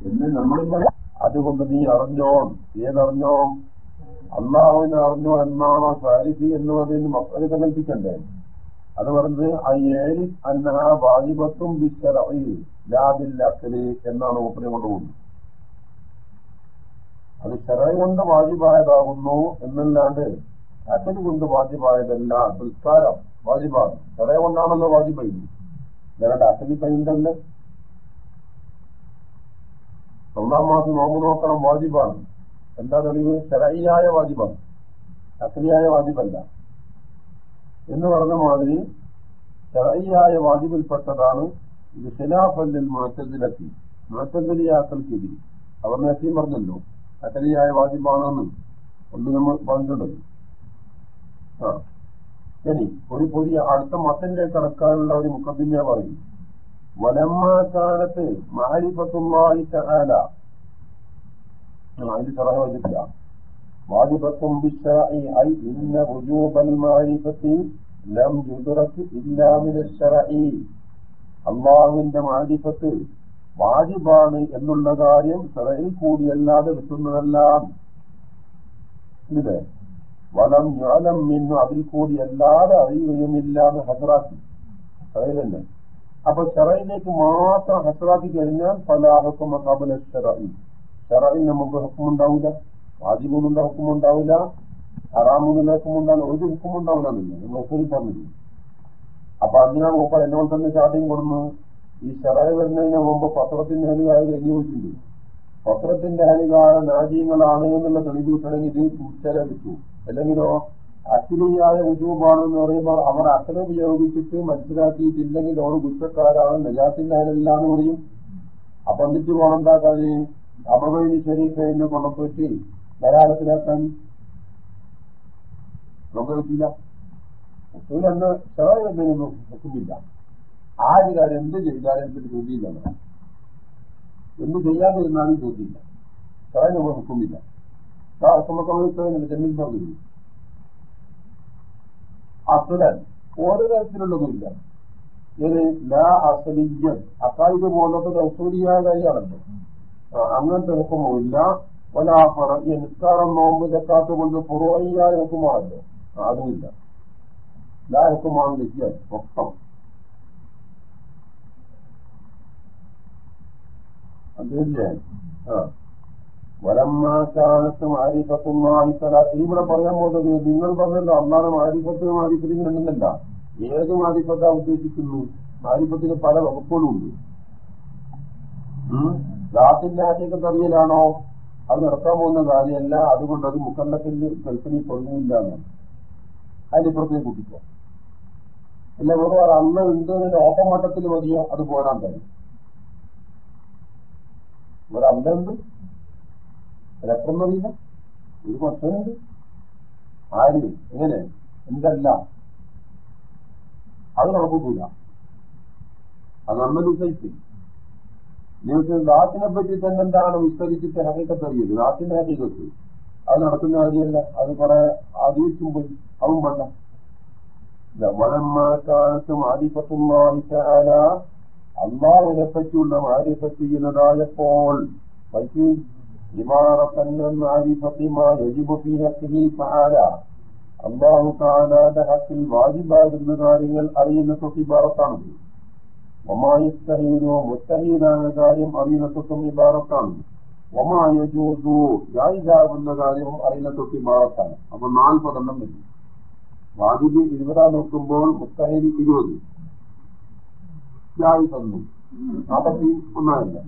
പിന്നെ നമ്മളിന്ന് അതുകൊണ്ട് നീ അറിഞ്ഞോ? ഏതറിഞ്ഞോ? അള്ളാഹുവിനെ അറിഞ്ഞോ എന്നാണോ സാരിഫി എന്ന് പറയുന്ന മക്കളെ സങ്കല്പിക്കണ്ടേ അത് പറഞ്ഞത് അയ്യേരി അന്ന വാജിബത്തും അക്കൽ എന്നാണ് മൂപ്പനെ കൊണ്ടുപോകുന്നത് അത് ശറയ കൊണ്ട് വാജിബായതാകുന്നു എന്നല്ലാണ്ട് അച്ഛന് കൊണ്ട് വാജിബായതല്ല. ദുസ്കാരം വാജിബാണ്. ശറയ കൊണ്ടാണല്ലോ വാജിബൈ ഞങ്ങളുടെ അസലി പൈന്തല്ലേ ഒന്നാം മാസം നോമ്പ് നോക്കണം വാജിബാണ്. എന്താ തെളിവ്? ശരയ്യായ വാജിബാണ്. അസലിയായ വാജിബല്ല. എന്ന് പറഞ്ഞ മാതിരി ശരയ്യായ വാജിബിൽപ്പെട്ടതാണ് ഇത് ഖിലാഫല്ലിൽ മാറ്റത്തിലെത്തി മാറ്റത്തിലിയാക്കൽക്കെതിരി അവർ നേരത്തെയും പറഞ്ഞല്ലോ അസലിയായ വാജിബാണെന്ന്. ഒന്ന് നമ്മൾ പറഞ്ഞിട്ടുണ്ടല്ലോ ആ. ഇനി ഒരു പുതിയ അടുത്ത മത്തിന്റെ കടക്കാനുള്ള ഒരു മുഖബിന്യ പറയും. വലമ്മാക്കാലത്ത് മാരിഫത്തുള്ളാഹി തആല. അതിൽ സറഹ വച്ചിട്ടില്ല വാജിബത്തും ബിശ്ശറഇ ഐ ഇന്ന വുജൂബൽ മാരിഫത്തി ലം യുദ്റക് ഇല്ലാ മിനശ് ശറഇ അള്ളാഹുവിന്റെ മാരിഫത്ത് വാജിബാണ് എന്നുള്ള കാര്യം ശറയിൽ കൂടിയല്ലാതെ കിട്ടുന്നതല്ല. ഇത് വലം ജ്ഞാനം മിന്നു അതിൽ കൂടിയല്ലാതെ അറിയുകയുമില്ല എന്ന് ഹസറാക്കി ശറയിലല്ലേ അപ്പൊ ഷറയിലേക്ക് മാത്രം ഹസറാക്കി കഴിഞ്ഞാൽ പല ഹുക്കുമ കബല ഷറയി ഷറയിൽ നമുക്ക് ഹുക്കുമുണ്ടാവില്ല. വാജിബുന്നുള്ള ഹുക്കുമുണ്ടാവില്ല. ഹറാമുള്ള ഹുക്കുമുണ്ടാവില്ല ഒരു ഹുക്കുമുണ്ടാവില്ലെന്നില്ല നമ്മൾ ഒത്തിരി പറഞ്ഞില്ല അപ്പൊ അതിനാണ് ഒപ്പം എന്നോട് തന്നെ സ്റ്റാർട്ടിങ് കൊടുന്നു ഈ ഷറയ വരുന്നതിന് മുമ്പ് പത്രത്തിന്റെ ഹരികാരെ കഴിഞ്ഞു പത്രത്തിന്റെ ഹരികാര നാജീയങ്ങളാണ് എന്നുള്ള തെളിവ് കിട്ടണമെങ്കിൽ ഇത് കിട്ടൂ അല്ലെങ്കിലോ അഖിലിയായ ഉജൂബാണെന്ന് പറയുമ്പോൾ അവർ അത്ര ഉപയോഗിച്ചിട്ട് മനസ്സിലാക്കിയിട്ടില്ലെങ്കിൽ അവർ കുറ്റക്കാരാണ് നിജാത്തിന്റെ എന്ന് പറയും. അപ്പൊ എന്നിട്ട് പോണെന്താക്കാന് അമവൈനി ശരീരത്തെ കൊണ്ടുപോയിട്ട് ധാരാളത്തിലാക്കാൻ നമുക്ക് പറ്റില്ല. ഉസൂലെന്ന് ചെറിയൊന്നും ഒക്കുന്നില്ല. ആര് കാര്യം എന്ത് ചെയ്താലും എനിക്ക് ചോദ്യമില്ല എന്ത് ചെയ്യാതിരുന്നാലും ചോദ്യമില്ല ചെറിയ നമ്മൾ ഹുക്കുമില്ല നമുക്ക് ജമീൻ പറഞ്ഞു അസുലൻ ഓരോ തരത്തിലുള്ളതുമില്ല ഇത് ലാ അസലിയൻ അക്കായിക പോലത്തെ ഔസൂരിയായ കാര്യമാണല്ലോ അങ്ങനത്തെ ഹുക്കുമില്ല ഒലാഫറ ഈ നിസ്കാരം നോമ്പ് ചക്കാത്ത കൊണ്ട് പുറോയായ ഹുക്കുമാണല്ലോ അതുമില്ല ലാ ഹുക്കുമാണ് ലഭ്യം മൊത്തം അതില്ലേ ആ വലമ്മാക്കാലത്ത് മാരിഫത്തുമായി ഇവിടെ പറയാൻ പോകുന്നത് നിങ്ങൾ പറഞ്ഞല്ലോ അന്നാണ് മാരിഫത്ത് മാരിഫത്തിന് ഉണ്ടെന്നല്ല ഏത് മാരിഫത്ത ഉദ്ദേശിക്കുന്നു? മാരിഫത്തിന് പല വകുപ്പുകളും ഉണ്ട് ദാസിന്റെ ആശയത്തെ അറിയലാണോ അത് നടത്താൻ പോകുന്ന കാര്യമല്ല. അതുകൊണ്ട് അത് മുക്കല്ലത്തിന്റെ കൽപ്പനി പൊടുന്നില്ല എന്നാണ് അതിലിപ്പുറത്തേക്ക് കുട്ടിക്കോ. ഇല്ല വെറുതെ അന്ന് ഉണ്ട് ഓപ്പൺ മട്ടത്തിൽ മതിയോ? അത് പോരാൻ തന്നെ ഒരു അന്നുണ്ട് മതിയില്ല ഒരു മക്കളുണ്ട് ആര് എങ്ങനെ? എന്തല്ല? അത് നടക്കൂല അത് നമ്മൾ വിശ്വസിച്ചു നിങ്ങൾക്ക് നാട്ടിനെ പറ്റി തന്നെ എന്താണ് വിസ്തരിച്ചിട്ട് ഹക്കീക്കത്ത് അറിയത് ദാത്തിന്റെ ഹക്കീക്കത്ത് അത് നടക്കുന്ന കാര്യമല്ല. അത് കുറെ ആദ്യം പോയി. അതും വേണ്ട. വളമാക്കാലത്തും ആദിപത്തുള്ള അള്ളാഹിനെ പറ്റിയുള്ള മാരിഫത്ത് ചെയ്യുന്നതായപ്പോൾ കാര്യങ്ങൾ അറിയുന്ന തൊട്ടിബാറത്താണ് ഒമായിസ്തഹീനോ മുസ്തഹീനായ കാര്യം അറിയുന്ന തൊട്ടും ഇബാറത്താണ് ഒമായൂസു ജായിജാകുന്ന കാര്യവും അറിയുന്ന തൊട്ടിബാറത്താണ് അപ്പൊ നാൽപ്പതെണ്ണം വരും വാജിബ് ഇരുപതാ നോക്കുമ്പോൾ മുസ്തഹീൻ ഇരുപത്. ജായി തന്നു നാൽപ്പത്തി ഒന്നായില്ല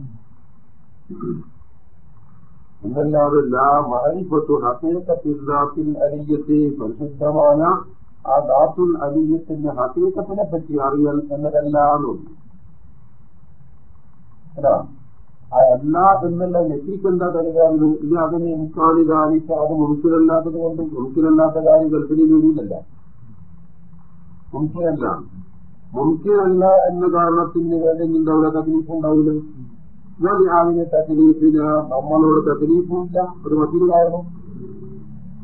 എന്നല്ലാതെ പരിശുദ്ധമായ ആ ദാത്തുൽ അലിയത്തിന്റെ ഹസീക്കത്തിനെ പറ്റി അറിയൽ എന്നതെല്ലാന്നുണ്ട് അല്ല എന്നുള്ള നെറ്റിക്ക് എന്താ കരുതാറുണ്ട് ഇത് അതിനെ ഇൻകാലി കാണിച്ച അത് മുൻകിലല്ലാത്തത് കൊണ്ട് മുൻകിലല്ലാത്ത കാര്യം കൽപ്പനയിൽ വരില്ലല്ല മുൻകിലല്ല മുൻകിലല്ല എന്ന കാരണത്തിന് വേണ്ടി ഉണ്ടാവില്ല തക്ലീഫ് ഉണ്ടാവില്ല. അതിനെ തക്ലീഫിന് നമ്മളോട് തകലീഫില്ല മറ്റൊരു കാരണം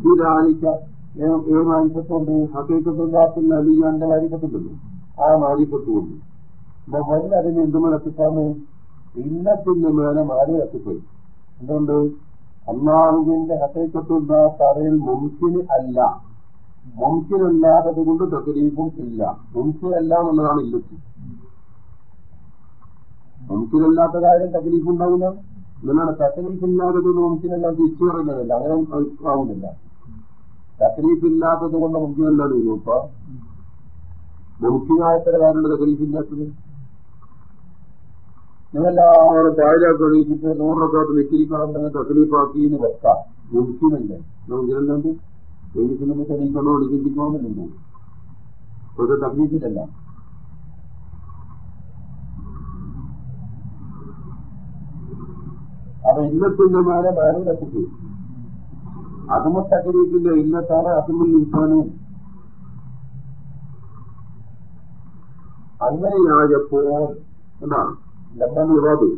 ഇതാലിക്ക ഏത് മാരിപ്പത്തുണ്ട് ഹക്കീക്കത്തുണ്ടാക്കുന്ന അലിയാന്റെ മാരിപ്പത്തുണ്ടല്ലോ ആ മാരിപ്പത്തുകൊണ്ട് അപ്പൊ വല്ലതിന് എന്തുമേൽ എത്തിക്കാന്ന് ഇല്ലത്തിന്റെ മേലെ മാറി എത്തിപ്പോയി. എന്തുകൊണ്ട്? അള്ളാഹുവിന്റെ ഹസൈക്കത്തുള്ള തറയിൽ മുംകിന് അല്ല. മുൻസിനല്ലാത്തത് കൊണ്ട് തകലീഫും ഇല്ല. മുൻസിനല്ല എന്നുള്ളതാണ് ഇല്ലത്തി. മുംകിനല്ലാത്ത കാര്യം തകലീഫുണ്ടാവില്ല എന്നാണ് തകരീഫ് ഇല്ലാത്തത് മുംകിനെല്ലാം തിരിച്ചു പറയുന്നതല്ല അങ്ങനെ ആവുന്നില്ല. തകരീഫ് ഇല്ലാത്തത് കൊണ്ട് മുമ്പിലല്ലാതെ വരും ഇപ്പൊ മുംകിനായത്ര കാര്യം തകരീഫ് ഇല്ലാത്തത് നിങ്ങളെല്ലാവരും പായലാക്കി എണീറ്റിട്ട് നൂറൊക്കെ വെച്ചിരിക്കണമെങ്കിൽ തകലീഫാക്കി എന്ന് വെക്കാം. മുംകിനല്ലേ നമുക്കിതല്ലാണ്ട് എണീക്കുന്ന തെളിയിക്കണോ എണീറ്റിക്കണമെന്നുണ്ട് ഒരു തകലീഫിലല്ല അപ്പൊ ഇന്നത്തുന്നമാരെ വേറെ രക്ഷിച്ചു അതുമത്തകരിക്കില്ല ഇന്നത്താറെ അതുമിൽ നിൽക്കാനും. അങ്ങനെയായപ്പോ എന്നാണ് ലബൻ ഇറബ്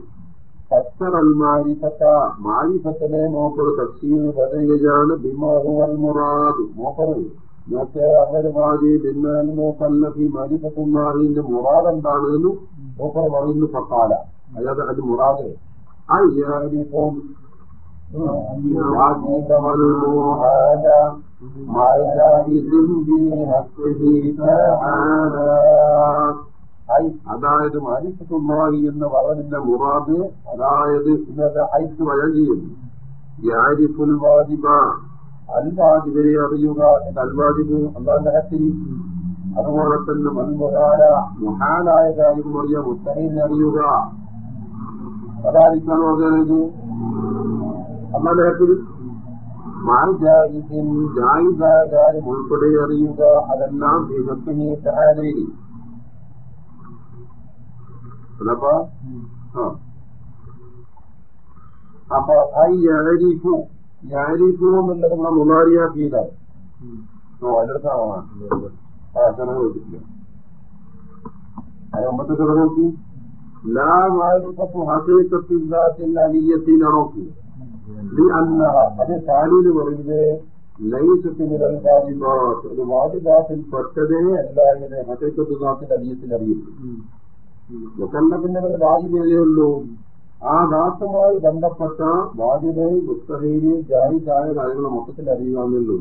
ഫസ്സറൽ മാരിഫത്ത മാരിഫത്തിനെ നോക്കർ തഫ്സീർ പറയുകയാണ് ബിമാറുവൽ മുറാദ്. നോക്കറ് നോക്കിയ അവരുമാതി ബിന്നാൽ നോക്കല്ല ഫി മാരിഫത്തുന്നാഹിന്റെ മുറാദ് എന്താണ് എന്ന് നോക്കർ പറയുന്നു ഫക്കാല. അല്ലാതെ അത് മുറാദ്. അയ്യാരിഫും അതായത് മാരിഫത്തുള്ളാഹി എന്ന് പറഞ്ഞ മുറാദ് അതായത് ഇന്നത്തെ വഴങ്ങിയും യാരിഫുൽ വാജിബ. അൽവാജിബിനെ അറിയുക അൽവാജിബ് അള്ളാന്റെ ഹത്തിൽ. അതുപോലെ തന്നെ മുഹാനായ കാര്യം അറിയുക മുത്തഹിനെ അറിയുക. അതായിരിക്കാണ് പറഞ്ഞത് അള്ളാന്റെ ഹത്തിൽ മാജായിസിൻ ജായിദായ കാര്യം ഉൾപ്പെടെ അറിയുക അതെല്ലാം ദൈവത്തിനെ താരയിൽ അതപ്പോ? അപ്പൊ ഐ യരിഫു. യരിഫു എന്നുള്ളത് നമ്മളെ മുനാരിയാക്കിയതാണ് ഓ അതിനടുത്താണ് ആ ചെറു നോക്കില്ല അത് നോക്കി ലാ മാരിഫത്തു ഹസീക്കത്തില്ലാത്തിൽ അലിയത്തിനെ നോക്കി അത് താലൂൽ പറയുന്നത് ലൈസത്തിനിരൽ വാജിബാത്ത് ഒരു വാജിബാത്തിൽ പെട്ടതേ അല്ല ഇങ്ങനെ ഹസീക്കത്തുല്ലാത്തിൽ അലിയത്തിൽ അറിയുന്നു മുക്കല്ലത്തിന്റെ ഒരു വാജിബേ ഉള്ളൂ ആ ദാസുമായി ബന്ധപ്പെട്ട വാജിബ് മുസ്തഹീന് ജാഹിദായ കാര്യങ്ങൾ മൊത്തത്തിൽ അറിയുകയെന്നുള്ളൂ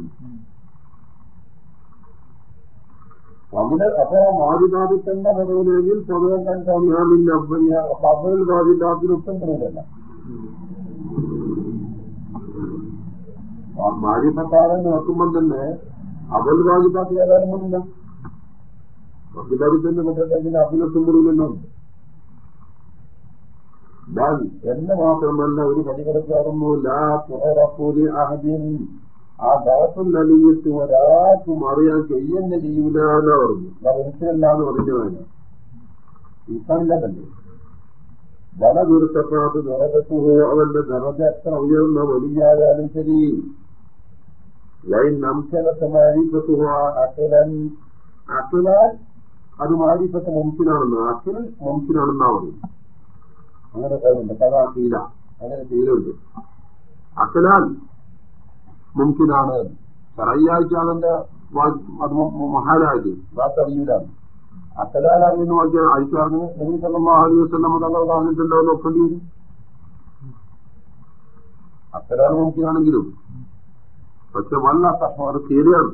അതിന് അപ്പോ വാജിബാദിക്കുന്ന മുതലെങ്കിൽ പൊതുവെ കണ്ടാമിന്റെ അബ്ബനിയ അപ്പൊ അവൽ വാജിബാദിന് ഒട്ടും തെളിവില്ല മാരിഫത്താണെന്ന് നോക്കുമ്പോൾ തന്നെ അവൽ വാജിബാത്തിൽ ഏതായാലും വാജിബാദിന്റെ മുതലെങ്കിൽ അഭിനൊട്ടും തെളിവില്ലെന്നോ ബൽ എന്ന് മാത്രമല്ല ഒരു പണികടക്കാറുന്നില്ല അഹദിൻ. ആ ദാത്തുൽ നൽകിയിട്ട് ഒരാൾക്കും അറിയാൻ ചെയ്യുന്ന ചെയ്യൂലെന്ന് പറഞ്ഞു ഒരിക്കലല്ലാന്ന് പറഞ്ഞതാണ് ഇപ്പല്ലേ വല ദുരുത്തപ്പാട്ട് നിറകത്തുകയോ അവന്റെ നിറഞ്ഞ എത്ര ഉയർന്ന വലിയാലും ശരി. വൈ നംശനത്തെ മാരിപ്പത്തുക അഖിലൻ. അഖിലാൽ അത് മാരിപ്പത്ത മുംകിനാണെന്ന് അഖിൽ മുംകിനാണെന്നാ പറയും അങ്ങനെ പേരുണ്ട്. കഥാശീല. അങ്ങനെ തീരുണ്ട് അക്കലാൽ മുംകിനാണ് ചെറയ്യാഴ്ചാണെന്റെ അത് മഹാരാജ് വാക്കറിയൂലാണ് അക്കലാലാണെന്ന് നോക്കിയാൽ അയച്ചാറിന് നബി സല്ലല്ലാഹു വസല്ലം തങ്ങൾ പറഞ്ഞിട്ടുണ്ടോ നോക്കേണ്ടി വരും. അക്കലാൽ മുംകിനാണെങ്കിലും പക്ഷെ വല്ല അസഹം അത് ശരിയാണ്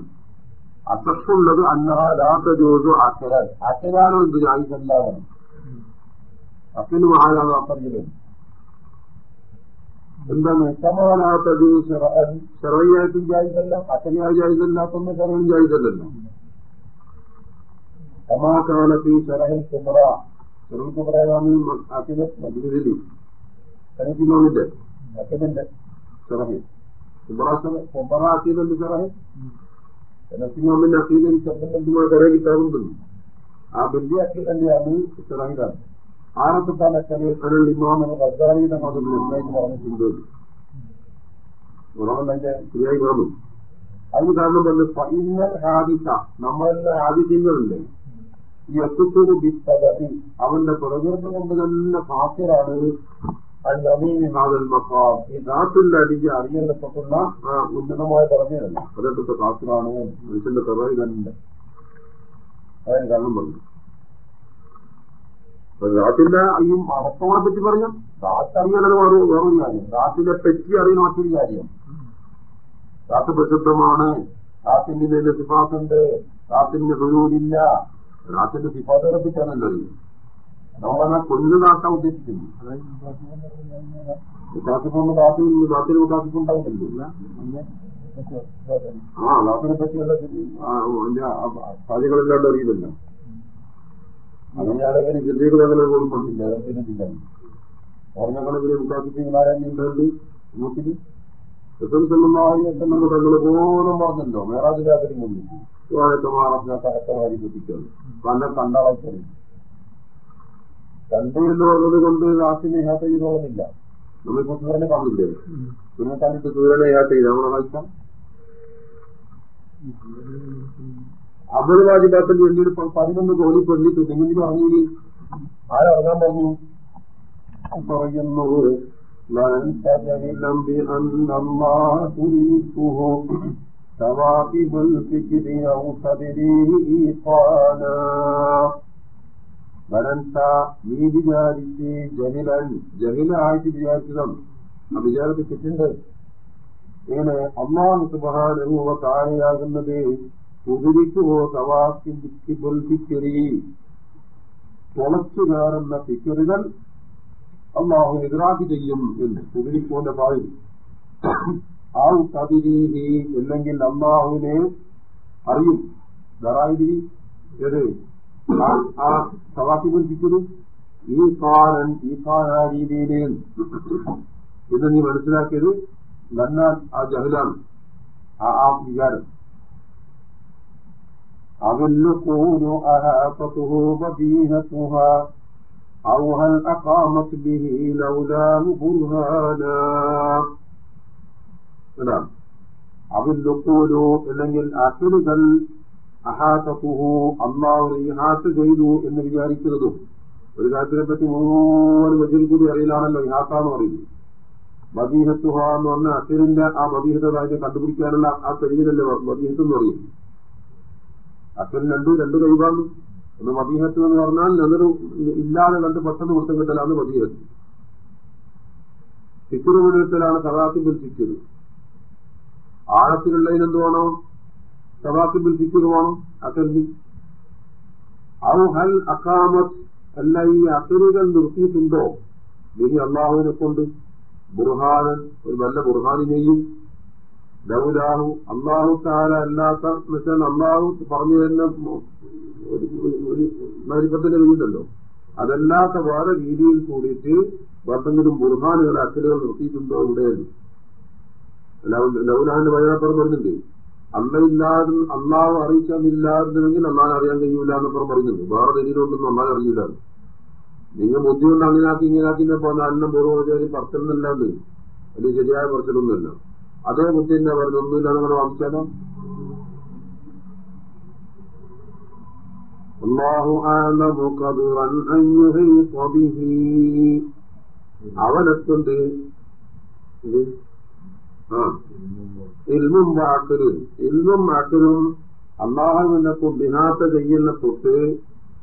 അസഹുള്ളത് അന്നാലാത്ത ജോസു അക്കലാൽ അക്കലാലും എന്ത്? ആയിട്ടല്ലാതാണ് അക്കിന് മഹാരാജാക്കറിയിലും എന്താണ്? സമാനാത്ത ചെറിയായിട്ടും ജായിതല്ല അക്കനായ ജായിതല്ലാത്തൊന്നും ചെറയും ജായിതല്ലല്ലോ സമാകാലത്ത് ചെറഹിൽ കുമറ ചെറു കുമറയാണ് അക്കിന് മജിലിൽ കണിക്കുന്നോണിന്റെ അക്കിന്റെ ചെറഹിൽ കുമറ അക്കീലുണ്ട് ചെറഹിൽ നസിമാമിന്റെ അച്ഛനും ചെറുപ്പം കുറെ കിട്ടാറുണ്ട് ആ വലിയ തന്നെയാണ് ചെറഹിലാണ് ആരംഭത്താലൊക്കെ അതിൽ ഇമാം ഗസാലിയുടെ മതത്തിൽ എന്തായിട്ട് പറഞ്ഞിട്ടുണ്ട്. ഉറവന്റെ ശരിയായി പറഞ്ഞു. അതിന് കാരണം പറഞ്ഞു ഇന്നൽ ഹാദിസ നമ്മളുടെ ആദിത്യങ്ങളില്ലേ ഈ എത്തുന്നത് ബിസ്തകി അവന്റെ പ്രകൃതം കൊണ്ട് തന്നെ നാട്ടിലെ അടിക്ക് അറിയപ്പെട്ടുള്ള ആ ഉന്നതമായ പറഞ്ഞതല്ല. അതൊക്കെ സാധ്യമാണ് മനുഷ്യന്റെ പ്രഭാവി തന്നെ. അതിന് കാരണം പറഞ്ഞു. ദാത്തിന്റെ ഈ മഹത്വങ്ങളെ പറ്റി പറയാം ദാത്തറിയാനത് വേറെ വേറൊരു കാര്യം. ദാത്തിനെ പറ്റി അറിയുന്ന മറ്റൊരു കാര്യം. ദാത്ത് പ്രസിദ്ധമാണ്. ദാത്തിന്റെ മേലെ സിഫാത്തുണ്ട്. ദാത്തിന്റെ ഹുരൂരില്ല ദാത്തിന്റെ സിഫാത്തുകളെ പറ്റിയാണല്ലോ നമ്മളെ കൊന്നു ദാത്താൻ ഉദ്ദേശിക്കുന്നു. വികാസിപ്പൊന്ന് ദാത്തിൽ ദാത്തിന് വികാസിപ്പുണ്ടാവില്ലല്ലോ ആ ദാത്തിനെ പറ്റിയുള്ള കാര്യങ്ങളെല്ലാം അറിയില്ലല്ലോ അങ്ങനെയാണെങ്കിൽ ചെറിയ അങ്ങനെ പറഞ്ഞില്ല. അതിനില്ല ഓർമ്മ കണക്കിന് വിശ്വാസിപ്പിക്കുന്നവരുണ്ട് നോക്കിന്. എത്തുന്ന തങ്ങൾ പോലും പറഞ്ഞല്ലോ. മേറാജിലാതിരി മുന്നിൽ. സഹത്തമാറി കുട്ടിക്കുന്നു പല കണ്ടാളായി കണ്ടു എന്ന് പറഞ്ഞത് കൊണ്ട് നാട്ടിനെ യാത്ര ചെയ്തോളുന്നില്ല. നമ്മളിപ്പോ സൂര്യനെ കാണില്ലേ പിന്നെ കണ്ടിട്ട് സൂര്യനെ യാത്ര ചെയ്ത്? നമ്മളെ വായിക്കാം അമ്പത് വാജിബാത്തിൽ വേണ്ടി പതിനൊന്ന് ജോലി പെണ്ണിട്ട് നിങ്ങൾ പറഞ്ഞു ആരറങ്ങാൻ പറഞ്ഞു? പറയുന്നത് നീ വിചാരിച്ച് ജനിലൻ ജനിലായിട്ട് വിചാരിച്ചതും ആ വിചാരത്തിൽ കിട്ടുണ്ട് ഇങ്ങനെ അമ്മാവ് സുബഹാനുഭവ കാരണയാകുന്നത് കുതിരിക്കുവോ സവാക്കിരി തുളച്ചു കയറുന്ന ഫിക്കറുകൾ അള്ളാഹു എതിരാക്കി ചെയ്യും എന്ന് കുതിരിക്കോന്റെ ഭാവി ആ കതിരീതി അല്ലെങ്കിൽ അള്ളാഹുവിനെ അറിയും. ദറായിരി ഏത്? ആ സവാക്കി പഠിപ്പിച്ചത് ഈ കാരൻ ഈ കാല രീതിയിൽ ഇത് മനസ്സിലാക്കിയത് നന്നാൽ ആ ജഹലാണ്. ആ ആ വികാരം. أظنكون أهاطته بديهتها أو هل أقامت به لولاه برهانا نعم أظنكون അല്ലെങ്കിൽ അസുറുകൾ അഹാത്തഹു അള്ളാഹു ഇഹാത്ത ചെയ്തു എന്ന് വിചാരിക്കുന്നതും ഒരു കാര്യത്തിനെ പറ്റി മൂന്ന് വചനം കൂടി അറിയില്ലാണല്ലോ ഇഹാത്ത എന്ന് പറയുന്നത് മദീഹത്തുഹ എന്ന് പറഞ്ഞ അസിറിന്റെ ആ മദീഹത്തെ കാര്യം കണ്ടുപിടിക്കാനുള്ള ആ കഴിവിനല്ലേ മദീഹത്ത് എന്ന് പറയും അസിൻ രണ്ടു രണ്ടു കൈവാണ് ഒന്ന് മദീഹത്ത് എന്ന് പറഞ്ഞാൽ നെതൊരു ഇല്ലാതെ കണ്ട് പെട്ടെന്ന് കൊടുത്തു കിട്ടലാണ് മദീഹത്ത് സിക്കുറ് മുഴുവത്തിലാണ് കഥാത്തിന്റെ സിക്കുറ് ആഴത്തിലുള്ളതിനെന്ത് വേണം? സവാക്കിബിൽ ഫിക്കുറ് വേണം അക്കറിൽ ഔ ഹൽ അക്കാമത് അല്ല ഈ അസുരുകൾ നിർത്തിയിട്ടുണ്ടോ? ഇനി അള്ളാഹുവിനെ കൊണ്ട് ബുർഹാനൻ ഒരു നല്ല ബുർഹാനിനെയും ലൗലാഹു അള്ളാഹു താല അല്ലാത്ത എന്നുവെച്ചാൽ അള്ളാഹു പറഞ്ഞു തരുന്ന ഒരു വീടുണ്ടല്ലോ. അതല്ലാത്ത വേറെ രീതിയിൽ കൂടിയിട്ട് എന്തെങ്കിലും ബുർഹാനുകൾ അച്ഛനുകൾ നിർത്തിയിട്ടുണ്ടോ ഇവിടെ ലൗലാഹിന്റെ വയനാട്ടർ പറഞ്ഞിട്ടുണ്ട്. അമ്മയില്ലാതെ അള്ളാഹു അറിയിക്കാന്നില്ലായിരുന്നെങ്കിൽ അള്ളാഹ് അറിയാൻ കഴിയൂല എന്നപ്പുറം പറഞ്ഞിട്ടുണ്ട്. വേറെ രീതിയിലുണ്ടെന്ന് അള്ളാഹ് അറിയില്ല നിങ്ങൾ ബുദ്ധി കൊണ്ട് അങ്ങനാക്കി ഇങ്ങനാക്കിന്നപ്പോ അന്നം പൂർവം പറച്ചലൊന്നല്ലാണ്ട് അത് ശരിയായ പറച്ചലൊന്നുമല്ല. അതേ ബുദ്ധി എന്താ പറഞ്ഞു ഒന്നുമില്ല അങ്ങനെ വാങ്ങിച്ചാലോ അള്ളാഹു അവനെത്തുണ്ട് ആ. ഇൽമും വാക്കലും. ഇൽമും വാക്കലും അള്ളാഹുവിന്റെ ബിനാത്ത ചെയ്യുന്ന തൊട്ട്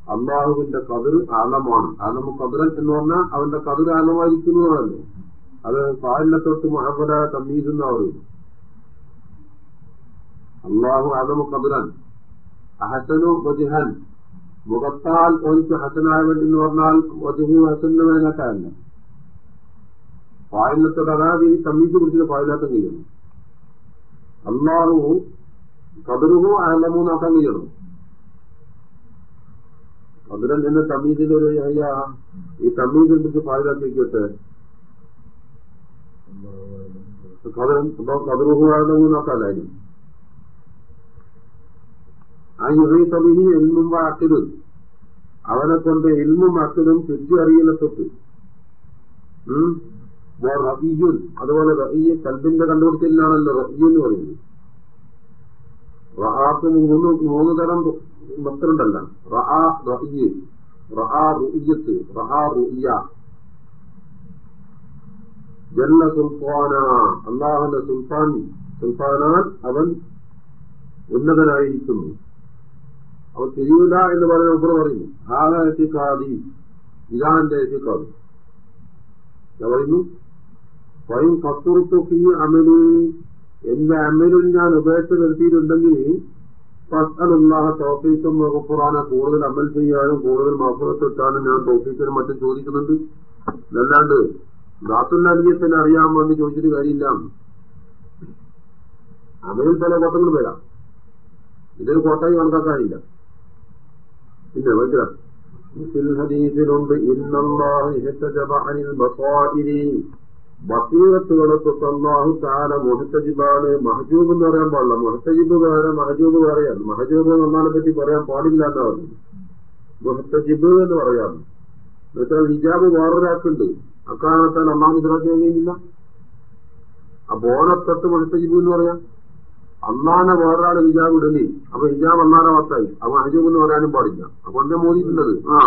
അള്ളാഹുവിന്റെ കതിർ ആലമാണ്. ആലമു കതിരൻ എന്ന് പറഞ്ഞാൽ അവന്റെ കതിർ ആലമായിരിക്കുന്നതാണല്ലോ അത് പാലിനെ തൊട്ട് മുഹമ്മദ തമ്മീസ് എന്ന് പറയും അള്ളാഹു ആലമു കതിരൻ അഹസനു വജിഹൻ. മുഖത്താൽ എനിക്ക് ഹസനായ വേണ്ടി എന്ന് പറഞ്ഞാൽ വജുഹു ഹസന് വേനക്കാരല്ല പായലത്തോട് അതായത് ഈ തമ്മീസ് കുറിച്ച് പായലാക്കാൻ കഴിയണം അള്ളാഹു കതിറുഹു ആലമു നോക്കാൻ ചെയ്യണം കബുരൻ എന്ന തമ്മീസിന്റെ ഒരു ഈ തമ്മീസിനെ കുറിച്ച് പായലാക്കിക്കട്ടെ യുഹൈത്തബിഹി എൽമും വാക്കിലും അവനെ കൊണ്ട് എൽമും അക്കലും ചുറ്റി അറിയുന്ന തൊട്ട് റബിയുൻ. അതുപോലെ റബിയെ കൽബിന്റെ കണ്ടുപിടിക്കലിനാണല്ലോ റബിയ എന്ന് പറയുന്നത്. റഹാത്ത് മൂന്ന് മൂന്ന് തരം മക്കളുണ്ടല്ല റഹാ റഹിയു റഹാ റുയ്യത്ത് റഹാ റുയ്യ ജല്ല സുൽത്താന. അള്ളാഹുന്റെ സുൽത്താൻ സുൽത്താനാൽ അവൻ ഉന്നതനായിരിക്കുന്നു. അവൻ തിരിയില്ല എന്ന് പറയുന്ന ഉപ്പർ പറയുന്നു. ആകാശിക്കാതി ഇതാന്റെ ഞാൻ പറയുന്നു? സ്വയം കസ്തുറുത്തൊക്കെ അമലി. എന്റെ അമലിൽ ഞാൻ ഉപേക്ഷ നിർത്തിയിട്ടുണ്ടെങ്കിൽ ഫസ്അലുല്ലാഹ തൗഫീഖും വകുപ്പുറാനെ കൂടുതൽ അമൽ ചെയ്യാനും കൂടുതൽ മഫറത്തിട്ടാനും ഞാൻ തോഫീസിനും മറ്റും ചോദിക്കുന്നുണ്ട്. അല്ലാണ്ട് ദാത്തുല്ലീയത്തിന് അറിയാൻ വേണ്ടി ചോദിച്ചിട്ട് കാര്യമില്ല അവരിൽ പല കോട്ടങ്ങൾ വരാം ഇതൊരു കോട്ടയും കണക്കാക്കാനില്ല പിന്നെ മനസ്സിലാക്കി ഹദീസിലുണ്ട് ബസീറത്തുകളെ താര മൊഹത്തജിബാണ് മഹജൂബ് എന്ന് പറയാൻ പാടില്ല۔ മൊഹത്തജിബ് വേറെ മഹജൂബ് പറയാം۔ മഹജൂബ് നമ്മളെ പറ്റി പറയാൻ പാടില്ല എന്നാ പറഞ്ഞു മൊഹത്തജിബ് എന്ന് പറയാം। എന്നുവെച്ചാൽ ഹിജാബ് വേറൊരാൾക്കുണ്ട്। അക്കാരണത്താൽ അള്ളാഹു ഇതിലാക്കി കഴിയുന്നില്ല ആ ബോണത്തൊട്ട് മുഹത്തജിബ് എന്ന് പറയാം. അള്ളാനെ വേറൊരാൾ ഹിജാബ് ഇടലി. അപ്പൊ ഹിജാബ് അള്ളാനെ വാർത്തായി അപ്പൊ മഹജൂബ് എന്ന് പറയാനും പാടില്ല. അപ്പൊ എന്റെ മോദിയിട്ടുള്ളത് ആ.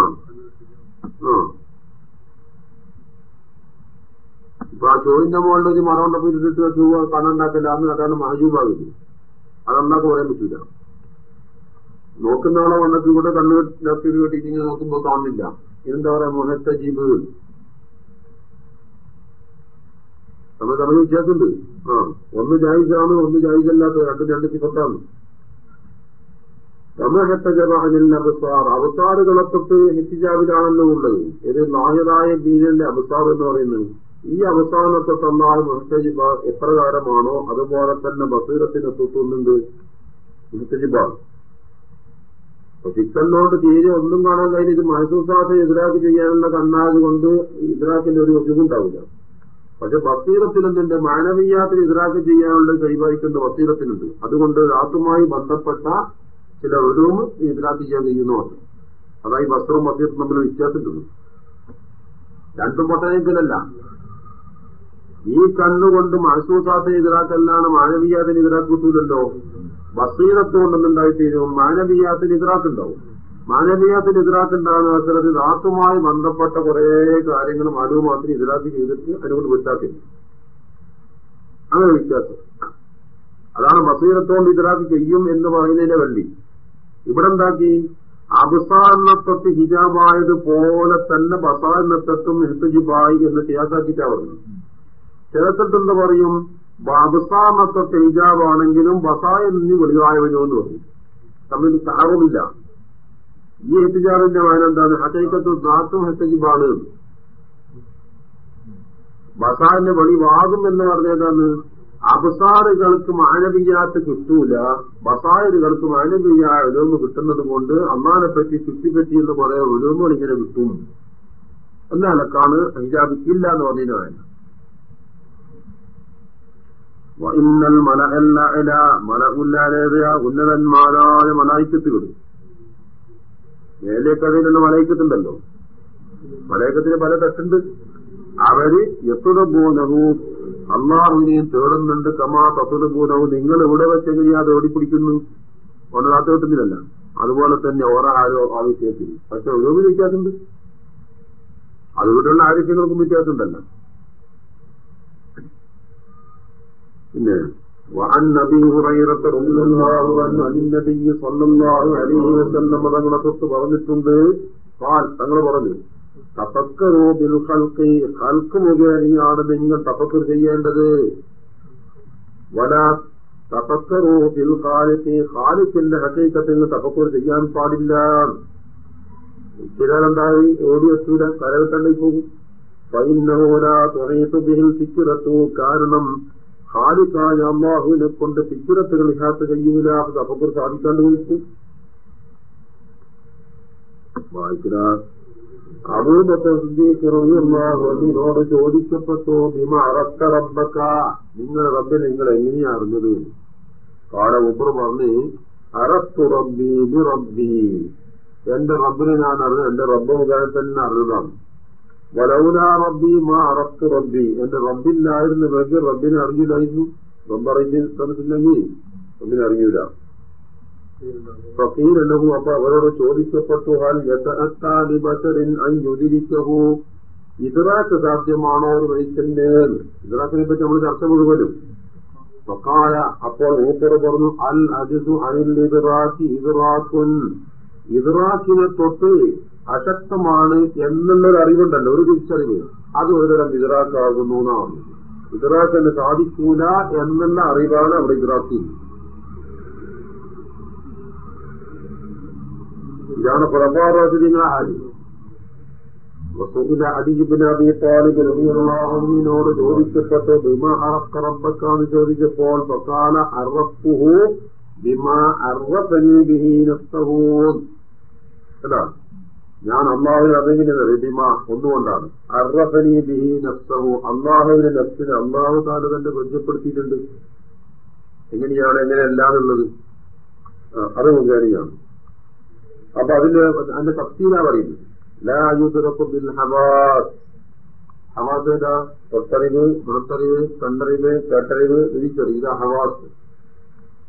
ഇപ്പൊ ആ ചോദിന്റെ മുകളിൽ ഒരു മരം ഉണ്ടപ്പോ ഇരുന്നിട്ട് ചൂവ കണ്ണുണ്ടാക്കില്ല. അന്ന് അതാണ് മഹജൂബാകില്ല അതുണ്ടാക്കി പറയാൻ പറ്റില്ല നോക്കുന്ന ആളെ വന്നിട്ട് കൂടെ കണ്ണു ഇങ്ങനെ നോക്കുമ്പോ കാണുന്നില്ല. ഇതെന്താ പറയാ? മുഹത്ത നമ്മൾ തമ്മിൽ വ്യത്യാസമുണ്ട്. ആ ഒന്ന് ജായിസാണ് ഒന്ന് ജായിസല്ലാത്ത രണ്ടും രണ്ട് സിഫത്താണ്. അവസാറുകളെ തൊട്ട് ഹിറ്റിജാബിലാണല്ലോ ഉള്ളത്. ഇത് നായതായ ദീനന്റെ അവസാർ എന്ന് പറയുന്നത്. ഈ അവസാനത്തെ തന്നാൽ മുഹത്തജിബ എപ്രകാരമാണോ? അതുപോലെ തന്നെ ബസീറത്തിന് തൊട്ടുന്നുണ്ട് മുഹത്തജിബ. അപ്പൊ ഫിക്കലിനോട് തീരെ ഒന്നും കാണാൻ കഴിഞ്ഞ ഇത് മഹസൂസാത്തെ എതിരാക്കി ചെയ്യാനുള്ള കണ്ണാത് കൊണ്ട് ഒരു ഒഴിവുണ്ടാവില്ല പക്ഷെ ബസീറത്തിലെന്നുണ്ട് മാനവീയാത്തിന് എതിരാക്കി ചെയ്യാനുള്ള കൈവായിക്കുന്ന ബസീറത്തിനുണ്ട്. അതുകൊണ്ട് രാത്തുമായി ബന്ധപ്പെട്ട ചില ഒഴിവും എതിരാക്കി ചെയ്യാൻ കഴിയുന്നതാണ് അതായത് വസ്ത്രവും ബസീറത്തും തമ്മിൽ വ്യത്യാസമുണ്ട്. രണ്ടും പൊട്ടനത്തിലല്ല ഈ കണ്ണുകൊണ്ട് മഹസൂസാത്തെ എതിരാക്കല്ലാണ് മാനവീയാത്തിന് ഇതിറാക്കൂട്ടൂലല്ലോ ബസീറത്ത് കൊണ്ടൊന്നുണ്ടായിത്തീരും മാനവീയാത്തിന് എതിരാക്കുണ്ടാവും മാനവീയത്തിന് എതിരാക്കുണ്ടാകുന്ന അവസരത്തിൽ ധാത്തുമായി ബന്ധപ്പെട്ട കുറെ കാര്യങ്ങൾ മാത്രം എതിരാക്കി ചെയ്തിട്ട് അതിനോട് വിട്ടാക്കില്ല അങ്ങനെ വ്യത്യാസം അതാണ് ബസീരത്തോണ്ട് എതിരാക്കി ചെയ്യും എന്ന് പറയുന്നതിന്റെ വള്ളി. ഇവിടെ എന്താക്കി? അബസാറിനത്തൊട്ട് ഹിജാബായത് പോലെ തന്നെ ബസാറിനത്തൊട്ടും ഹിത്തജിബായി എന്ന് ചേർത്താക്കിട്ടാ പറഞ്ഞു ചിലത്തെന്ത് പറയും? അബസാറിനത്തൊട്ട് ഹിജാബാണെങ്കിലും ബസാ നിന്ന് വെളിവായവനോ എന്ന് പറയും. തമ്മിൽ താറുമില്ല ഈ എത്തിജാറിന്റെ വായന എന്താണ്? ഹക്കൈക്കത്ത് ദാത്തും ഹത്തജിബാണ് ബസാറിന്റെ വഴി വാകും എന്ന് പറഞ്ഞതാണ് അബസാറുകൾക്ക് മാനവീയാത്ത് കിട്ടൂല. ബസാറുകൾക്ക് മാനവീയ ഒരുമ കിട്ടുന്നത് കൊണ്ട് അമ്മാനെ പറ്റി ചുറ്റിപ്പറ്റി എന്ന് പറയാൻ ഒരുമ ഇങ്ങനെ കിട്ടും. എന്നാലൊക്കാണ് ഹിജാബ് ഇല്ല എന്ന് പറഞ്ഞതിന് ഇന്നൽ മല എല്ലാ മല ഉന്നതന്മാരായ മലായിക്കത്തുകൾ. മേലേക്കഥയിലുള്ള മലയക്കത്തുണ്ടല്ലോ മലയക്കത്തിന് പല തട്ടുണ്ട്. അവർ എത്തുടബൂനഹു അള്ളാഹുവിനെയും തേടുന്നുണ്ട്. കമാ തത്തുടബൂനഹു നിങ്ങൾ ഇവിടെ വെച്ചെങ്ങനെയാ അത് ഓടിപ്പിടിക്കുന്നു? കിട്ടുന്നില്ലല്ല. അതുപോലെ തന്നെ ഓരോ ആരോ ആ വിഷയത്തിൽ പക്ഷെ ഒഴിവ് വ്യത്യാസമുണ്ട്. അതുകൊണ്ടുള്ള ആരോഗ്യങ്ങൾക്കും വ്യത്യാസമുണ്ടല്ലോ. പിന്നെ وعن ابي هريره رضي الله عنه عن النبي صلى الله عليه وسلم തങ്ങളെ തൊട്ട് പറഞ്ഞിട്ടുണ്ട് കാൽ തങ്ങൾ പറഞ്ഞു തപക്കറോ ബിൽ ഹൽക്ക് ഹൽക്ക് മുഖേനയാണ് നിങ്ങൾ തപക്കർ ചെയ്യേണ്ടത് വല തപക്കറോ ബിൽ ഖാലിക്ക് ഖാലിക്കിന്റെ ഹക്കീക്കത്തിൽ തപക്കർ ചെയ്യാൻ പാടില്ല ചിലരുണ്ടായി ഓടിയെത്തൂല കരകത്തണ്ടി പോകും ഫൈനോല തുണയത്തു ബിഹിൽ സിക്കുറത്തു കാരണം ഹാലിക്കായ അള്ളാഹുവിനെ കൊണ്ട് തിക്കുരത്തുകൾ ഇഹാത്ത് കഴിയൂല തപക്കർ സാധിക്കാണ്ട് വായിക്കുക അബൂബക്കറിയോട് ചോദിക്കപ്പെട്ടു ഭീമ അറക്ക റബ്ബക്ക നിങ്ങൾ റബ്ബെ നിങ്ങൾ എങ്ങനെയാ അറിഞ്ഞത്? കാട ഉപർ പറഞ്ഞ് അറത്തു റബ്ബി റബ്ബി. എന്റെ റബ്ബിനെ ഞാൻ അറിഞ്ഞു എന്റെ റബ്ബ് മുഖേന തന്നെ അറിഞ്ഞതാണ്. വലൗല റബ്ബി മാ അറത്തു റബ്ബി. എന്റെ റബ്ബില്ലായിരുന്നുവെങ്കിൽ റബ്ബിനെ അറിഞ്ഞില്ലായിരുന്നു റബ്ബ് അറിഞ്ഞില്ലെങ്കിൽ റബ്ബിനെ അറിഞ്ഞില്ല ഫക്കീൽ ലഹു അപ്പൊ അവരോട് ചോദിക്കപ്പെട്ടു ഹാൽ അഞ്ചുതിരിക്കഹു ഇതറാക്ക് സാധ്യമാണോ ഒരു മനുഷ്യന്റെ ഇതറാക്കിനെ പറ്റി നമ്മൾ ചർച്ച മുഴുവനും. ഫക്കാല അപ്പോൾ മൂപ്പർ പറഞ്ഞു അൽ അജിസു അനിൽ ഇതറാക്കി ഇതറാക്കുൻ ഇതറാക്കിനെ തൊട്ട് അശക്തമാണ് എന്നുള്ളൊരു അറിവുണ്ടല്ലോ ഒരു തിരിച്ചറിവ്. അത് ഒരുതരം ഇതറാക്കാകുന്നു എന്നാണ് ഇതറാക്കിന് സാധിക്കൂല എന്നുള്ള അറിവാണ് അവിടെ ഇതറാക്കി ഇതാണ് പ്രഭാറാശിനിങ്ങളെ ആര്? റസൂല അറക്കറബക്കാന്ന് ചോദിച്ചപ്പോൾ ഫക്കാല അറഫുഹു ബിമ അറഫനി ബിഹി നഫ്സഹൂൻ അല്ല ഞാൻ അള്ളാഹുവിനെ അതെങ്ങനെയാണ് റിബിമ ഒന്നുകൊണ്ടാണ് അറഫനി ബിഹി നഫ്സഹു. അള്ളാഹുവിന്റെ നഫ്സിനെ അള്ളാഹു താൽ തന്നെ ബന്ധപ്പെടുത്തിയിട്ടുണ്ട് എങ്ങനെയാണ് എങ്ങനെയല്ലാന്നുള്ളത് അത് മുഖേനയാണ് അപ്പൊ അതിന്റെ അതിന്റെ തഫ്സീല പറയുന്നത്. ഹവാസ്. ഹവാസ് ഏതാ? തൊട്ടറിവ് മണത്തറിവ് കണ്ടറിവ് കേട്ടറിവ് തിരിച്ചറിവ് ഇതാ ഹവാസ്.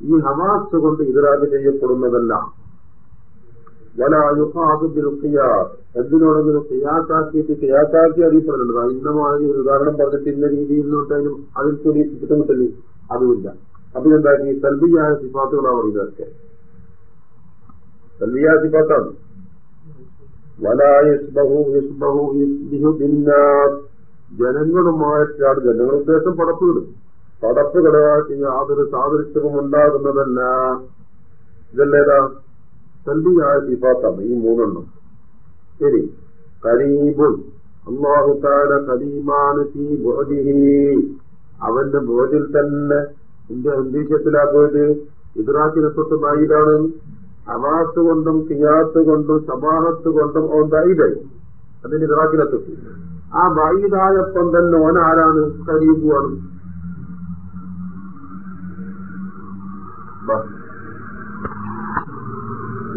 ഈ ഹവാസ് കൊണ്ട് ഇതരാജ് ചെയ്യപ്പെടുന്നതല്ല എന്തിനോടെങ്കിലും കിയാസാക്കിയിട്ട് കിയാസാക്കി അറിയപ്പെടുന്നുണ്ട് ഇന്ന മാതിരി ഒരു ഉദാഹരണം പറഞ്ഞിട്ട് ഇന്ന രീതിയിൽ നോട്ടാലും അതിൽ കൂടി ബുദ്ധിമുട്ടല്ലേ അതുമില്ല. അപ്പൊ എന്താക്കി സൽബിയായ സിഫാത്തുകളാണ് ഇതൊക്കെ. സൽബിയായ സിഫാത്താണ്. ജനങ്ങളുമായിട്ടാണ് ജനങ്ങൾ ഉദ്ദേശം പടപ്പുകൾ. പടപ്പുകളായിട്ട് യാതൊരു സാദൃശ്യവും ഉണ്ടാകുന്നതല്ല. ഇതല്ലേതാ? സന്ധിയായ സിഫാത്താണ് ഈ മൂന്നെണ്ണം. ശരി. കരീബുൻ. അള്ളാഹുത്താല കരീമാണ് അവന്റെ ബോധിൽ തന്നെ എന്റെ അന്തരീക്ഷത്തിലാക്കിയത് ഇദ്രാക്കിനെ തൊട്ട് നായിലാണ് അവാസ് കൊണ്ടും കിയാത്ത് കൊണ്ടും സമാഹത്ത് കൊണ്ടും ഓൻ ബൈദായി അതിന് ഇറാഖിലെത്തി ആ ബൈദായപ്പം തന്നെ ഓൻ ആരാണ്? കരീബുവാണ്.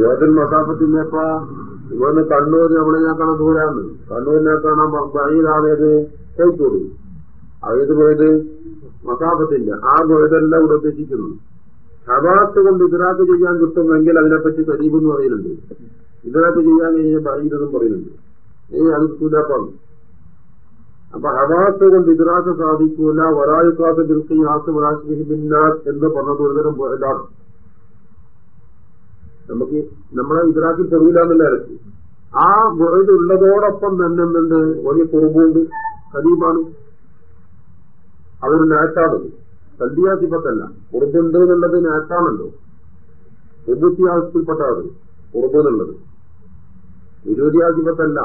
യോജൻ മസാഫത്തിന്റെപ്പ ഇവിടുന്ന് കണ്ണൂർ നമ്മളിനേക്കാണ് ദൂരാണ്. കണ്ണൂരിനേക്കാണ് ബൈദാവേത് കോഴിക്കോട്. അത് പോയത് മസാഫത്തിന്റെ ആ പോയതെല്ലാം ഇവിടെ ഉദ്ദേശിക്കുന്നു. ഷബാത്ത് കൊണ്ട് ഇതിനകത്ത് ചെയ്യാൻ കിട്ടുമെങ്കിൽ അതിനെപ്പറ്റി കരീബ് എന്ന് പറയുന്നുണ്ട് ഇതിനകത്ത് ചെയ്യാൻ കഴിഞ്ഞാൽ ബൈദെന്നും പറയുന്നുണ്ട്. ഏ അത് കിട്ടൂലപ്പാണ് അപ്പൊ. ഹവാസ് കൊണ്ട് ഇതിനാക്ക് സാധിക്കൂല. വരായുക്കാത്ത ദൃശ്യം ആസ് വരാശിബിന്നാസ് എന്ന് പറഞ്ഞത് ഒരുതരം പോയതാണ് നമുക്ക് നമ്മളെ ഇതിനാക്കി പെടൂല എന്നുള്ള ആ ആ ഉള്ളതോടൊപ്പം തന്നെ എന്തുണ്ട് വലിയ കുറുമ്പുണ്ട് കരീമാണ് അതൊരു നാറ്റാണത് സന്ധ്യാസിപ്പത്തല്ല ഉറുബുണ്ട് എന്നുള്ളത് നേട്ടാണല്ലോ ഉബുത്തിയാസിൽപ്പെട്ടത് ഉറുബ് എന്നുള്ളത്. വിരോധിയാസിപ്പത്തല്ല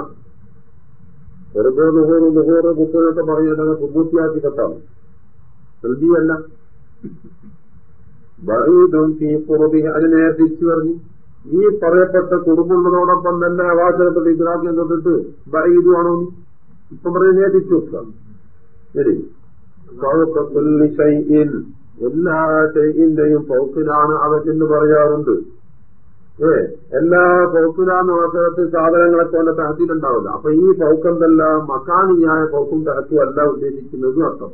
ഉറുബ് നുഹൂറ് നുഹൂറ് കുത്തുന്നൊക്കെ പറയുന്നത് ഈ കുറുബി അതിനെ തിരിച്ചു പറഞ്ഞു. ഈ പറയപ്പെട്ട കുടുംബങ്ങളോടൊപ്പം തന്നെ വാചകത്തിൽ ഇദ്രാഖ്യം തൊട്ടിട്ട് ആണോ ഇപ്പം പറയുന്നേ തിരിച്ചു വെക്കാം. ശരി. എല്ലാ ഷെയ്ന്റെയും പൗക്കിലാണ് അവൻ എന്ന് പറയാറുണ്ട്. ഏ എല്ലാ പൗക്കിലാന്ന് അവസരത്തിൽ സാധനങ്ങളെ പോലെ തഹത്തിലുണ്ടാവില്ല അപ്പൊ ഈ പൗക്കെന്തെല്ലാം മക്കാനിയായ പൗക്കും തഹത്തും അല്ല ഉദ്ദേശിക്കുന്നത് അർത്ഥം.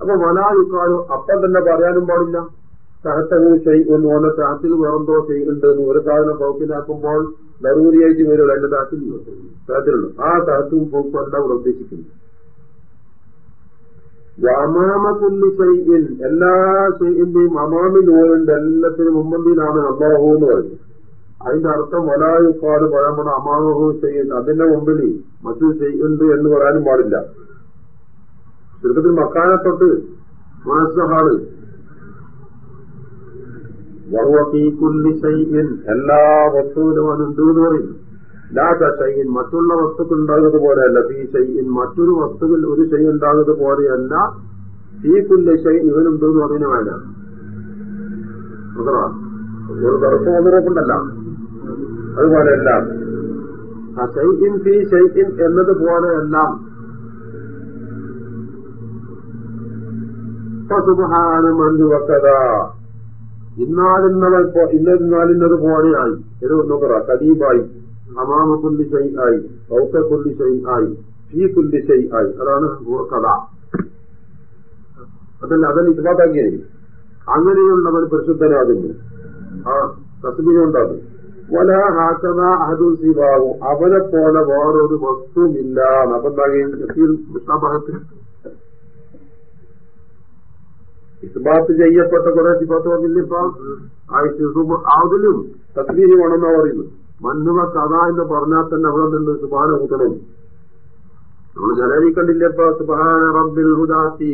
അപ്പൊ മലായുക്കാരും അപ്പം തന്നെ പറയാനും പാടില്ല. തഹത്തവും ചെയ്യുന്ന പോലെ തഹത്തിൽ വേറെന്തോ ചെയ്യുന്നുണ്ട് എന്ന് ഒരു സാധനം പൗക്കിലാക്കുമ്പോൾ ദറൂരിയായിട്ട് വരും എന്റെ താത്തിൽ തഹത്തിലുള്ളൂ ആ താത്തും പൗക്കും അവർ ഉദ്ദേശിക്കുന്നു അമാമക്കുല്ലി ഷൈഇൻ. എല്ലാ ചെയ്യുമ്പോഴും അമാമിൽ ഓരുണ്ട് എല്ലാത്തിനും മുമ്പന്തിയിലാണ് അള്ളാഹു എന്ന് പറയുന്നത്. അതിന്റെ അർത്ഥം വലായുക്കാട് പഴമ്പട അമാമഹു ചെയ്യുന്നു അതിന്റെ മുമ്പിൽ മറ്റു ചെയ്യുന്നുണ്ട് എന്ന് പറയാനും പാടില്ല. ചുരുക്കത്തിൽ മക്കാനെ തൊട്ട് എല്ലാ വസ്തുവിലും അവനുണ്ട് എന്ന് പറയും. ലാത്ത ഷൈൻ മറ്റുള്ള വസ്തുക്കൾ ഉണ്ടാകുന്നത് പോലെയല്ല. ഫീ ഷൈൻ മറ്റൊരു വസ്തുവിൽ ഒരു ഷൈ ഉണ്ടാകുന്നത് പോലെയല്ല. ഫീ കുല്ല ഷൈൻ ഇവനുണ്ട് എന്ന് പറയുന്ന വേണ്ട. ഒരു അതുപോലെയല്ല. ആ ഷൈൻ ഫീ ഷൈൻ എന്നതുപോലെയല്ല അഞ്ചു വക്കത ഇന്നാലിന്നവൾ ഇന്നാലിന്നത് പോലെയായി ഒരു നോക്കറ കദീബായി. അമാമ കുല്ലി ഷൈ ആയി ഔക്ക കുല്ലി ഷൈ ആയി ഫീ കുല്ലി ഷൈ ആയി അതാണ് കഥ അതല്ല അതല്ല ഇത്മാതാക്കിയത് അങ്ങനെയുള്ളവൻ പരിശുദ്ധനാകുന്നു ആ തസ്ബിനുണ്ടാകും വല ഹാക്കത അഹദു സിവാവു അവനെ പോലെ വേറൊരു വസ്തുവില്ല. അപ്പൊ എന്താകും ഇസ്ബാത്ത് ചെയ്യപ്പെട്ട കുറെ സിബാത്ത് പറഞ്ഞില്ലിപ്പ ആ അതിലും തസ്ലീഹ് വേണമെന്നാ പറയുന്നത്. മന്നുവ കഥ എന്ന് പറഞ്ഞാൽ തന്നെ അവിടെ നിന്ന് സുബാന കൂട്ടണം. നമ്മൾ ജലരി കണ്ടില്ലപ്പോ സുബാന റബ്ബിൽ ഹുദാത്തി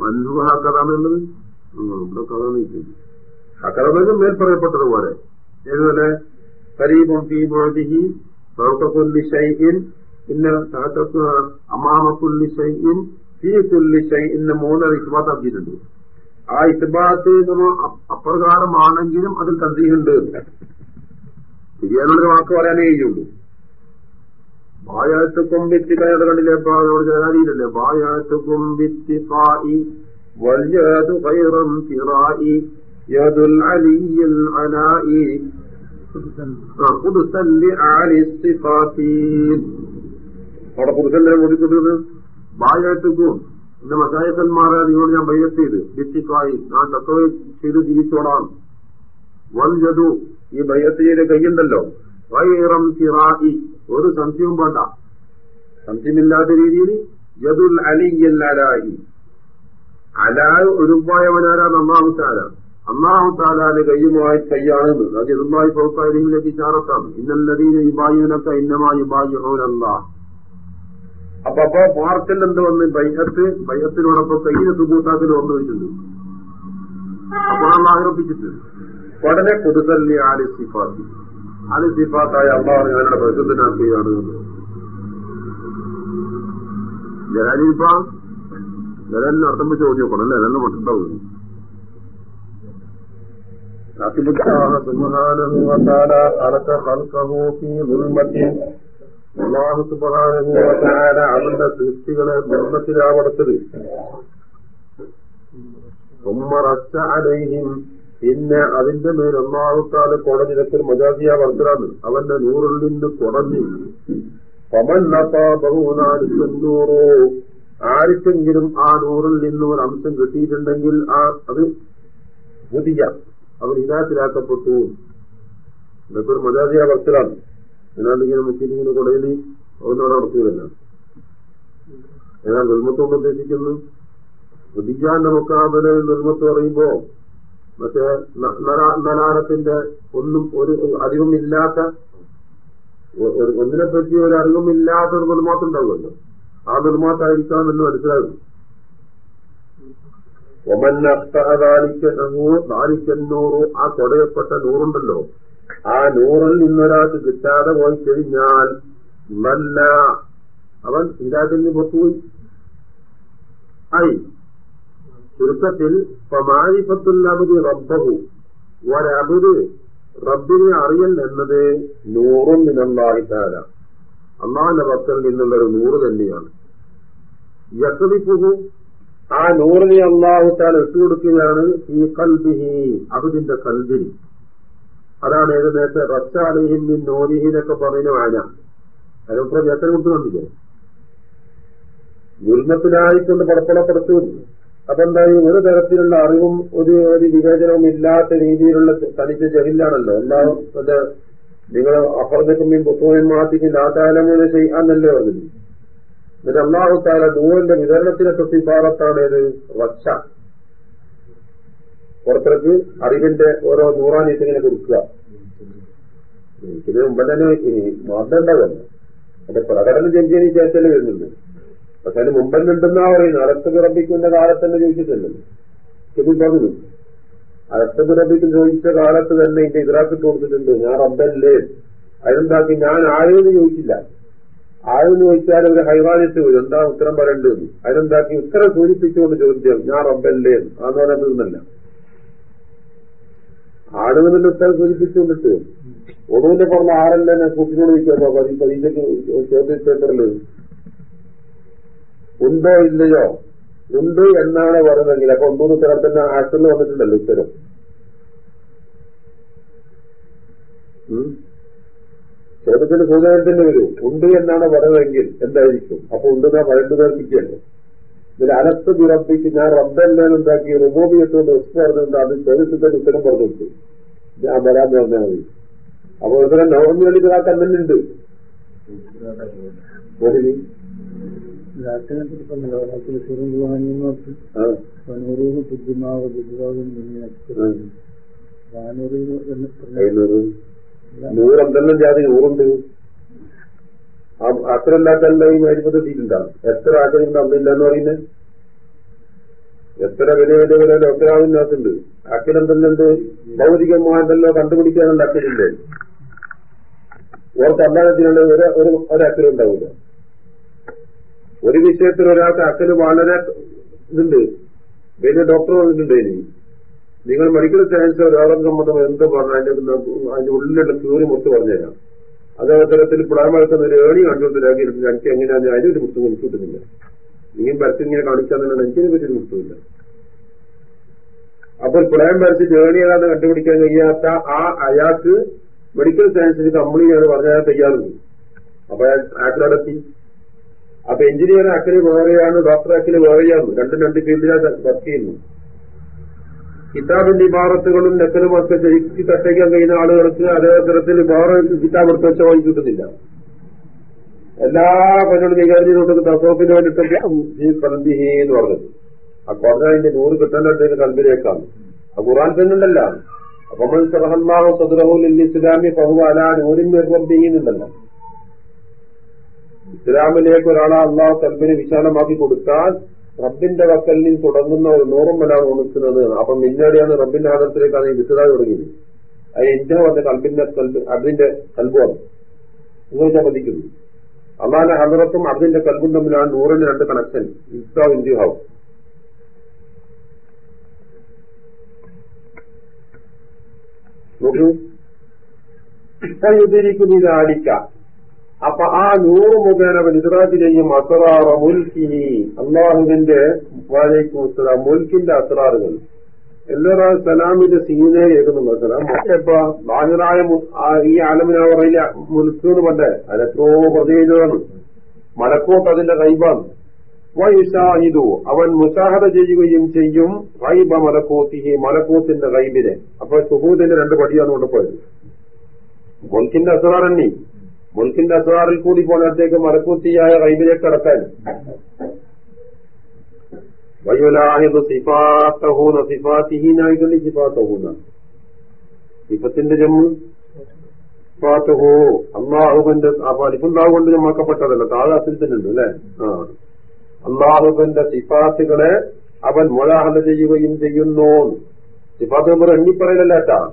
മന്നുവ കഥ എന്നുള്ളത് ഇവിടെ കഥ നീക്കുന്നു കഥ മേൽ പറയപ്പെട്ടതുപോലെ ഏതുപോലെ? കരീബും തീ ബോധിഹി ഫൗകകുല്ലി ഷൈഇൻ ഇന്ന തഹതത്തു അമാമ കുല്ലി ഷൈഇൻ ഫീ കുല്ലി ഷൈഇൻ മൂന്ന് ഇസ്ബാത്താക്കിയിട്ടുണ്ട് ആ ഇസ്ബാത്ത് അപ്രകാരമാണെങ്കിലും അതിൽ തന്തിയുണ്ട് ശരിയാനുള്ളൊരു വാക്ക് പറയാനേ കഴിയുള്ളൂ ബായാത്ത് കൊമ്പിത്തി കയറ് കണ്ടില്ലേ? അവിടെ ജനാലിയിലല്ലേ ബായാത്ത് കൊമ്പിത്തി പായി വലിയതു കയറും തിറായി അലായി പുതുസല്ലി ആലി സിഫാത്തീൻ അവിടെ പുരുഷന്റെ കൂടിക്കൊണ്ടിരുന്നത് ബായാത്തുക്കും എന്റെ മസായക്കന്മാരെ നിങ്ങളോട് ഞാൻ ബയ്യത്ത് ചെയ്ത്. ഭിത്തിക്കായി. ഞാൻ തക്കവ ചെയ്ത് ജീവിച്ചോടാം വൻ ജതു ഈ ബയ്യത്ത് ചെയ്ത കയ്യുണ്ടല്ലോ വൈറം സിറാഹി ഒരു സംശയവും വേണ്ട. സംശയമില്ലാത്ത രീതിയിൽ യദുൽ അലിയല്ലാലായി അലായ ഒരുപായവനാരാണ് അമ്മാവുത്താര അമ്മാവുത്താലാന്റെ കയ്യുമായി കയ്യാണെന്ന് അത് എതുമായി പോക്കാരിലേക്ക് ചാറത്താണ് ഇന്നല്ലതീന ഇബായുനൊക്കെ ഇന്നമായി ഇബായുഹോനല്ല അപ്പൊ അപ്പൊ പാർട്ടിൽ എന്ത് വന്ന്? ബൈഹത്ത് ബൈഹത്തിനോടൊപ്പം കയ്യിൽ സുബൂട്ടാക്കൽ വന്നു വെച്ചിട്ടുണ്ട് അപ്പൊ നമ്മൾ ആരോപിച്ചിട്ട്. ഉടനെ കൊടുക്കല്ലി ആലി സിഫാത്ത് ആലി സിഫാത്തായ അള്ളാഹ് ഞങ്ങളുടെ പ്രസിദ്ധനാക്കുകയാണ് ജലാലിപ്പ ജനലിന് അർത്ഥം വെച്ച് ഓടി നോക്കണം അല്ലേ? അതെല്ലാം സുബ്ഹാനഹു അത്തിബുദ്ധാഹ സുബാന അലക്ക ഹൽക്കഹോ ഫീ ളുൽമതി അള്ളാഹു സുബാന അവന്റെ സൃഷ്ടികളെ ധർമ്മത്തിലാവടത്തത് ഉമ്മറച്ച പിന്നെ അതിന്റെ മേൽ ഒന്നാമത്താൽ കുടഞ്ഞിടത്തിൽ മജാസിയ വർദ്ധനാണ് അവന്റെ നൂറിൽ നിന്ന് കൊടഞ്ഞു. പമന്നൂറോ ആർക്കെങ്കിലും ആ നൂറിൽ നിന്ന് ഒരു അംശം കിട്ടിയിട്ടുണ്ടെങ്കിൽ ആ അത് പുതിയ അവർ ഇനാത്തിലാക്കപ്പെട്ടു. ഇതൊക്കെ ഒരു മജാസിയ വർത്തരാണ് ഇങ്ങനെ മുസ്ലിമിങ്ങനെ കൊടയിൽ അവനോട് നടക്കൂലല്ല എന്നാൽ നിർമ്മത്തോട് ഉദ്ദേശിക്കുന്നു ഉദിജാന്റെ മുക്കാബല നിർമ്മത്ത് പറയുമ്പോ മറ്റേ നരാരത്തിന്റെ ഒന്നും ഒരു അറിവുമില്ലാത്ത ഒന്നിനെ പറ്റി ഒരു അറിവുമില്ലാത്ത ഒരു നിർമ്മാത്തം ഉണ്ടാവുമല്ലോ ആ നിർമ്മാത്തായിരിക്കാം എന്ന് മനസ്സിലാകും ഒമന്നൂറ് ആ കൊടയപ്പെട്ട നൂറുണ്ടല്ലോ. ആ നൂറിൽ നിന്നൊരാൾക്ക് കിട്ടാതെ പോയി കഴിഞ്ഞാൽ നല്ല അവൻ ഇതാത്തിൽ നിന്ന് പുറത്തുപോയി ആയി. ചുരുക്കത്തിൽ മാരിഫത്തുല്ലബുദ് റബ്ബഹു. ഒരബുദ് റബ്ബിനെ അറിയൽ എന്നത് നൂറും നിന്നുണ്ടായിട്ടാല അള്ളാന്റെ ഭക്തൽ നിന്നുള്ളൊരു നൂറ് തന്നെയാണ്. യക്കതിപ്പുഹു ആ നൂറിനെ അള്ളാഹുത്താൽ ഇട്ടുകൊടുക്കുകയാണ് ഈ കൽബിഹി അബുദിന്റെ കൽബിന് അതാണ് ഏത് നേരത്തെ റച്ചാലിഹിം നോരിഹിനൊക്കെ പറയുന്ന വായന അതിനുപ്രം എത്ര കൊടുക്കുന്നുണ്ടില്ലേ ദുർമ്മത്തിലായിക്കൊണ്ട് പടപ്പടപ്പെടുത്തും. അതെന്തായി? ഒരു തരത്തിലുള്ള അറിവും ഒരു ഒരു വിവേചനവും ഇല്ലാത്ത രീതിയിലുള്ള തനിച്ച് ജഹില്ലാണല്ലോ. എല്ലാ അത് നിങ്ങൾ അപ്പുറത്തേക്കും പുത്തോയും മാറ്റിക്കും ലാതാലമൂല ചെയ്യാന്നല്ലേ പറഞ്ഞത് എന്നിട്ട് അള്ളാഹു താല ദൂരന്റെ വിതരണത്തിനെ തൊട്ടിപ്പാറത്താണ് ഇത് റച്ച പുറത്തേക്ക് അറിവിന്റെ ഓരോ നൂറാനീസ് ഇങ്ങനെ കൊടുക്കുക. ഇതിന് മുമ്പ് തന്നെ മാറുന്നുണ്ടാവല്ലോ അതിന്റെ പ്രകടനം ജനിച്ചതിന് ശേഷം വരുന്നുണ്ട് പക്ഷെ അതിന് മുമ്പെന്നുണ്ടെന്നാ പറയുന്നത്. അടത്ത് പിറപ്പിക്കുന്ന കാലത്ത് തന്നെ ചോദിച്ചിട്ടുണ്ടല്ലോ ഇത് പറഞ്ഞു പിറപ്പിക്കും ചോദിച്ച കാലത്ത് തന്നെ ഇതിന്റെ ഇതറാക്കിട്ട് കൊടുത്തിട്ടുണ്ട്. ഞാൻ റബ്ബല്ലേ. അതിനെന്താക്കി ഞാൻ ആരെയെന്ന് ചോദിച്ചില്ല. ആരെന്ന് ചോദിച്ചാൽ ഒരു ഹൈവാനിട്ട് വരും എന്താ ഉത്തരം പറയേണ്ടത്? അതിനെന്താക്കി ഉത്തരം സൂചിപ്പിച്ചുകൊണ്ട് ചോദിച്ചു. ഞാൻ റബ്ബല്ലേ. ആന്ന് പറയാൻ ആടുന്നതിന്റെ ഉത്തരം സൂചിപ്പിച്ചുകൊണ്ടിട്ട് ഒടുവിന്റെ പുറമെ ആരല്ല കുട്ടിനോട് ചോദിച്ചോ പരീക്ഷയ്ക്ക് ചോദ്യ ഉണ്ടോ ഇല്ലയോ? ഉണ്ട് എന്നാണ് പറയുന്നതെങ്കിൽ അപ്പൊ ഒന്നൂന്ന് ഉത്തരം തന്നെ ആക്ഷൻ വന്നിട്ടുണ്ടല്ലോ ഉത്തരം. ചോദ്യത്തിന് സൂചന തന്നെ വരൂ. ഉണ്ട് എന്നാണ് പറയുന്നതെങ്കിൽ എന്തായിരിക്കും? അപ്പൊ ഉണ്ടെന്നാ പറയേണ്ടത് കേൾപ്പിക്കല്ലോ ഇതിൽ അലത്ത് പിറപ്പിച്ച് ഞാൻ റബ്ബെല്ലാം ഉണ്ടാക്കി റുബോബിയത്തോട് എസ് പറഞ്ഞിട്ടുണ്ട് അത് ചോദ്യത്തിന്റെ ഉത്തരം പറഞ്ഞു കൊടുത്തു ഞാൻ വരാൻ പറഞ്ഞാൽ മതി. അപ്പൊ ഇവിടെ നോർമൽ ഒരാൾക്ക് ആ. ഉണ്ട് നൂറെന്തെല്ലാം ജാതി? നൂറുണ്ട്. അത്രല്ലാത്തല്ല ഈ മരുപ്പത്ത് എത്തിയിട്ടുണ്ടാവും. എത്ര ആഗ്രഹം അന്നില്ല എന്ന് പറയുന്നത്? എത്ര വലിയ വലിയ വലിയ തന്നെ അക്കിലെന്തെല്ലാം ഭൗതികമായതല്ലോ കണ്ടുപിടിക്കാനുള്ള അക്കിലില്ലേ ഓർക്ക് അല്ലാതത്തിനുള്ള ഒരു ഒരു ഒരക്കലും ഉണ്ടാവില്ല. ഒരു വിഷയത്തിൽ ഒരാൾക്ക് അക്കൽ വളരെ ഇതുണ്ട്. വലിയ ഡോക്ടർ വന്നിട്ടുണ്ട് ഇനി. നിങ്ങൾ മെഡിക്കൽ സയൻസ് രോഗം സംബന്ധം എന്ത് പറഞ്ഞു അതിന്റെ അതിന്റെ ഉള്ളിലുള്ള ക്യൂരി മൊത്തം പറഞ്ഞുതരാം. അതേ തരത്തിൽ പിടാമഴക്കുന്ന ഒരു ഏണി കണ്ടുകൊണ്ടിരാക്കി എനിക്ക് എങ്ങനെയാണ് അതിനൊരു പുസ്തകം എനിക്ക് കിട്ടുന്നില്ല. നീയും പരസ്യം ഇങ്ങനെ കാണിച്ചാന്നുള്ളത് എനിക്കതിനെ പറ്റി ഒരു മുത്തുമില്ല അപ്പോൾ പിടായം പരസ്യം ഏണി കണ്ടുപിടിക്കാൻ കഴിയാത്ത ആ അയാൾക്ക് മെഡിക്കൽ സയൻസിന് കമ്പനിയാണ് പറഞ്ഞാൽ തയ്യാറുണ്ട് അപ്പൊ അയാൾ ആക്കിലടത്തി അപ്പൊ എഞ്ചിനീയർ അക്കൽ വേറെയാണ് ഡോക്ടർ അക്കൽ വേറെയാണ്. രണ്ടും രണ്ട് ഫീൽഡിലാണ് വർക്ക് ചെയ്യുന്നു. കിതാബിന്റെ ഇബാറത്തുകളും നെക്കലും ഒക്കെ ശരിക്കും തട്ടയ്ക്കാൻ കഴിയുന്ന ആളുകൾക്ക് അതേ തരത്തിൽ വേറെ കിതാബ് എടുത്ത് വെച്ച വാങ്ങി കിട്ടുന്നില്ല. എല്ലാ പലരും കൈകാര്യം ചെയ്തുകൊണ്ട് തസോഫിന് വേണ്ടിയിട്ടൊക്കെ എന്ന് പറഞ്ഞത്. ആ കുറഞ്ഞതിന്റെ നൂറ് കിട്ടാനായിട്ട് കൽബിലേക്കാണ്. ആ ഖുറാൻ തന്നെയുണ്ടല്ല. അപ്പൊ നമ്മൾ സഹല്ലാഹു സദുറഹുൽ ഇസ്ലാമി ഫഹു അലാ നൂരിൻ നിർബന്ധിക്കുന്നുണ്ടല്ലോ ഇസ്ലാമിലേക്ക് ഒരാളെ അള്ളാഹു കൽബിനെ വിശാലമാക്കി കൊടുത്താൽ റബ്ബിന്റെ വക്കലിൽ തുടങ്ങുന്ന ഒരു നൂറും മലാണ് ഉണക്കുന്നത് അപ്പം പിന്നീടാണ് റബ്ബിന്റെ ആദരത്തിലേക്കാണ് ഈ വിശദായി തുടങ്ങിയത്. അത് എന്റെ വന്ന കൽബിന്റെ കൽബ് അതിന്റെ കൽബാണ് ഇങ്ങനെ പതിക്കുന്നു. അള്ളാന്റെ ഹദറത്തും അതിന്റെ കൽബും തമ്മിലാണ് നൂറിന് രണ്ട് കണക്ഷൻ ഇസ്ലാം ഇന്ത്യ ഹാവും നോക്കൂ. ഇതാടിക്ക അപ്പൊ ആ നൂറ് മുഖേന ഇസ്രാജ് ചെയ്യും അസറാറ മുൽക്കിനി അള്ളാഹുവിന്റെ മുൽക്കിന്റെ അസറാറുകൾ എല്ലാ സലാമിന്റെ സീനെ കേൾക്കുന്നു സലാം ഇപ്പൊ ബാഹിറായ ഈ ആലമിനാ പറയില്ല മുൽക്ക് എന്ന് പറഞ്ഞേ അതെത്രയോ പ്രതിയാണ് മലക്കോട്ട് അതിന്റെ കൈബാണ്. വൈഷാഹിദു അവൻ മുഷാഹദ ചെയ്യുകയും ചെയ്യും. റൈബ മലക്കൂത്തിഹി മലക്കോത്തിന്റെ റൈബിനെ അപ്പൊ സുഹൂദിന്റെ രണ്ട് പടിയാണ് കൊണ്ടുപോയത് മുൽക്കിന്റെ അസറാർ തന്നെ മുൽക്കിന്റെ അസ്വാറിൽ കൂടി പോണത്തേക്ക് മലക്കൂത്തിയായ റൈബിലേക്ക് കടക്കാൻ സിഫത്തിന്റെ ജമ്മു സിഫാത്തഹോ. അള്ളാഹുബന്റെ അലിഫുണ്ടാവ് കൊണ്ട് ജമ്മാക്കപ്പെട്ടതല്ല അസിൽ തന്നെ ഉണ്ട് അല്ലെ? ആ. അള്ളാഹുബന്റെ സിഫാത്തുകളെ അവൻ മുലാഹല ചെയ്യുകയും ചെയ്യുന്നു. സിഫാത്ത് നമ്പർ എണ്ണിപ്പറയിലല്ലേട്ടാ.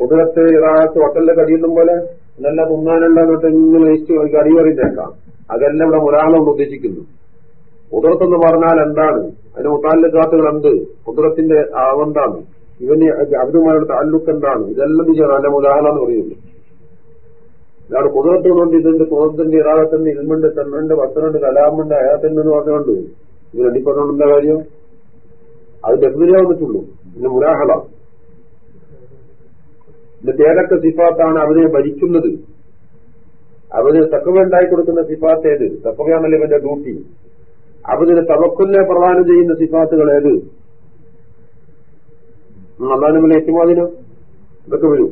കുതിരത്ത് ഇറാത്ത് വട്ടലിന്റെ കടിയുന്നും പോലെ നല്ല തിന്നാനുള്ള എന്നിട്ട് ഇങ്ങനെ വേസ്റ്റ് കടി പറയുന്നേക്കാം അതെല്ലാം ഇവിടെ മുലാഹലം ഉദ്ദേശിക്കുന്നു. കുതിരത്തെന്ന് പറഞ്ഞാൽ എന്താണ്? അതിന് മുത്താലിന്റെ കാത്തുകൾ എന്ത്? കുതിരത്തിന്റെ ആവെന്താണ്. ഇവന് അബ്ദുമാരുടെ താലൂക്ക് എന്താണ്? ഇതെല്ലാം ചെയ്യാൻ അല്ല മുലാഹല എന്ന് പറയുന്നു. ഇതാണ് കുതിരത്ത് കൊണ്ട് ഇതുണ്ട് കുതിരത്തിന്റെ ഇറാകത്തിന്റെ ഇൽമുണ്ട് തെണ്ണുണ്ട് പത്തനുണ്ട് കലാമുണ്ട് അയാത്തിന്റെ എന്ന് പറഞ്ഞുകൊണ്ട്. ഇത് രണ്ടിപ്പറഞ്ഞുകൊണ്ടെന്താ കാര്യം? അത് ഡെഫിനറ്റ് വന്നിട്ടുള്ളൂ. പിന്നെ മുലാഹല എന്നിട്ട് ഏതൊക്കെ സിഫാത്താണ് അവനെ ഭരിക്കുന്നത്. അവന് തക്കവ ഉണ്ടായി കൊടുക്കുന്ന സിഫാത്ത് ഏത്? തക്കവയാണല്ലോ ഇവന്റെ ഡ്യൂട്ടി. അവന് തവക്കുലിനെ പ്രദാനം ചെയ്യുന്ന സിഫാത്തുകൾ ഏത്? അള്ളാനുമില്ല ഏറ്റുമാതിനോ? ഇതൊക്കെ വരും.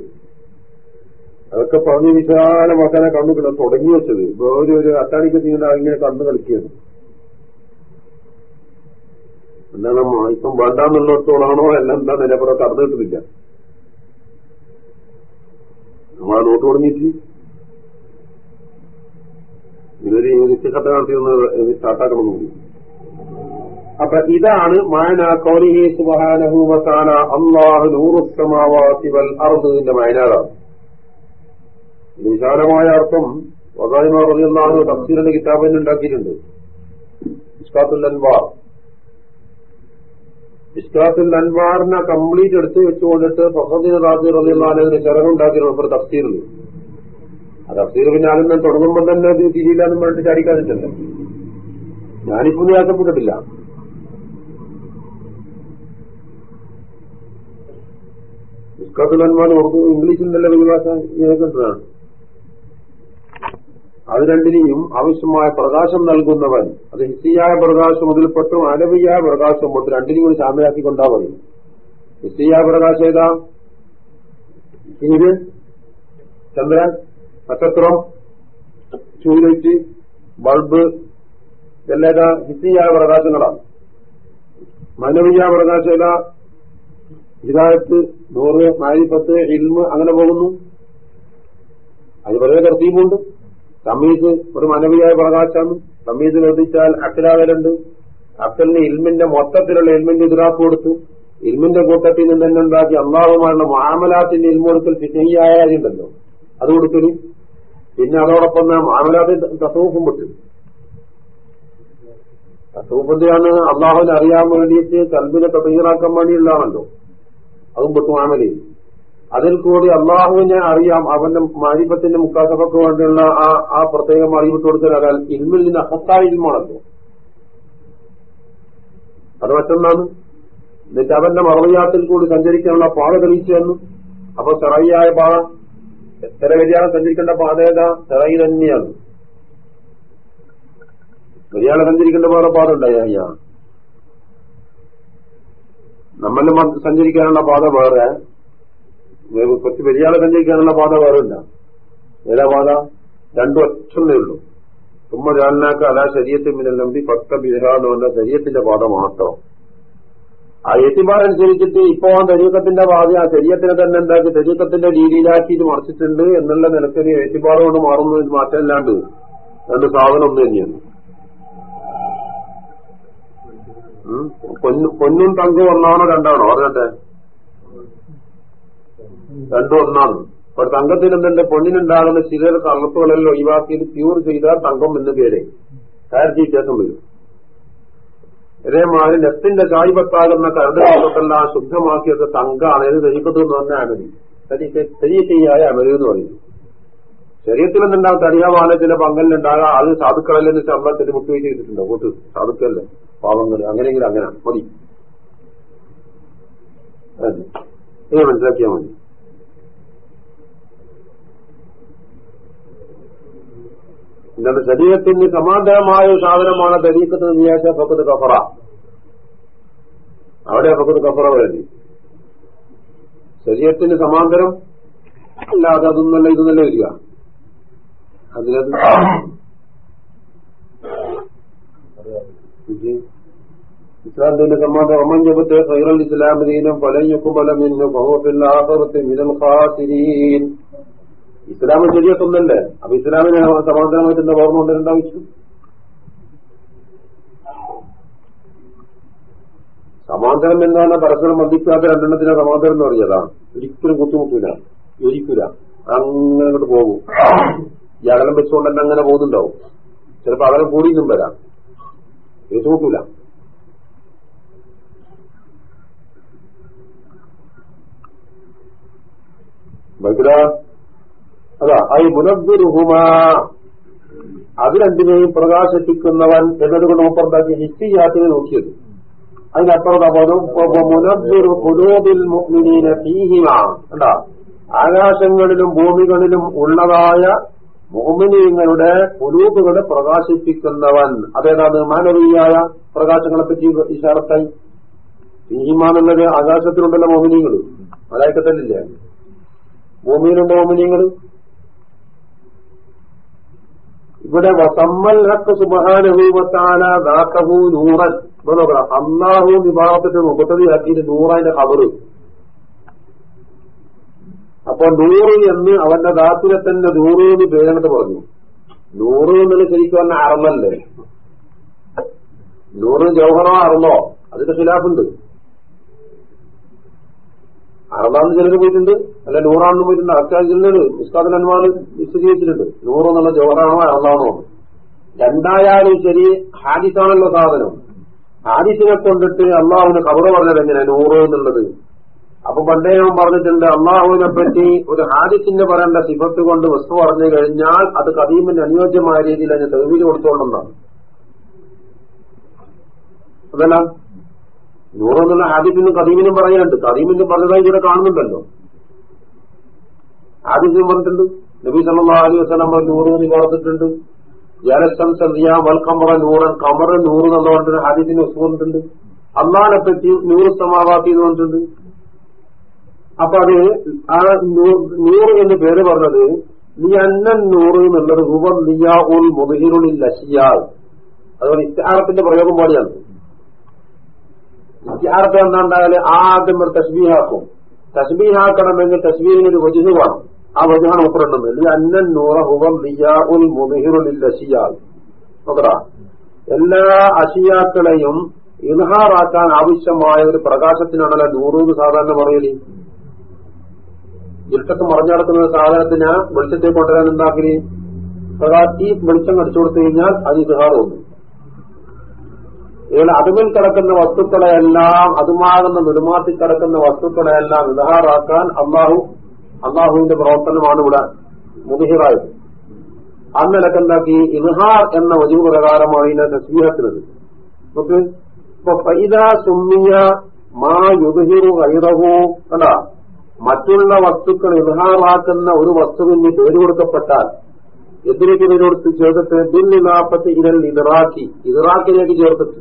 അതൊക്കെ പറഞ്ഞ് വിശാലമാക്കാനെ കണ്ണുകൾ തുടങ്ങി വെച്ചത്. ഒരു ഒരു അത്താണിക്ക് നീണ്ട ഇങ്ങനെ കണ്ണു കളിക്കുകയാണ്. എന്താണ് ഇപ്പം വേണ്ടാന്നുള്ളിടത്തോളാണോ അല്ല എന്താ നിലപ്പുറം കടന്നു കിട്ടുന്നില്ല നമ്മളെ നോട്ട് തുടങ്ങിയിട്ട് ഇതൊരു നിത്യക്കഥ നടത്തിയൊന്ന് സ്റ്റാർട്ടാക്കണം കൂടി അപ്പൊ ഇതാണ് മായനാ കോലിഹി സുബാനഹൂമസാന അള്ളാഹു നൂറുസമാവാസി അറുദിന്റെ മായനാതാണ് ഇത് വിശാലമായ അർത്ഥം റളിയല്ലാഹു തഫ്സീറിന്റെ കിതാബിനുണ്ടാക്കിയിട്ടുണ്ട് ഇഷ്കാത്തുൽ അൻവാർ. ഇസ്കാത്തുൽ അൻവാറിനെ കംപ്ലീറ്റ് എടുത്ത് വെച്ചുകൊണ്ടിട്ട് ഫഹദീൻ റാജി റളിയല്ലാഹുവിന്റെ ചെറകുണ്ടാക്കിയിട്ടുണ്ട് ഒരു തഫ്സീറിന് ആ തഫ്സീർ പിന്നെ ആദ്യം ഞാൻ തുടങ്ങുമ്പോൾ തന്നെ അത് തിരിയില്ലാന്നും പറഞ്ഞിട്ട് ചാടിക്കാതിട്ടല്ല? ഞാനിപ്പോ നിരാശപ്പെട്ടിട്ടില്ല ഇസ്കാത്തുൽ അൻവാർ ഉറുദു ഇംഗ്ലീഷിൽ നല്ല പരിഭാഷ കേൾക്കുന്നതാണ് അത് രണ്ടിനെയും ആവശ്യമായ പ്രകാശം നൽകുന്നവൻ. അത് ഹിസിയായ പ്രകാശം മുതൽപ്പെട്ടും അനവിയായ പ്രകാശം മുതൽ രണ്ടിനും കൂടി ശാമയാക്കിക്കൊണ്ടാ മതി. ഹിസിയായ പ്രകാശം ഏതാ? സൂര്യൻ ചന്ദ്രൻ നക്ഷത്രം ചൂരറ്റ് ബൾബ് ഇതെല്ലാം ഹിസിയായ പ്രകാശങ്ങളാണ്. മനവിയായ പ്രകാശം ഏതാ? ഹിതായത്ത് നൂറ് നാലിപ്പത്ത് ഇൽമ് അങ്ങനെ പോകുന്നു. അത് വളരെ തർത്തീപുണ്ട് തമ്മീസ് ഒരു മാനവീയായ പ്രകാശമാണ് തമ്മീസ് നിർദ്ദിച്ചാൽ അക്കലാകലുണ്ട് അക്കലിന് ഇൽമിന്റെ മൊത്തത്തിലുള്ള ഇൽമിന്റെ എതിരാപ്പ് കൊടുത്തു. ഇൽമിന്റെ കൂട്ടത്തിൽ നിന്ന് തന്നെ ഉണ്ടാക്കി അള്ളാഹുമാരുടെ മാമലാത്തിന്റെ ഇൽമ കൊടുക്കൽ കാര്യമുണ്ടല്ലോ. അത് കൊടുക്കൽ പിന്നെ അതോടൊപ്പം മാമലാത്തിൽ തസൂഫും വിട്ടു തസൂഫിന്റെയാണ് അള്ളാഹുവിനെ അറിയാൻ വേണ്ടിയിട്ട് കൽബിനെ തയ്യാറാക്കാൻ വേണ്ടിയുള്ളതാണല്ലോ അതും വിട്ടു മാമലയിൽ. അതിൽ കൂടി അള്ളാഹുവിനെ അറിയാം അവന്റെ മാരിപ്പത്തിന്റെ മുക്കാസഭക്ക് വേണ്ടിയുള്ള ആ ആ പ്രത്യേകം അറിയിപ്പ് കൊടുക്കാൻ അതാൽ ഇൽമിൽ നിന്ന് അഹത്തായ ഇൽമാണല്ലോ അത് മറ്റൊന്നാണ്. എന്നിട്ട് അവന്റെ മറവിയാത്തിൽ കൂടി സഞ്ചരിക്കാനുള്ള പാത തെളിയിച്ചു തന്നു. അപ്പൊ ചെറയ്യായ പാത എത്ര വ്യതിയാനം സഞ്ചരിക്കേണ്ട പാത ഏതാ? ചെറയി തന്നെയാണ്. വ്യതിയാനം സഞ്ചരിക്കേണ്ട വേറെ പാത ഉണ്ടായ നമ്മളും സഞ്ചരിക്കാനുള്ള പാത വേറെ. കുറച്ച് വലിയാളെ സഞ്ചരിക്കാനുള്ള പാത വേറെ ഇല്ല. ഏതാ പാത രണ്ടു ഒറ്റന്നേ ഉള്ളൂ. തുമ്മ ജാനാക്ക അതാ ശരീരത്തിൽ മിന്നൽ നമ്പി പക്ക ബിഹാന്ന് പറഞ്ഞ ശരീരത്തിന്റെ പാത മാത്രം. ആ ഏറ്റുപാട് അനുസരിച്ചിട്ട് ഇപ്പോ ആ തെരീക്കത്തിന്റെ പാത ആ ശരീരത്തിനെ തന്നെ എന്താക്കി തെരീക്കത്തിന്റെ രീതിയിലാക്കിയിട്ട് മറിച്ചിട്ടുണ്ട് എന്നുള്ള നിലക്കൊരു ഏറ്റുപാട് കൊണ്ട് മാറുന്നതിന് മാറ്റമില്ലാണ്ട് രണ്ട് സാധനം ഒന്ന് തന്നെയാണ്. പൊന്നും തങ്കും ഒന്നാണോ രണ്ടാണോ? പറഞ്ഞട്ടെ രണ്ടും ഒന്നാണ് അപ്പൊ തങ്കത്തിൽ എന്തെന്റെ പൊന്നിനുണ്ടാകുന്ന ചില കള്ളത്തുകളെല്ലാം ഒഴിവാക്കി പ്യൂർ ചെയ്താൽ തങ്കം എന്ന് പേര്. കാര്യത്തിൽ വ്യത്യാസം വരും. ഇതേമാതിരി നെത്തിന്റെ ചായ്പത്താകുന്ന കരടുകളെല്ലാം ശുദ്ധമാക്കിയത് തങ്കാണ്. ഇത് നിന്ന് എന്ന് പറഞ്ഞ അമലി തെരീക്കയായ അമരി എന്ന് പറയുന്നു ശരീരത്തിൽ നിന്നുണ്ടാകും തടിയാവാണ് ചില പങ്കലിനുണ്ടാകാം അത് സാധുക്കളല്ലെന്ന് ചമ്പളത്തിൽ മുട്ടുകയും ചെയ്തിട്ടുണ്ടോ. കൂട്ട് സാധുക്കളല്ലേ? പാവങ്ങൾ അങ്ങനെയെങ്കിലും അങ്ങനെ. മതി. ഇത് മനസ്സിലാക്കിയാൽ മതി. എന്നാൽ ശരീരത്തിന് സമാന്തരമായ ഒരു സാധനമാണ് ദരീക്കത്തിന് വിചാരിച്ച ഫക്കത്ത് കഫറ. അവിടെ ഫക്കത്ത് കഫറ വരുന്നത് ശരീരത്തിന് സമാന്തരം അല്ലാതെ അതും നല്ല ഇതും നല്ല വരിക അതിനത് ഇസ്ലാമിന്റെ ഇസ്ലാം ദീനം ഫലഞ്ഞുക്കും ഫലം ഇന്ന് ബഹുഫില്ലാഹറത്തെ മിനൽ ഖാസിരീൻ. ഇസ്ലാം ശരിയത്തൊന്നല്ലേ അപ്പൊ ഇസ്ലാമിനെ സമാധാനമായിട്ട് എന്താ ഓർമ്മ കൊണ്ടുവരേണ്ട സമാന്തരം എന്താണ് പരസ്പരം ബന്ധിക്കാത്ത രണ്ടെണ്ണത്തിനെ സമാന്തരം എന്ന് പറഞ്ഞതാണ്. ഒരിക്കലും കുത്തുമുട്ടില്ല യോജിക്കൂല. അങ്ങനെ അങ്ങോട്ട് പോകും. ഈ അകലം വെച്ചുകൊണ്ട് തന്നെ അങ്ങനെ പോകുന്നുണ്ടാവും. ചിലപ്പോ അകലം കൂടിയിട്ടും വരാം. ഏറ്റുമുട്ടൂല ബൈക്കില അതാ ഐ മുനബ്ബിറുഹുമ. അത് രണ്ടിനെയും പ്രകാശിപ്പിക്കുന്നവൻ എന്നതുകൊണ്ട് മൂപ്പറുണ്ടാക്കി നിശ്ചയാത്തിനെ നോക്കിയത്. അതിനപ്പുറം മുനബ്ബിറു കുലൂബിൽ മുഅ്മിനീന ഫീഹിമ. കണ്ടാ ആകാശങ്ങളിലും ഭൂമികളിലും ഉള്ളതായ മോമിനിയങ്ങളുടെ കുലൂബുകളെ പ്രകാശിപ്പിക്കുന്നവൻ. അതേതാണ് മാനവീയായ പ്രകാശങ്ങളെ പറ്റി ഇഷാറത്തായി ഫീഹിമാന്നുള്ളത് ആകാശത്തിലുണ്ടല്ലോ മോമിനിയങ്ങൾ മലായക്കത്തല്ലില്ലേ? ഭൂമിയിലുണ്ട് മോമിനിയങ്ങൾ ഇവിടെ വസമ്മൽ ഹക്ക് സുബഹാനഹൂവത്താല ദാക്കഹു നൂറൻ. നോക്കണം. അള്ളാഹു വിഭാഗത്തിന്റെ മുപ്പത്തതിയാക്കിയിട്ട് നൂറതിന്റെ കബറ് അപ്പൊ നൂറ് എന്ന് അവന്റെ ദാത്തിനെ തന്നെ നൂറ് എന്ന് പേരെന്നിട്ട് പറഞ്ഞു. നൂറ് എന്നുള്ള ശരിക്കും പറഞ്ഞ അറന്നല്ലേ നൂറ് ജൗഹറോ അറന്നോ അതിന്റെ ഖിലാഫുണ്ട്. അറന്നാന്ന് ചിലര് പോയിട്ടുണ്ട് അല്ല നൂറാണെന്ന് പോയിട്ടുണ്ട് അച്ചാജിലുണ്ട് ഉസ്താദ് അൻവാണ് വിശദീകരിച്ചിട്ടുണ്ട് നൂറ് എന്നുള്ള ജോഹറാണോ അറുപതാണോ രണ്ടായാലും ശരി ഹാദിസാണല്ലോ സാധനം. ഹാദിസിനെ കൊണ്ടിട്ട് അള്ളാഹുവിന് കബറ് പറഞ്ഞത് എങ്ങനെ നൂറ് എന്നുള്ളത്. അപ്പൊ പണ്ടേ പറഞ്ഞിട്ടുണ്ട് അള്ളാഹുവിനെ പറ്റി ഒരു ഹാദിസിന്റെ പറയേണ്ട സിഫത്ത് കൊണ്ട് വസ്തു പറഞ്ഞു കഴിഞ്ഞാൽ അത് കദീമിന്റെ അനുയോജ്യമായ രീതിയിൽ അതിന് തെളിവിൽ കൊടുത്തോണ്ടെന്നാണ് അതല്ല നൂറെന്നുള്ള ഹാദിസിനും കദീമിനും പറയാനുണ്ട് കദീമിനും പറഞ്ഞതായി ഇവിടെ കാണുന്നുണ്ടല്ലോ. ഹാദിസിനും പറഞ്ഞിട്ടുണ്ട്. നബി സല്ലാ അലൈഹി വസ്ലാം നൂറ് എന്ന് പറഞ്ഞിട്ടുണ്ട് വൽക്കമറ നൂറൻ കമറ നൂറ് എന്ന് പറഞ്ഞിട്ട് വസ്തു പറഞ്ഞിട്ടുണ്ട് അള്ളാഹിനെ പറ്റി നൂറ് സമാവാത്തി എന്ന് പറഞ്ഞിട്ടുണ്ട്. അപ്പൊ അത് ആ നൂറ് എന്ന് പേര് പറഞ്ഞത് നീ അന്നൻ നൂറ് എന്നുള്ളത് ഹുവർ ലിയാ ഉൽ മുബഹിറുൽ ലഷിയാൽ അതുപോലെ ഇസ്തിഹാരത്തിന്റെ പ്രയോഗം പോലെയാണ്. ഇസ്തിഹാരത്തെ എന്താണ്ടായാൽ ആദ്യം ഒരു തസ്ബീഹാക്കും. തസ്ബീഹാക്കണമെങ്കിൽ തസ്ബീഹിന് ഒരു വജുഹ് വേണം. ആ വജുഹാണ് ഉൾപ്പെടുന്നത് ഈ അന്നൻ നൂറ ഹുവം ദിയാഉൽ മുബഹിറുലിൽ അഷിയാൽ നോക്കടാ. എല്ലാ അഷിയാക്കളെയും ഇൻഹാറാക്കാൻ ആവശ്യമായ ഒരു പ്രകാശത്തിനാണല്ലോ നൂറൂന്ന് സാധാരണ പറയൽ ഇരുട്ടത്ത് മറഞ്ഞു നടക്കുന്ന സാധനത്തിന് വെളിച്ചത്തെ കൊണ്ടുവരാൻ എന്താക്കി ഈ വെളിച്ചം അടിച്ചു കൊടുത്തു കഴിഞ്ഞാൽ അത് തോന്നും ഇങ്ങനെ അതുമിൽ കിടക്കുന്ന വസ്തുക്കളെയെല്ലാം അതുമാകുന്ന നെടുമാറ്റി കിടക്കുന്ന വസ്തുക്കളെയെല്ലാം ഇതഹാറാക്കാൻ അള്ളാഹു അള്ളാഹുവിന്റെ പ്രവർത്തനമാണ് ഇവിടെ മുതിഹിറായത് അന്നിലക്ക് എന്താക്കി? ഇൻഹാർ എന്ന ഒരു പ്രകാരമാണ് ഇതിനെ തസ്ബീഹത്തിനത് നോക്ക്. മാ മറ്റുള്ള വസ്തുക്കൾ ഇൻഹാറാക്കുന്ന ഒരു വസ്തുവിന് പേര് കൊടുക്കപ്പെട്ടാൽ എന്തിനേക്ക് പേര് കൊടുത്ത് ചേർത്തിട്ട് ബില്ലിനാപ്പത്തി ഇതൽ ഇതറാക്കി ഇതറാക്കിലേക്ക് ചേർത്തിട്ട്.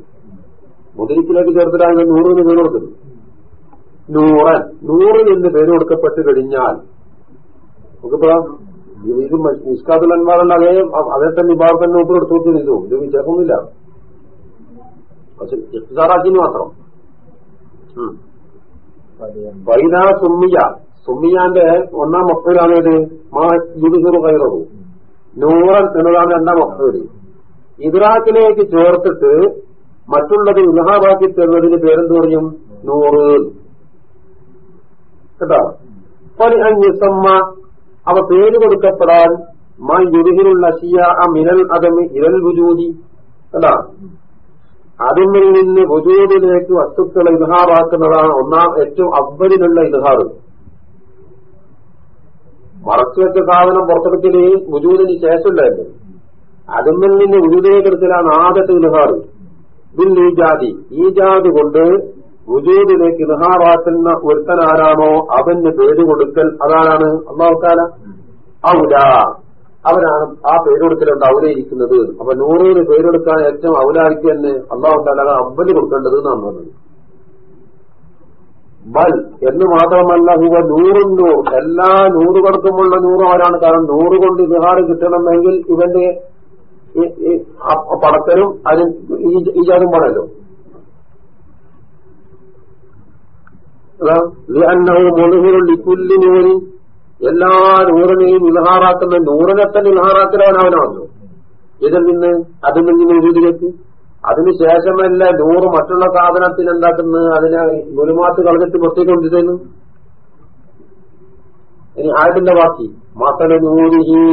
മുതിരിക്കിലേക്ക് ചേർത്തിട്ടാണ് നൂറിന് പേര് കൊടുക്കുന്നത് നൂറൻ. നൂറിൽ നിന്ന് പേര് കൊടുക്കപ്പെട്ട് കഴിഞ്ഞാൽ നമുക്കിപ്പോ ഇത് അൻവാറുണ്ട് അതേ അതേ തന്നെ വിഭാഗം തന്നെ ഒപ്പ് എടുത്തു കൊടുത്തിരുന്നു ഇത് വിശേഷമൊന്നുമില്ല. പക്ഷെ ഇഫ്താറാക്കിന് മാത്രം. വൈദാ സുമ്മിയ. സുമ്മിയാന്റെ ഒന്നാം മക്കളാണ് ഇത് മാ ജുഡിസറു കയറു നൂറൻ എന്നതാണ് രണ്ടാം മക്കൾ ഇദ്രാക്കിലേക്ക് ചേർത്തിട്ട് മറ്റുള്ളത് ഇലഹാബാക്കി തരുന്നതിന് പേരെന്ത് പറയും നൂറ്. കേട്ടോ? അവ പേര് കൊടുക്കപ്പെടാൻ മാ ഷിയ ആ മിനൽ അതമി ഇരൽ ഭുജൂതി കേട്ടാ? അതിമിൽ നിന്ന് വുജൂദിലേക്ക് വസ്തുക്കളെ ഇലഹാബാക്കുന്നതാണ് ഒന്നാം ഏറ്റവും അവരിലുള്ള ഇലഹാറ് മറച്ചു വെച്ച സാധനം പുറത്തെടുക്കൽ വുജൂദിന് ശേഷമുണ്ടായിരുന്നു. അതിമിൽ നിന്ന് എടുക്കലാണ് ആദ്യത്തെ ഇൽഹാറ് ഈജാതി ഈജാദ് കൊണ്ട് വുജൂദിലേക്ക് നിഹാറാക്കുന്ന ഒരുത്തനാരാണോ അവന് പേര് കൊടുക്കൽ അതാരാണ്? അള്ളാഹുക്കാല ഔല. അവനാണ് ആ പേരെടുക്കലുണ്ട് ഔലയിരിക്കുന്നത്. അപ്പൊ നൂറിന് പേരെടുക്കാൻ ഏറ്റവും അവരായിരിക്കും തന്നെ അള്ളാഹു താല അമ്പൽ കൊടുക്കേണ്ടത് എന്നാണ് പറഞ്ഞത്. ബൽ എന്ന് മാത്രമല്ല ഹുവ നൂറും നൂർ എല്ലാ നൂറുകൾക്കുമുള്ള നൂറും ആരാണ്? കാരണം നൂറ് കൊണ്ട് കിട്ടണമെങ്കിൽ ഇവന്റെ പടക്കലും അതിന് ഈ ജാതും പാടല്ലോ. ലിക്കുല്ലിനൂരി ലിക്കുല്ലി നൂരി എല്ലാ നൂറിനെയും ഇൽഹാറാക്കുന്ന നൂറിനെ തന്നെ ഇൽഹാറാക്കലാണ് അവനാണല്ലോ ഇതിൽ നിന്ന് അതിൽ നിന്ന് എഴുതിലേക്ക്. അതിനുശേഷമല്ല നൂറ് മറ്റുള്ള സാധനത്തിന് എന്താക്കുന്നത് അതിനെ ഗുരുമാത്ത് കളഞ്ഞിട്ട് കൊണ്ടിരുന്നു ഇനി ആയിട്ടില്ല ബാക്കി? മസല നൂരിഹി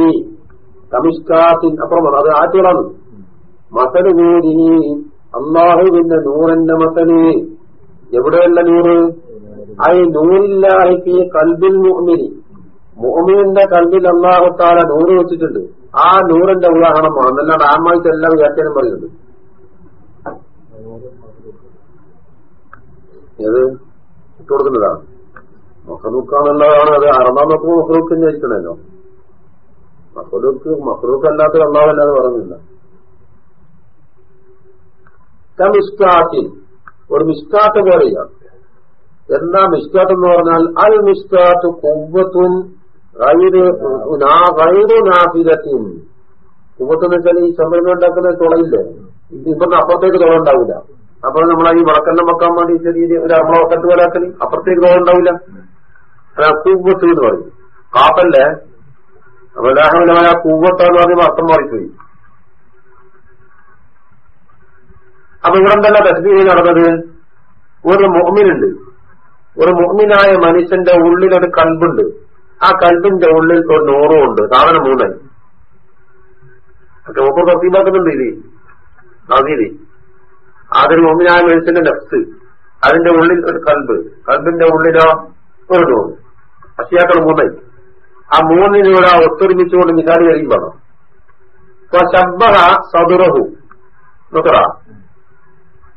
കമിഷ്കാത്തിൻ അപ്പുറമാണ് അത് ആറ്റുകളാണ്. മസല നൂരിഹി അള്ളാഹുവിന്റെ നൂറിന്റെ മസൽ. എവിടെയല്ല നൂറ്? ഐ നൂറില്ലാഹിക്ക് കൽബിൽ മുഹമ്മിനി മുഹമ്മിന്റെ കൽബിൽ അള്ളാഹുത്താല നൂറ് വെച്ചിട്ടുണ്ട്. ആ നൂറിന്റെ ഉദാഹരണമാണ് എന്നല്ലാണ്ട് ആമായിട്ട് എല്ലാ വ്യാഖ്യാനം പറയുന്നത്. ഏത്? ഇട്ടുകൊടുക്കുന്നതാണ് മഹലൂക്കാന്നുള്ളതാണ് അത് അറന്നാം നോക്കുമ്പോൾ മഹലൂക്ക് തന്നെ ആയിരിക്കണല്ലോ മഹലൂക്ക് മഹലൂക്ക് അല്ലാത്ത അള്ളാഹല്ലാതെ പറഞ്ഞില്ല മിസ്കാത്തിൽ ഒരു മിസ്കാത്ത് പോലെയാണ്. എന്താ മിസ്കാത്ത് എന്ന് പറഞ്ഞാൽ അൽ മിസ്കാത്ത് കുവ്വത്തുൻ നാഫിലത്തിൻ. കുവ്വത്തെന്ന് വെച്ചാൽ ഈ ചന്ദ്രൻ ഉണ്ടാക്കുന്ന തുളയില്ലേ? ഇപ്പൊ അപ്പുറത്തേക്ക് തുള ഉണ്ടാവില്ല. അപ്പൊ നമ്മൾ ഈ വടക്കെല്ലാം വെക്കാൻ വേണ്ടി ചെറിയ ഒരു അമ്മ വക്കത്ത് പോലെ ആക്കൽ അപ്പുറത്തേക്ക് തുള ഉണ്ടാവില്ല. കൂവത്ത് എന്ന് പറയും. കാപ്പല്ലേ? അപ്പൊ ആ കൂവത്താന്ന് പറയുമ്പോൾ അർത്ഥം മാറിപ്പോയി. അപ്പൊ ഇവിടെ തന്നെ തസ്ബീഹ് നടന്നത്? ഒരു മുഹ്മിനുണ്ട് ഒരു മുഹ്മിനായ മനുഷ്യന്റെ ഉള്ളിലൊരു കൽബുണ്ട്. ആ കൽബിന്റെ ഉള്ളിൽ ഒരു നൂറും ഉണ്ട് സാധനം മൂന്നായി. ഒക്കെ ഒപ്പം തസ്ബീഹാക്കുന്നുണ്ട് ഇത്. നദീതി അതൊരു മുഹ്മിനായ മനുഷ്യന്റെ നെഫ്സ്. അതിന്റെ ഉള്ളിൽ ഒരു കൽബ്. കൽബിന്റെ ഉള്ളിലോ ഒരു നൂറ്. അസിയാക്കൾ മൂന്നായി. ആ മൂന്നിനൂടെ ഒത്തൊരുമിച്ചുകൊണ്ട് മിസാരി കഴിയുമ്പോൾ ശബ്ബഹ സദുറഹു. നോക്കറ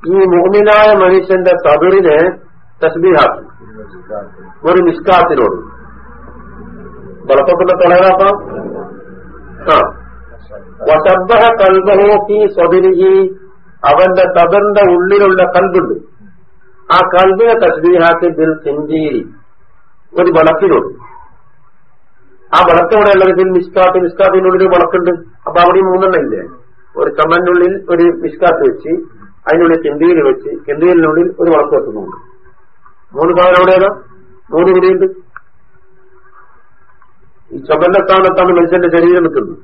ഈ മുഹമ്മിനായ മനുഷ്യന്റെ സദുറിനെ തസ്ബീഹാക്കി. ഒരു നിഷ്കാത്തിനോട് വളപ്പത്തിന്റെ തൊളരാക്കാം ആ. വസബ്ബഹ കൽബഹോക്കി സദരിഹി. അവന്റെ സദറിന്റെ ഉള്ളിലുള്ള കൽബുണ്ട്. ആ കൽബിനെ തസ്ബീഹാക്കി ബിൽ സിഞ്ചീരി ഒരു വിളക്കിനോട്. ആ വിളക്ക് ഉള്ളത് മിസ്കാത്ത് മിസ്കാത്തിനുള്ളിൽ വിളക്കുണ്ട് അപ്പൊ അവിടെ മൂന്നെണ്ണം ഇല്ലേ? ഒരു ചമ്മനുള്ളിൽ ഒരു മിസ്കാത്ത് വെച്ച് അതിനുള്ളിൽ കെന്തിയിൽ വെച്ച് കെന്തിയിലിനുള്ളിൽ ഒരു വളക്ക് വെക്കുന്നുണ്ട്. മൂന്ന് ഭാഗം എവിടെയാണ് മൂന്ന് പിടിയുണ്ട് ഈ ചമ്മന്റെ സ്ഥാനത്താണ് മനുഷ്യന്റെ ശരീരം നിൽക്കുന്നത്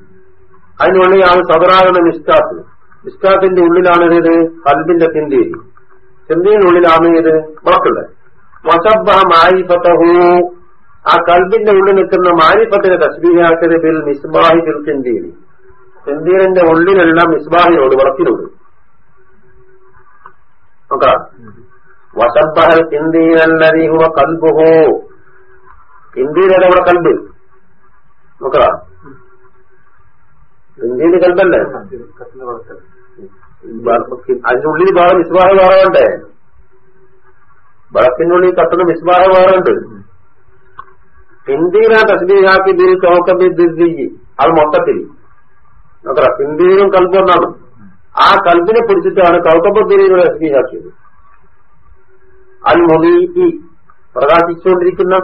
അതിനുള്ളിൽ ആണ് സദറാകുന്ന മിസ്കാത്ത്. മിസ്കാത്തിന്റെ ഉള്ളിലാണ് ഏത് കൽബിന്റെ ചിന്തയിൽ ചിന്തയിലുള്ളിലാണ് ഇത് വിളക്കുള്ളത് മസബ്ബഹ മാരിഫത്തഹു ആ കൽബിന്റെ ഉള്ളിൽ നിൽക്കുന്ന മാരിപ്പത്തിന് തസ്ബീഹാക്കത് ബിൽ മിസ്ബാഹി ബിൽ ചിന്തയിൽ ചിന്തീലിന്റെ ഉള്ളിലുള്ള മിസ്ബാഹിനോട് വിളക്കിനോട് നോക്കാം. വസബ്ബഹൽ ചിന്തീനല്ലതി ഹുവ ചിന്തീരല്ല ഇവിടെ കൽബ്. നോക്കാം. ഇന്ത്യയിൽ കൽബല്ലേ? അതിന്റെ ഉള്ളിൽ വേറെ മിസ്ബാഹ വേറെ വേണ്ടേ ഉള്ളിൽ കത്തുന്ന മിസ്ബാഹ വേറെ ഉണ്ട്. ഹിന്ദിയിലാ തസ്ബീഹാക്കി ദിൽ കൗക്കബി ദിർജി അത് മൊത്തത്തിൽ. നോക്കറ കൽബ് ഒന്നാണ്. ആ കൽബിനെ പിടിച്ചിട്ടാണ് കൗക്കബദ്ദീനിലൂടെ തസ്ബീഹാക്കിയത്. അൽ മൊബീ പ്രകാശിച്ചുകൊണ്ടിരിക്കുന്ന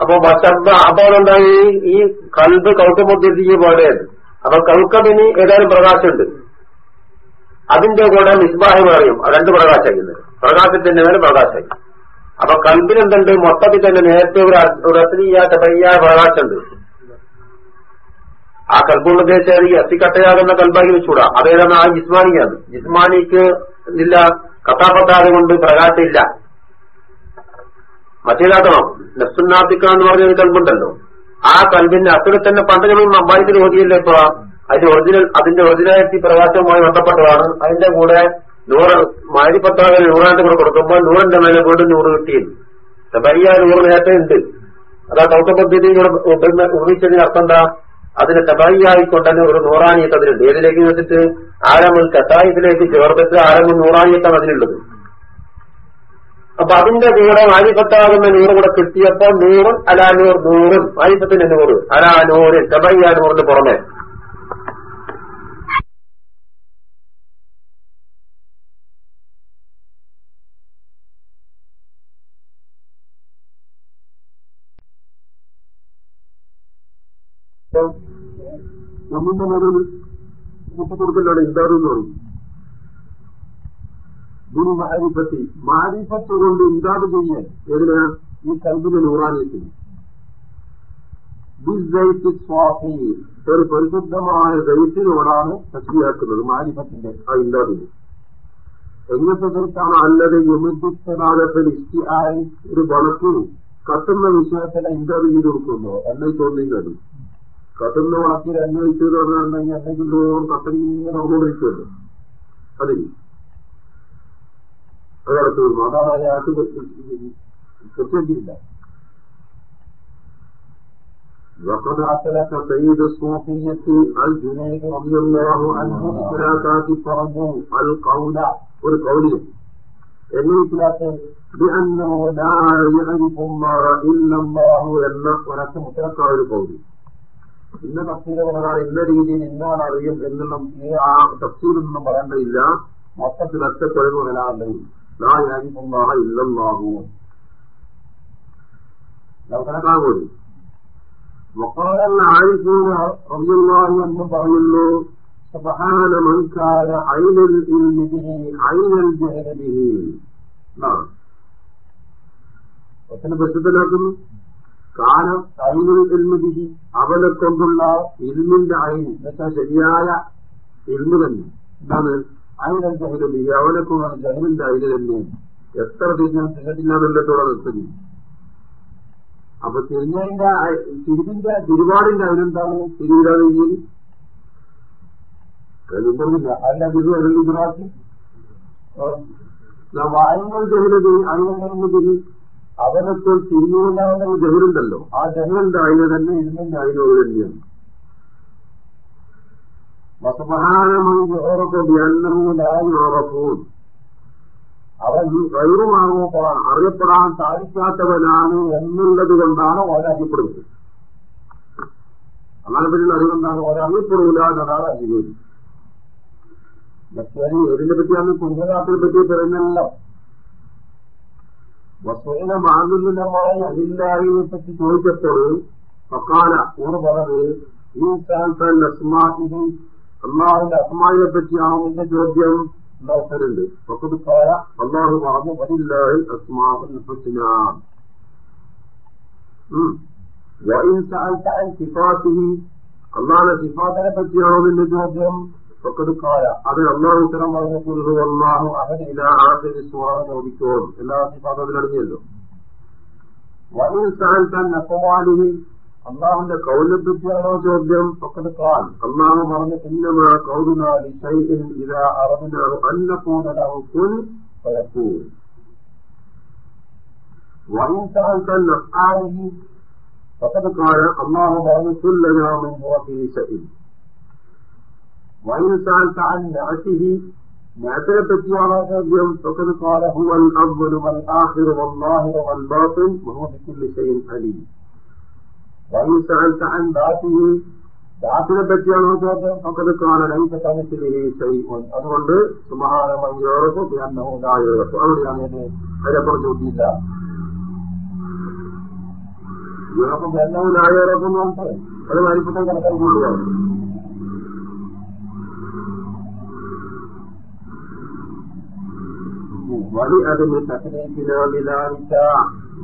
അപ്പൊ വശബ്ദ അപ്പോൾ ഈ കൽബ് കൗക്കബദ്ദീയ പോലെയാണ്. അപ്പൊ കൗക്കബിന് ഏതായാലും പ്രകാശമുണ്ട്. അതിന്റെ കൂടെ മിസ്ബാഹ് പറയും. രണ്ട് പ്രകാശമായിരുന്നത് പ്രകാശത്തിന്റെ മേലെ പ്രകാശമായി അപ്പൊ കൽബിനെന്തുണ്ട് മൊത്തത്തിൽ തന്നെ നേരത്തെ ഒരു അസ്ലിയാത്ത പയ്യായ പ്രകാശമുണ്ട്. ആ കൽബുള്ള ഈ അത്തിക്കട്ടയാകുന്ന കൽബാക്കി വെച്ചൂടാ അതേതാണ് ആ ജിസ്മാനിയാണ് ജിസ്മാനിക്ക് ഇല്ല കഥാപത്താതെ കൊണ്ട് പ്രകാശമില്ല മറ്റേതാക്കണം? നസുന്നാത്തിക്ക എന്ന് പറഞ്ഞൊരു കൽബുണ്ടല്ലോ ആ കൽബിന്റെ അത്ര തന്നെ പണ്ട് നമ്മൾ അമ്പായിത്തിന് ഓതിയല്ലേ ഇപ്പൊ? അതിന്റെ ഒറിജിനൽ അതിന്റെ ഒറിജിനാലിറ്റി പ്രകാശവുമായി ബന്ധപ്പെട്ടതാണ്. അതിന്റെ കൂടെ നൂറ് മാരിപ്പത്താകെ നൂറാണ്ട് കൂടെ കൊടുക്കുമ്പോൾ നൂറിന്റെ മേലെ വീണ്ടും നൂറ് കിട്ടിയത് ആ നൂറ് നേരത്തെ ഉണ്ട്. അതാ കൗത്ത പദ്ധതി ഉപയോഗിച്ചതിന് അർത്ഥം എന്താ? അതിനെ തബായിക്കൊണ്ട് തന്നെ ഒരു നൂറാനിയത്ത് അതിലുണ്ട്. ഏതിലേക്ക് വെച്ചിട്ട്? ആരമുൽ കത്തായത്തിലേക്ക് ചേർത്തിട്ട് ആരമുൽ നൂറാനിയത്താണ് അതിനുള്ളത് അപ്പൊ അതിന്റെ കൂടെ മാരിപ്പത്താകുന്ന നൂറ് കൂടെ കിട്ടിയപ്പോ നൂറും അലാനൂർ നൂറും. മാരിപ്പത്തിന്റെ നൂറ്? അലാനൂര്. തബയ്യ നൂറിന് പുറമെ. നമ്മുടെ മുതൽ മുട്ടക്കൊടുക്കലാണ് ഇതാറെന്ന് പറയും ഗുരു മാരിഫത്തി മാരിഫത്ത് കൊണ്ട് ഇതാത് ചെയ്യാൻ ഏതിനാ ഈ കൽബിന് നൂറാനിയത്തിന് ഒരു പരിശുദ്ധമായ ദൈത്തിനോടാണ് ശക്തിയാക്കുന്നത് മാരിഫത്തിന്റെ ആ ഇല്ലാതെ എങ്ങനത്തെ തീർത്താണ് അല്ലത് ഇഷ്ടിയായി ഒരു വളക്കിന് കത്തുന്ന വിഷയത്തിനെ ഇല്ലാതെ ചെയ്ത് കൊടുക്കുന്നു? എന്നെ തോന്നിക്കുന്നത് കത്തുന്ന വളക്കിൽ അന്വയിച്ചു എന്ന് പറഞ്ഞിട്ടുണ്ടെങ്കിൽ എന്തെങ്കിലും കത്തിങ്ങനെ നടന്നുകൊണ്ടിരിക്കുമല്ലോ അതിൽ അതടച്ചു അതാണ് അയാൾക്ക് കൃത്യത്തില്ല وقد أسلك سيد الصوفية الجنيد رضي الله عنه إثلاثات فرجوا القول والقولية എന്നുവെച്ചാൽ بأنه لا يعرف الله إلا الله എന്ന ഒരൊറ്റ മുത്തലക്കായ ഒരു കൗലി ഇന്ന തഫ്സീല പ്രകാരം ഇന്ന രീതിയിൽ ഇന്നാണ് അറിയും എന്നുള്ള ഈ ആ തഫ്സീലൊന്നും പറയേണ്ടതില്ല മൊത്തത്തിൽ ഒറ്റപ്പെടുന്ന ഒരാളുടെ ലാ يعرف الله إلا الله നമുക്കനക്കാൻ കൂടി وقال العارفون رضي الله عنه പറയുന്നു سبحان من كان عين العلم به عين الجهل به ഒത്തിരി പ്രസിദ്ധനാക്കുന്നു കാലം അയിനുൽ ഇൽമുബിഹി അവനെ കൊണ്ടുള്ള ഇൽമിന്റെ അയിൻ. എന്നുവെച്ചാൽ ശരിയായ ഇൽമു തന്നെ. എന്താണ്? അയിനൽ ജഹലുബിഹി അവനെ കൊണ്ടുള്ള ജഹലിന്റെ അയിന് തന്നെ. എത്ര തിരിഞ്ഞാൽ തിരിഞ്ഞില്ലാന്നുള്ളതോടെ നിർത്തുന്നു അപ്പൊ തിരിഞ്ഞതിന്റെ തിരിവിന്റെ തിരുവാടിന്റെ അതിനെന്താണ് തിരുവിടാതെ രീതിയിൽ പറഞ്ഞില്ല. അല്ല തിരു അല്ലെങ്കിൽ ഗുജറാത്തി വായങ്ങൾ അവനൊക്കെ തിരിഞ്ഞുകൊണ്ടാവുന്ന ജഹലുണ്ടല്ലോ ആ ജഹലിന്റെ അയിന് തന്നെ ഇതിന്റെ അതിനോട് തന്നെയാണ്. വസമഹാനമായി ജോറൊക്കെ വ്യാന്നൂലായോറപ്പൂൻ അവൻ കൈറുമാകുമ്പോൾ അറിയപ്പെടാൻ സാധിക്കാത്തവനാണ് എന്നുള്ളത് കൊണ്ടാണ് ഓരോ അറിയപ്പെടുന്നത്. അങ്ങനെ പിന്നെ അതുകൊണ്ടാണ് ഓരോ അറിയപ്പെടൂല എന്നതാണ് അറിയുന്നത് മറ്റേ ഇതിനെ പറ്റിയാണ് കുഞ്ചനാട്ടിനെ പറ്റി പറയുന്നല്ലോ വസ്തുവിനെ മാതുല്യമായി അതില്ലായ്മയെ പറ്റി ചോദിച്ചപ്പോൾ പക്കാല ഊർ പറഞ്ഞത് ഈ സ്ഥാനത്തെ നസ്മാഹിന് അള്ളാഹുവിന്റെ അസ്മാവിനെ പറ്റിയാണോ എന്റെ ചോദ്യം എന്ന ഉത്തരുണ്ട് വക്കതുക്കായ അള്ളാഹു പറഞ്ഞു വലില്ലാഹിൽ അസ്മാവുൽ ഹുസ്ന അള്ളാഹുടെ സിഫാത്തിനെ പറ്റിയാണോ നിന്റെ ചോദ്യം? ഫക്കത് കാല അത് അള്ളാഹു ഉത്തരം പറഞ്ഞു അള്ളാഹു അഹൻ ഇലാഹാന്റെ വിശ്വാസം ചോദിക്കോളും എല്ലാ വിഭാഗത്തിലടങ്ങിയല്ലോ വനിസ്ഥാൻ താൻ അപ്പവാലിനി അള്ളാഹുന്റെ കൗലിനെ പറ്റിയാണോ ചോദ്യം? ഫക്കത് കാൽ അള്ളാഹു പറഞ്ഞ ഇന്നമാ കൗലുനാലി ശൈലിൻ ഇതാ അറബിനാണ് അന്നപ്പോലാവും കുൽ പലപ്പൂ വനിസ്ഥാൻ താൻ അപ്പാലിനി ഫക്കത് കാല അള്ളാഹു പറഞ്ഞു കുല്ലനാമൻ ശൈലി നാട്ടിനെ പറ്റിയാണ് ആദ്യം സ്വകാലഹുവൽ അവലും അൽ ആഹിർ വല്ലാഹിർ വൽ ബാത്തിൽ മുഹമ്മദിക്കുല്ലി ഷൈൻ അലി. വൈസാൽത്ത അൻ ദാത്തിഹി ദാത്തിനെ പറ്റിയാണ് സ്വകത് കാല ലൈസ കനത്തിലെ ഷൈൻ അതുകൊണ്ട് സുമഹാനമയോറപ്പ് ബ്യാന്നോടായോറപ്പ് അവിടെയാണ് അതിനെ പറഞ്ഞു നോക്കിയില്ല യോറപ്പ് ബ്യാന്നോടായോറപ്പ് എന്ന് പറഞ്ഞാൽ അത് വലിപ്പത്തെ കണക്കാൻ കൊണ്ടുപോകും വലി അതിന്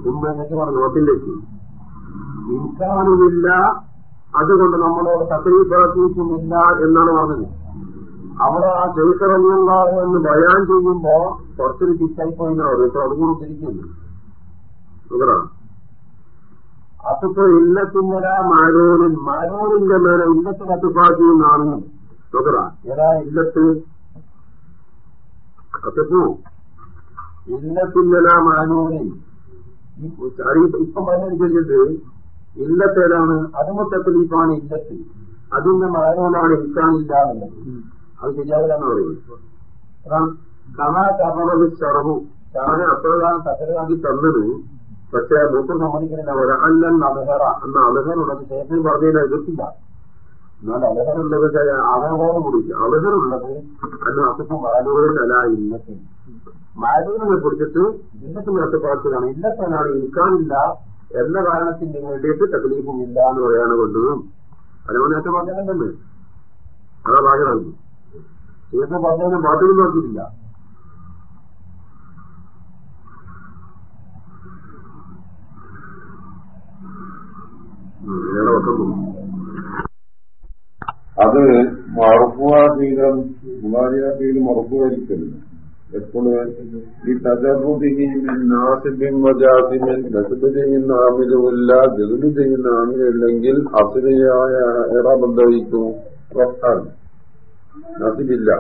മുമ്പ് എന്നൊക്കെ പറഞ്ഞു നോട്ടിലേക്ക് ഇൻസാനുമില്ല അതുകൊണ്ട് നമ്മളോട് തക്കനീപ്പാക്കിയിട്ടുമില്ല എന്നാണ് പറഞ്ഞത്. അവിടെ ആ ചെറുക്കറങ്ങുണ്ടാവോ എന്ന് ബയാൻ ചെയ്യുമ്പോ കുറച്ചൊരു തിരിച്ചായിപ്പോയി എന്നാണ് ഇപ്പൊ അതുകൂടെ തിരിക്കുന്നു സുഖമാണ് അത്തിപ്പോ ഇല്ലത്തിന്നല മാരോനിൻ മേലെ ഇല്ലത്തിന് കത്തിപ്പാക്കിയെന്നാണ് സുഖറ ഏതാ ഇല്ലത്ത്? അത്തിപ്പോ. ഇല്ലത്തിന്നല മാനൂരിൻ ഇപ്പൊ പറഞ്ഞനുസരിച്ചിട്ട് ഇല്ലത്ത്. അതിന്റെ മാനൂനാണ് ഇരിക്കാനില്ല എന്നുള്ളത്. അത് ശരിയാവില്ലെന്ന് പറയുന്നത്. അതാണ്. കമാ കമറത് ചെറഹു ചാന അപ്രകാരം തകരാക്കി തന്നത്. പക്ഷെ മൂപ്പർ സമ്മതിക്കുന്നില്ല. ഒരു അല്ലൻ അലഹറ എന്ന അലഹറുള്ളത് ശേഷം പറഞ്ഞതിനെ എതിർത്തില്ല എന്നാൽ അലഹറുള്ളത് അവനോട് കൂടി അലഹറുള്ളത് അന്ന് അസുഖം മാലൂരിലല്ല ഇന്നത്തെ മാലൂരിനെ കുറിച്ചിട്ട് ഇന്നത്തെ നടത്തപ്പാച്ചതാണ് ഇന്നത്തനാണ് ഇരിക്കാനില്ല എന്ന കാരണത്തിന് വേണ്ടിയിട്ട് തകലീഫും ഇല്ല എന്ന് പറയാണ് കൊണ്ടതും. അതിനോട് നേരത്തെ പറഞ്ഞിട്ടുണ്ടെന്ന് അതാ ഭാഗമാണ് ശേഷം പറഞ്ഞതിനെ ബാധ്യത നോക്കിയിട്ടില്ല. അത് വെക്കുന്നു അത് മറപ്പുവാതീകം മുളാരിയാതീത് മറപ്പുവായിരിക്കരുത് എപ്പോഴും ഈ ചെയ്യുന്ന ആമിലുമില്ല ജതുബ് ചെയ്യുന്ന ആമിലില്ലെങ്കിൽ അസുരയായ ഏറാബന്ധവിക്കും റഫാൻ നസിബില്ല.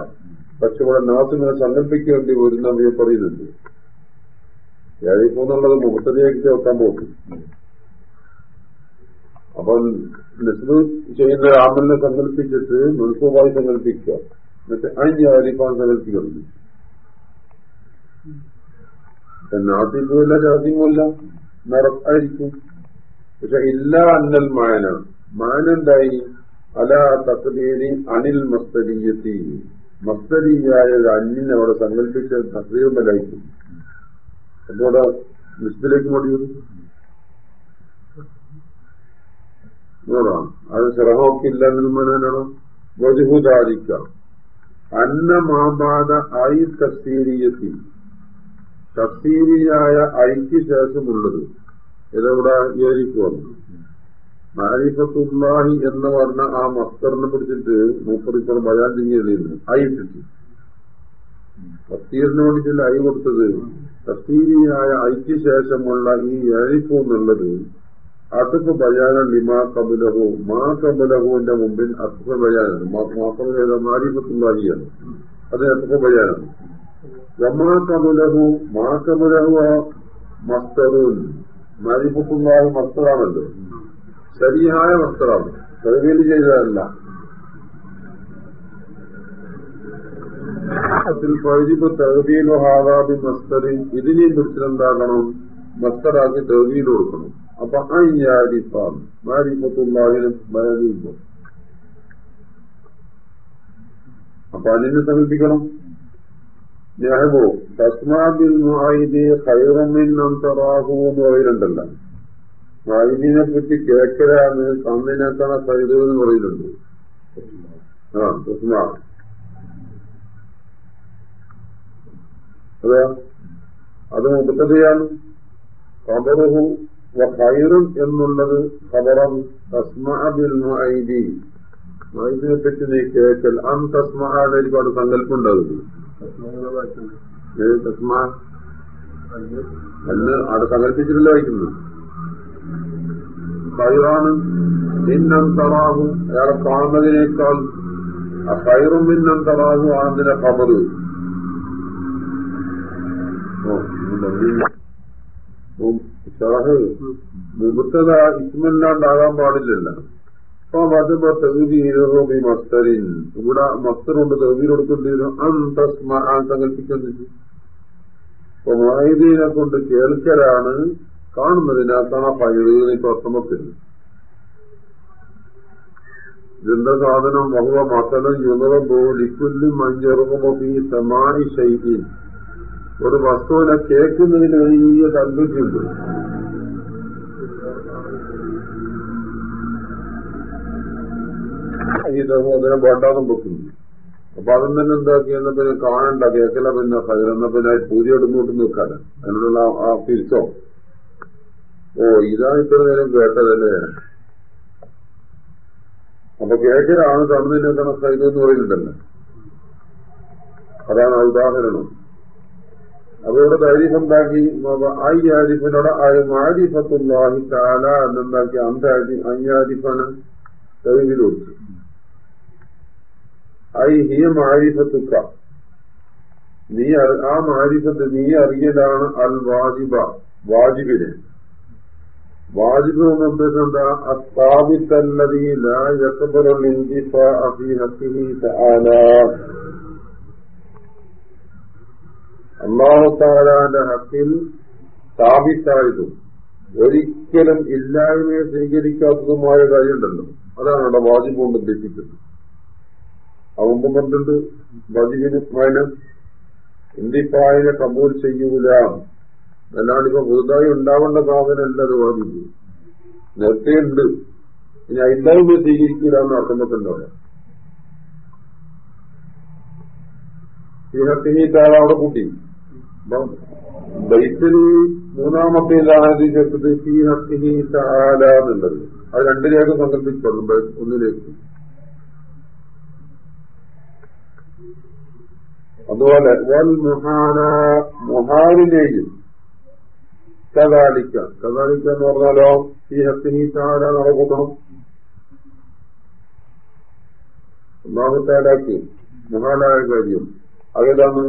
പക്ഷെ ഇവിടെ നാസിനെ സങ്കല്പിക്കേണ്ടി വരുന്ന പറയുന്നുണ്ട്. ഏഴിപ്പോന്നുള്ളത് മുഖത്തതിലേക്ക് ചേർക്കാൻ പോകും അപ്പം നെസ്ബ് ചെയ്യുന്ന ആമലിനെ സങ്കല്പിച്ചിട്ട് മുൻസൂബായി സങ്കല്പിക്കുക. എന്നിട്ട് അതിന്റെ ആരിപ്പാൻ നാസിബുമില്ല ജാസിമുമില്ല നടത്തായിരിക്കും പക്ഷെ ഇല്ല അന്നൽ മാന. മാനുണ്ടായി അല തക്തീരി അനിൽ മസ്തരീയത്തി. മസ്തരീയായ അന്നിനെ അവിടെ സങ്കല്പിച്ച തക്കതീയുണ്ടായിരിക്കും അപ്പോ അവിടെ മിസ്റ്റിലേക്ക് മടിയൂർ നൂറാണ് അത് സിറഹോക്കില്ല എന്നതിനാണോ വജുഹുദാരിക്ക അന്ന മാബാദ ആയി തസ്തീരിയത്തി തസ്തീരിയായ ഐക്ക് ശേഷമുള്ളത്. ഇതെവിടെ യോജിക്കുവാണ് മാരിഫത്തുല്ലാഹി എന്ന് പറഞ്ഞ ആ മസ്തറിനെ പിടിച്ചിട്ട് മൂപ്പറിപ്പുറം ബയാൻ ചെയ്യുന്നു ഐ ഇട്ടിട്ട്. വേണ്ടിട്ടില്ല ഐ കൊടുത്തത് തസ്തീരിയായ ഐക്ക് ശേഷമുള്ള ഈ എഴിപ്പു എന്നുള്ളത് അത്തുഫ് ബയാനം ലിമാ കബുലഹു. മാ കബുലഹുവിന്റെ മുമ്പിൽ അത്ഭുത ബയാനാണ്. ചെയ്ത മാരിഫത്തുല്ലാഹിയാണ്. അത് അത്ഭുത ബയാനാണ്? വമാ കബുലഹു മാ കബുലഹു മസ്തറൂൻ മാരിഫത്തുല്ലാഹി മസ്തറാണല്ലോ ശരിയായ മസ്തറാണ് തെളിവിൽ ചെയ്തതല്ല ഇതിനെയും പിടിച്ചിട്ടുണ്ടാകണം മസ്തറാക്കി തെളിവിയിൽ കൊടുക്കണം. അപ്പൊ അയ്യാരിപ്പാണ്. മാരിപ്പത്തുള്ളാഹിനും മരവിപ്പം അപ്പൊ അതിനെ സങ്കല്പിക്കണം ഞാഹബോ തസ്മാബിൽ മുഹായിദി ഹൈറമിൻ അന്തറാഹു എന്ന് പറയുന്നുണ്ടല്ല. മാഹിദിനെ പറ്റി കേക്കരാന്ന് തമ്മിനെത്തണ സൈദു എന്ന് പറയുന്നുണ്ട്. ആ തസ്മാ അതെ അത് മുപ്പത്തതയാണ് ഖബറുഹു വൈറും എന്നുള്ളത് കബറം തസ്മാബിൽ ബിൽ മുഅൈദി മുഅൈദിനെ പറ്റി നീ കേൾക്കൽ. അൻ തസ്മഅ ഒരുപാട് സങ്കല്പം ഉണ്ടാവില്ല അവിടെ സങ്കല്പിച്ചിട്ടില്ല വായിക്കുന്നു ഖൈറാണ് മിന്നൻ തറാഹു അയാളെ കാണുന്നതിനേക്കാൾ ആ ഖൈറും മിന്നൻ തറാഹു ആണെന്നിന്റെ ഖബർ ഇസ്മല്ലാണ്ടാകാൻ പാടില്ലല്ല മസ്തരിൻ. ഇവിടെ മസ്തറുണ്ട് കൊണ്ട് തെവീർ കൊടുക്കേണ്ടി വരും അന്തസ്മ കൊണ്ട് കേൾക്കലാണ് കാണുന്നതിനകത്താണ് ആ പഴുതിനെ പ്രഥമത്തിൽ ഇതെന്താ സാധനം വഹുവ മസലം യുണറബോ ലിക്കുല്ലും മഞ്ചെറുമോ ഈ സമാനി ശൈലി ഒരു വസ്തുവിനെ കേൾക്കുന്നതിന് വലിയ താല്പര്യമുണ്ട് ഈ അതിനെ പോട്ടാന്നും വെക്കുന്നു അപ്പൊ അതും തന്നെ എന്താക്കിയെന്ന പിന്നെ കാണണ്ട. കേക്കല പിന്നെ എന്നാ പിന്നെ പൂജ എടുന്നോട്ട് നിൽക്കാൻ അതിനോടുള്ള ആ തിരിച്ചോ? ഓ ഇതാണ് ഇത്ര നേരം കേട്ടതല്ലേ? അപ്പൊ കേക്കലാണ് തമിഴിനെ കണക്കായതെന്ന് പറയുന്നുണ്ടല്ലോ. അതാണ് ഉദാഹരണം. താരീഫ് ഉണ്ടാക്കി ഐ ആരിഫിനോട് ആരിഫത്തുല്ലാഹി താല എന്നുണ്ടാക്കി അന്താരി അയ്യാരിഫാണ് തെളിവിൽ കൊടുത്തു ഐ ഹിയ മാരിഫത്തുക്ക നീ ആ മാരിഫത്ത് നീ അറിയലാണ് അൽ വാജിബ വാജിബിനെ. വാജിബ് എന്ന ഉദ്ദേശം എന്താ? അസ്ഥാപിത്തല്ലതീ അള്ളാഹുത്താലാന്റെ ഹക്കിൽ സ്ഥാപിച്ചായതും ഒരിക്കലും ഇല്ലായ്മയെ സ്വീകരിക്കാത്തതുമായ കാര്യമുണ്ടല്ലോ. അതാണ് അവിടെ വാജിബ് കൊണ്ട് ഉദ്ദേശിക്കുന്നത് ആ മുമ്പ് പറഞ്ഞിട്ടുണ്ട് വാജിബിന് മൈനം ഇന്ത്യപ്പായനെ കബൂൽ ചെയ്യൂല. അല്ലാണ്ട് ഇപ്പൊ പുതുതായി ഉണ്ടാവേണ്ട സാധനമല്ല അത് വാജിബ് നേരത്തെ ഉണ്ട് ഇനി ഇല്ലായ്മയെ സ്വീകരിക്കൂല എന്ന് അർത്ഥം താഴ അവിടെ കൂട്ടി? ബൈത്തിൽ മൂന്നാമത്തെ ഇതാണ് ചേർത്തത് ഈ താല എന്നുള്ളത്. അത് രണ്ടിലേക്ക് സങ്കല്പിച്ചു ഒന്നിലേക്ക്. അതുപോലെ വൽ മുഹാന മുഹാരിനെയും കഥാലിക്ക കഥാലിക്ക എന്ന് പറഞ്ഞാലോ ഈ ഹസ്തിനി താല നടക്കൂട്ടണം ഒന്നാമത്തേടാക്കി മുഹാനായ കാര്യം. അതേതാണ്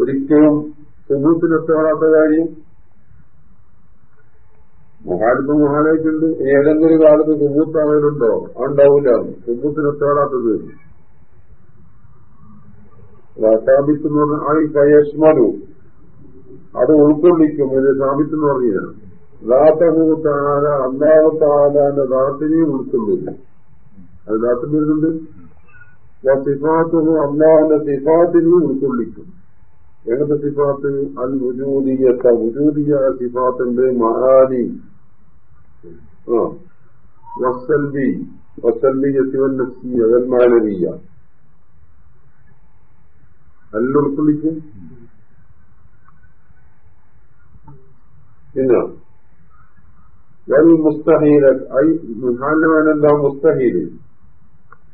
ഒരിക്കലും സുഹൃത്തിനെത്താത്ത കാര്യം. മഹാലിപ്പം മഹാനായിട്ടുണ്ട്. ഏതെങ്കിലും കാലത്ത് സുഹൃത്ത് അവരുണ്ടോ ഉണ്ടാവില്ല. സുഹൃത്തിനെത്താടാത്തത് സാബിത്ത് പറഞ്ഞാൽ ആ പയസ്മനു അത് ഉൾക്കൊള്ളിക്കും ഇത് സാബിത്ത് പറഞ്ഞാൽ ദാത്തഹൂത്താല അന്താവത്താലാന്റെ ദാത്തിനെയും ഉൾക്കൊള്ളില്ല അത് ദാത്തിൽ വരുന്നുണ്ട് സിഫാത്തുഹു അള്ളാഹുന്റെ സിഫാത്തിനെയും ഉൾക്കൊള്ളിക്കും. എങ്ങനത്തെ സിഫാത്ത്? അൽ ഉജൂദിയത്ത ഉജൂദിയ സിഫാത്തിന്റെ മഹാനി. ആ. വസൽബി വസൽബിയത്തി അതൽ വൽമാനവീയ അല്ല ഉൾക്കൊള്ളിക്കും പിന്നെ വൽ മുസ്തഹീല ഐ മുഹാലിന്റെ മുസ്തഹീൽ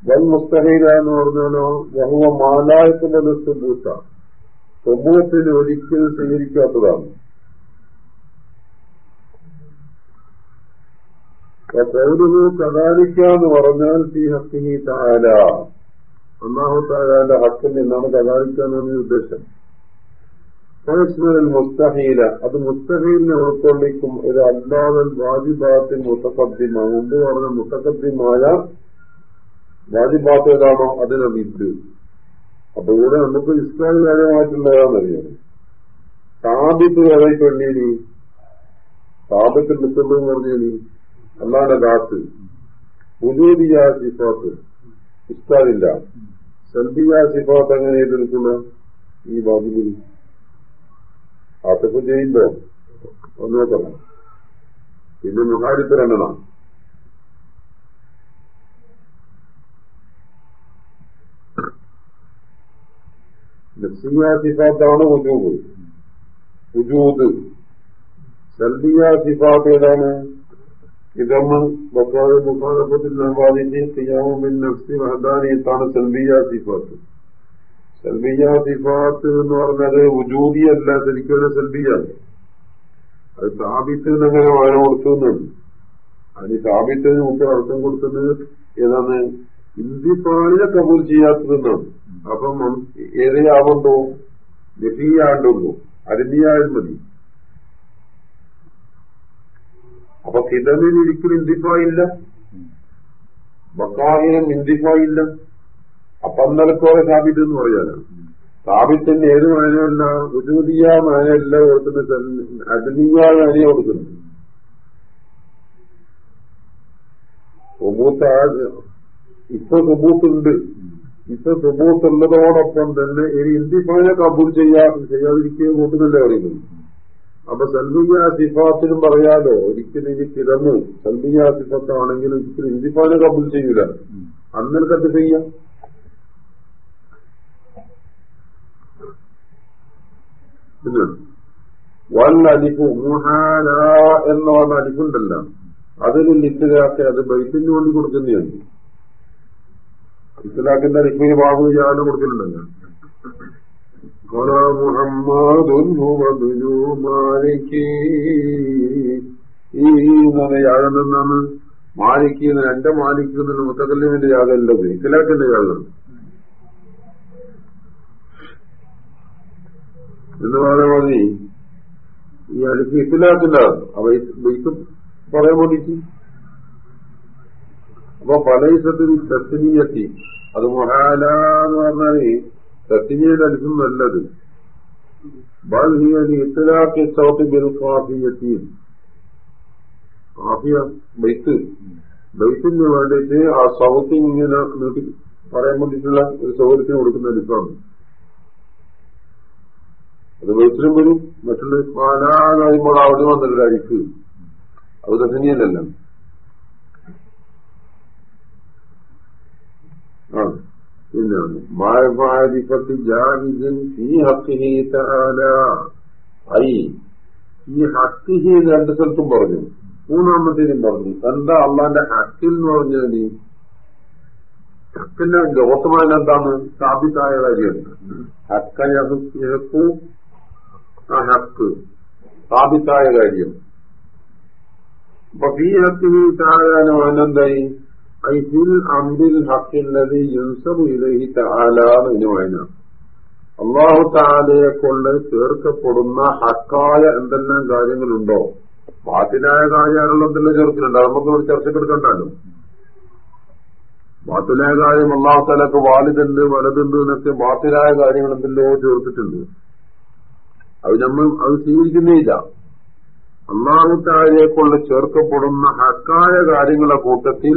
വൽ മുസ്തഹീല എന്ന് പറഞ്ഞാലോ വഹുവ മാലായത്തിന്റെ സുബൂത്ത സുബൂത്തിന് ഒരിക്കലും സ്വീകരിക്കാത്തതാണ്. കൗരുവ് കഥാലിക്ക എന്ന് പറഞ്ഞാൽ സി ഹക്കിഹി താല അള്ളാഹു താലാന്റെ ഹക്കിൽ നിന്നാണ് കഥാലിക്ക എന്ന ഉദ്ദേശം മുസ്തഹീല അത് മുസ്തഹീലിനെ ഉൾക്കൊള്ളിക്കും ഇത് അല്ലാതൻ വാജിബാത്തിൽ മുത്തക്കദ്ദിമ മുമ്പ് പറഞ്ഞ മുത്തക്കദ്ദിമായ വാജിബാത്ത് ഏതാണോ അതിനെ വിത്ത് അപ്പൊ ഇവിടെ നമുക്ക് ഇസ്ലാമിക കാര്യമായിട്ടുള്ളതാണെന്നറിയാം സാബിത്ത് ഏതായി പെണ്ണീനി സാബിത്ത് എന്ന് പറഞ്ഞേനി അല്ലാതെ ദാത്ത്. പുതിയ ഇസ്താനില്ല സന്ധിയാ സിഫാത്ത് അങ്ങനെ എതിർക്കുന്ന ഈ ബാബുവിന് അതൊക്കെ ചെയ്യുമ്പോ നോക്കണം. പിന്നെ മുഹാരിത്തരണ്ണനാ നസിയാ സിഫാത്താണ് ഉജൂബ് ഉജൂബ് സൽബിയ സിഫാത്ത് ഏതാണ്? ഇതമ്മ ബക്കാവ് മുഖാലഫത്തിൽ ബാധിച്ച് തിയാമിൻ നഫ്സി വഹദാനിയത്താണ് സൽബിയ സിഫാത്ത്. സൽബിയ സിഫാത്ത് എന്ന് പറഞ്ഞത് ഉജൂദിയല്ല ശരിക്കും സൽബിയാണ് അത് സ്ഥാപിച്ചതിന് അങ്ങനെ വായന കൊടുക്കുന്നുണ്ട് അതിന് സ്ഥാപിച്ചതിന് മുമ്പ് അർത്ഥം കൊടുക്കുന്നത് ഏതാണ്? ഇന്ത്യപ്പാളിനെ കബൂൽ ചെയ്യാത്തതെന്നാണ്. അപ്പം ഏതെയാവുണ്ടോ ലഫിയാണ്ടുള്ളൂ അരണ്യായാൽ മതി. അപ്പൊ കിതലിന് ഒരിക്കലും ഇന്തിഫായില്ല. ബക്കായിനും ഇന്തിഫായില്ല. അപ്പൊ അന്നലക്കോടെ സാബിത്ത് എന്ന് പറയാനാണ്. സാബിത്തിന്റെ ഏത് മാനമല്ല ഉജൂതിയ മാനയല്ല കൊടുക്കുന്നത് അജനീയ മാനയെ കൊടുക്കുന്നത് സുബൂത്ത് ഇപ്പൊ സുബൂത്തുണ്ട്. ഇപ്പൊ സുബൂത്തുള്ളതോടൊപ്പം തന്നെ ഇനി ഇന്തിഫാനെ കബൂൽ ചെയ്യാ ചെയ്യാതിരിക്കുകയും കൂട്ടുന്നല്ലേ അപ്പൊ സൽബിയാ സിഫാത്തിനും പറയാലോ ഒരിക്കലും ഇനി കിടന്നു. സൽബിയ സിഫത്താണെങ്കിലും ഒരിക്കലും ഇന്തിഫാനെ കബുൽ ചെയ്യൂല. അന്നൽക്കത്ത് ചെയ്യാം? പിന്നെ വൻ മുഹാന എന്ന് പറഞ്ഞ അലിഫുണ്ടല്ലോ. അതിന് ലിറ്റിലാക്കി അത് ബൈത്തിന് വേണ്ടി കൊടുക്കുന്നതാണ്. ഇസ്ലാക്കിന്റെ അലിഫിന് ബാബു ചെയ്യാനും കൊടുക്കുന്നുണ്ടല്ലോ قال محمد هو ابن مالك ഈ യാഗം നിന്നാണ് മാലിക്ക് എന്റെ മാലിക്ക് എന്നുള്ള മുത്തക്കല്ലിമിന്റെ യാഗമല്ല ഇസ്ലാക്കിന്റെ യാഗം എന്ന് പറഞ്ഞാൽ മതി ഈ അലിഫ് ഇസ്ലാക്കിന്റെ അവ ബൈക്ക് പറയാൻ വേണ്ടിട്ട് അപ്പൊ പലയിസത്തിൽ ദർശനീയത്തി അത് മൊഹാല എന്ന് പറഞ്ഞാല് അലിഫും നല്ലത്. ബൽഹിയലി ഇത്തലാക്കി സൗത്ത് ബിൽ കാഫിയത്തി കാഫിയ ബൈത്ത്. ബൈത്തിന് വേണ്ടിയിട്ട് ആ സൗത്ത് ഇങ്ങനെ നീട്ടി പറയാൻ വേണ്ടിയിട്ടുള്ള ഒരു സൗകര്യത്തിന് കൊടുക്കുന്ന ലിപ്പാണ് അത് ബൈത്തിലും വരും മറ്റുള്ള പാലാകുമ്പോൾ അവിടെ വന്നൊരു അരിക്ക്. അത് ദർശനീയല്ലല്ലോ ആ പിന്നാണ് മാരിഫത്ത് ജാഹിദിൻ ഈ ഹക്കിഹി തആല. ഐ ഈ ഹക്കിഹി രണ്ട് സ്ഥലത്തും പറഞ്ഞു. മൂന്നാമത്തേനും പറഞ്ഞു. എന്താ അള്ളാന്റെ ഹക്കിൽ എന്ന് പറഞ്ഞാൽ ഹക്കിന്റെ ഗൗതമാൻ എന്താണ്? സ്ഥാപിതായ കാര്യമുണ്ട് ഹക്കു ആ ഹക്ക് സ്ഥാപിതായ കാര്യം. അപ്പൊ ഈ ഹക്കിഹി താഴെ ഐഫിൽ അമ്പിൽ ഹക്കില്ലത് യുൻസബ് ഇലഹി താലാന്ന് ഇനി വായന അള്ളാഹു താലയെ കൊണ്ട് ചേർക്കപ്പെടുന്ന ഹക്കായ എന്തെല്ലാം കാര്യങ്ങളുണ്ടോ? ബാത്തിലായ എന്തെല്ലാം ചേർക്കുന്നുണ്ട് നമുക്ക് ചർച്ചക്കെടുക്കണ്ടല്ലോ. ബാത്തിലായ കാര്യം അള്ളാഹു താലക്ക് വാലിദുണ്ട് വലതുണ്ട് എന്നൊക്കെ ബാത്തിലായ കാര്യങ്ങൾ എന്തെല്ലോ ചേർത്തിട്ടുണ്ട്. അത് നമ്മൾ അത് സ്വീകരിക്കുന്നേ ഇല്ല അള്ളാഹു താലയെ കൊണ്ട് ചേർക്കപ്പെടുന്ന ഹക്കായ കാര്യങ്ങളുടെ കൂട്ടത്തിൽ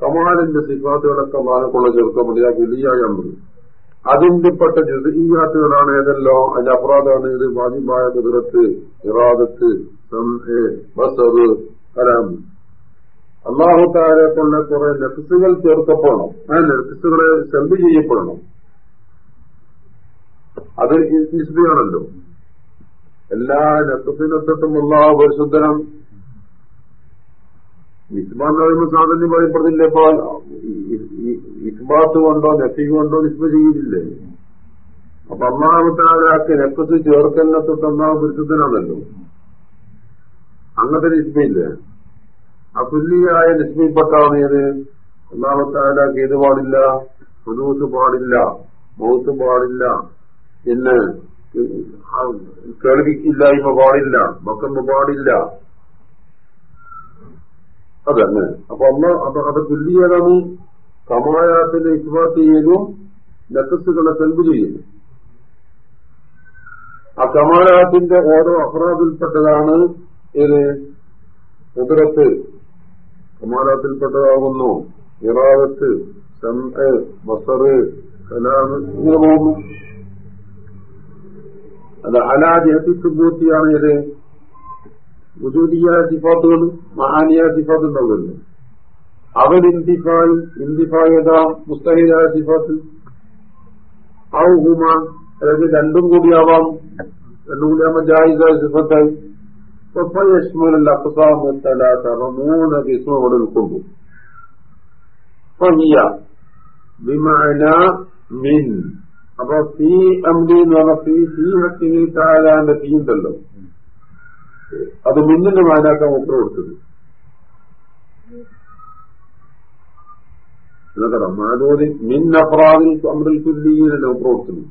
കമാലിന്റെ സിഫാത്തുകളൊക്കെ അള്ളാഹുക്കുള്ള ചെറുക്കം ആ കുല്ലിയായ അമ്രു അതിന്റെ പെട്ട ജുദീയാത്തുകളാണ് ഏതല്ലോ അതിന്റെ അപരാധാണ് ഇത് വാജിബായ കുതിരത്ത് ഇറാദത്ത് ബസറ് കലാം അള്ളാഹു താരെ കൊണ്ട് കുറെ നെഫ്സുകൾ ചേർക്കപ്പെടണം ആ നെഫ്സുകളെ സെൽബ് ചെയ്യപ്പെടണം അത് നിസ്ബിയാണല്ലോ എല്ലാ നെഫ്സിനെത്തൊട്ടും അള്ളാഹു പരിശുദ്ധനം ഇസ്മാന്ന് പറയുമ്പോൾ സാധനം പറയപ്പെടുന്നില്ല. ഇപ്പൊ ഇസ്ബാത്ത് കൊണ്ടോ നെഫി കൊണ്ടോ നിസ്ബ ചെയ്തില്ലേ അപ്പൊ അള്ളാഹുത്താലാക്ക് നെഫത്ത് ചേർക്കലിനെ തൊട്ട് അള്ളാഹു പുരുഷത്തിനാണല്ലോ അങ്ങനത്തെ നിസ്ബയില്ലേ ആ തുല്യായ നിസ്ബയിൽപ്പെട്ടാണ് ഏത് അള്ളാഹുത്താലാക്ക് ഏത് പാടില്ല? ഹുദൂസ് പാടില്ല മൗത്ത് പാടില്ല പിന്നെ കേൾവിക്കില്ലായ്മ പാടില്ല മക്കമ്മ പാടില്ല. അതന്നെ അപ്പൊ അമ്മ അപ്പൊ അത് തുല്യതാണ് കമായാത്തിന്റെ ഇസ്ബാത്ത് ചെയ്യലും നെക്കസുകളെ സെൽബ് ചെയ്യുന്നു. ആ കമാലാത്തിന്റെ ഓരോ അഫ്രാദിൽപ്പെട്ടതാണ് ഇത് കുതിരത്ത്. കമാലാത്തിൽപ്പെട്ടതാകുന്നു ഇറാവത്ത് ബസറ് കലാമ് ഇങ്ങനെ പോകുന്നു. അത് അലാജിഹത്തി സുബൂത്തിയാണ് ഇത്. ഉജൂദിയായ സിഫാത്തുകൾ മഹാനിയായ സിഫാത്ത് ഉണ്ടാവുമല്ലോ അവൻ ഇന്തിഫായി ഇന്തിഫായത മുസ്തഹിദായ സിഫാത്ത് ഔ ഹുമ അതായത് രണ്ടും കൂടിയാവാം രണ്ടും കൂടിയാകുമ്പോൾ ജായിസായ സിഫത്തായി فيشمل الأقسام الثلاثة رمون قسم ഉൾക്കൊണ്ടു فهي بمعنى من അപ്പൊ ഫീ അംരി എന്ന് പറഞ്ഞ ഫീ ഫീ ഹക്കിനി താലാന്റെ ഫീ ഉണ്ടല്ലോ അത് മിന്നിന്റെ മാനാക്കാൻ മുപ്പർ കൊടുത്തത്. എന്നൊക്കെ മാനോദി മിൻ അഫ്രാദിൽ അമ്രിൽ കൊടുത്തത്.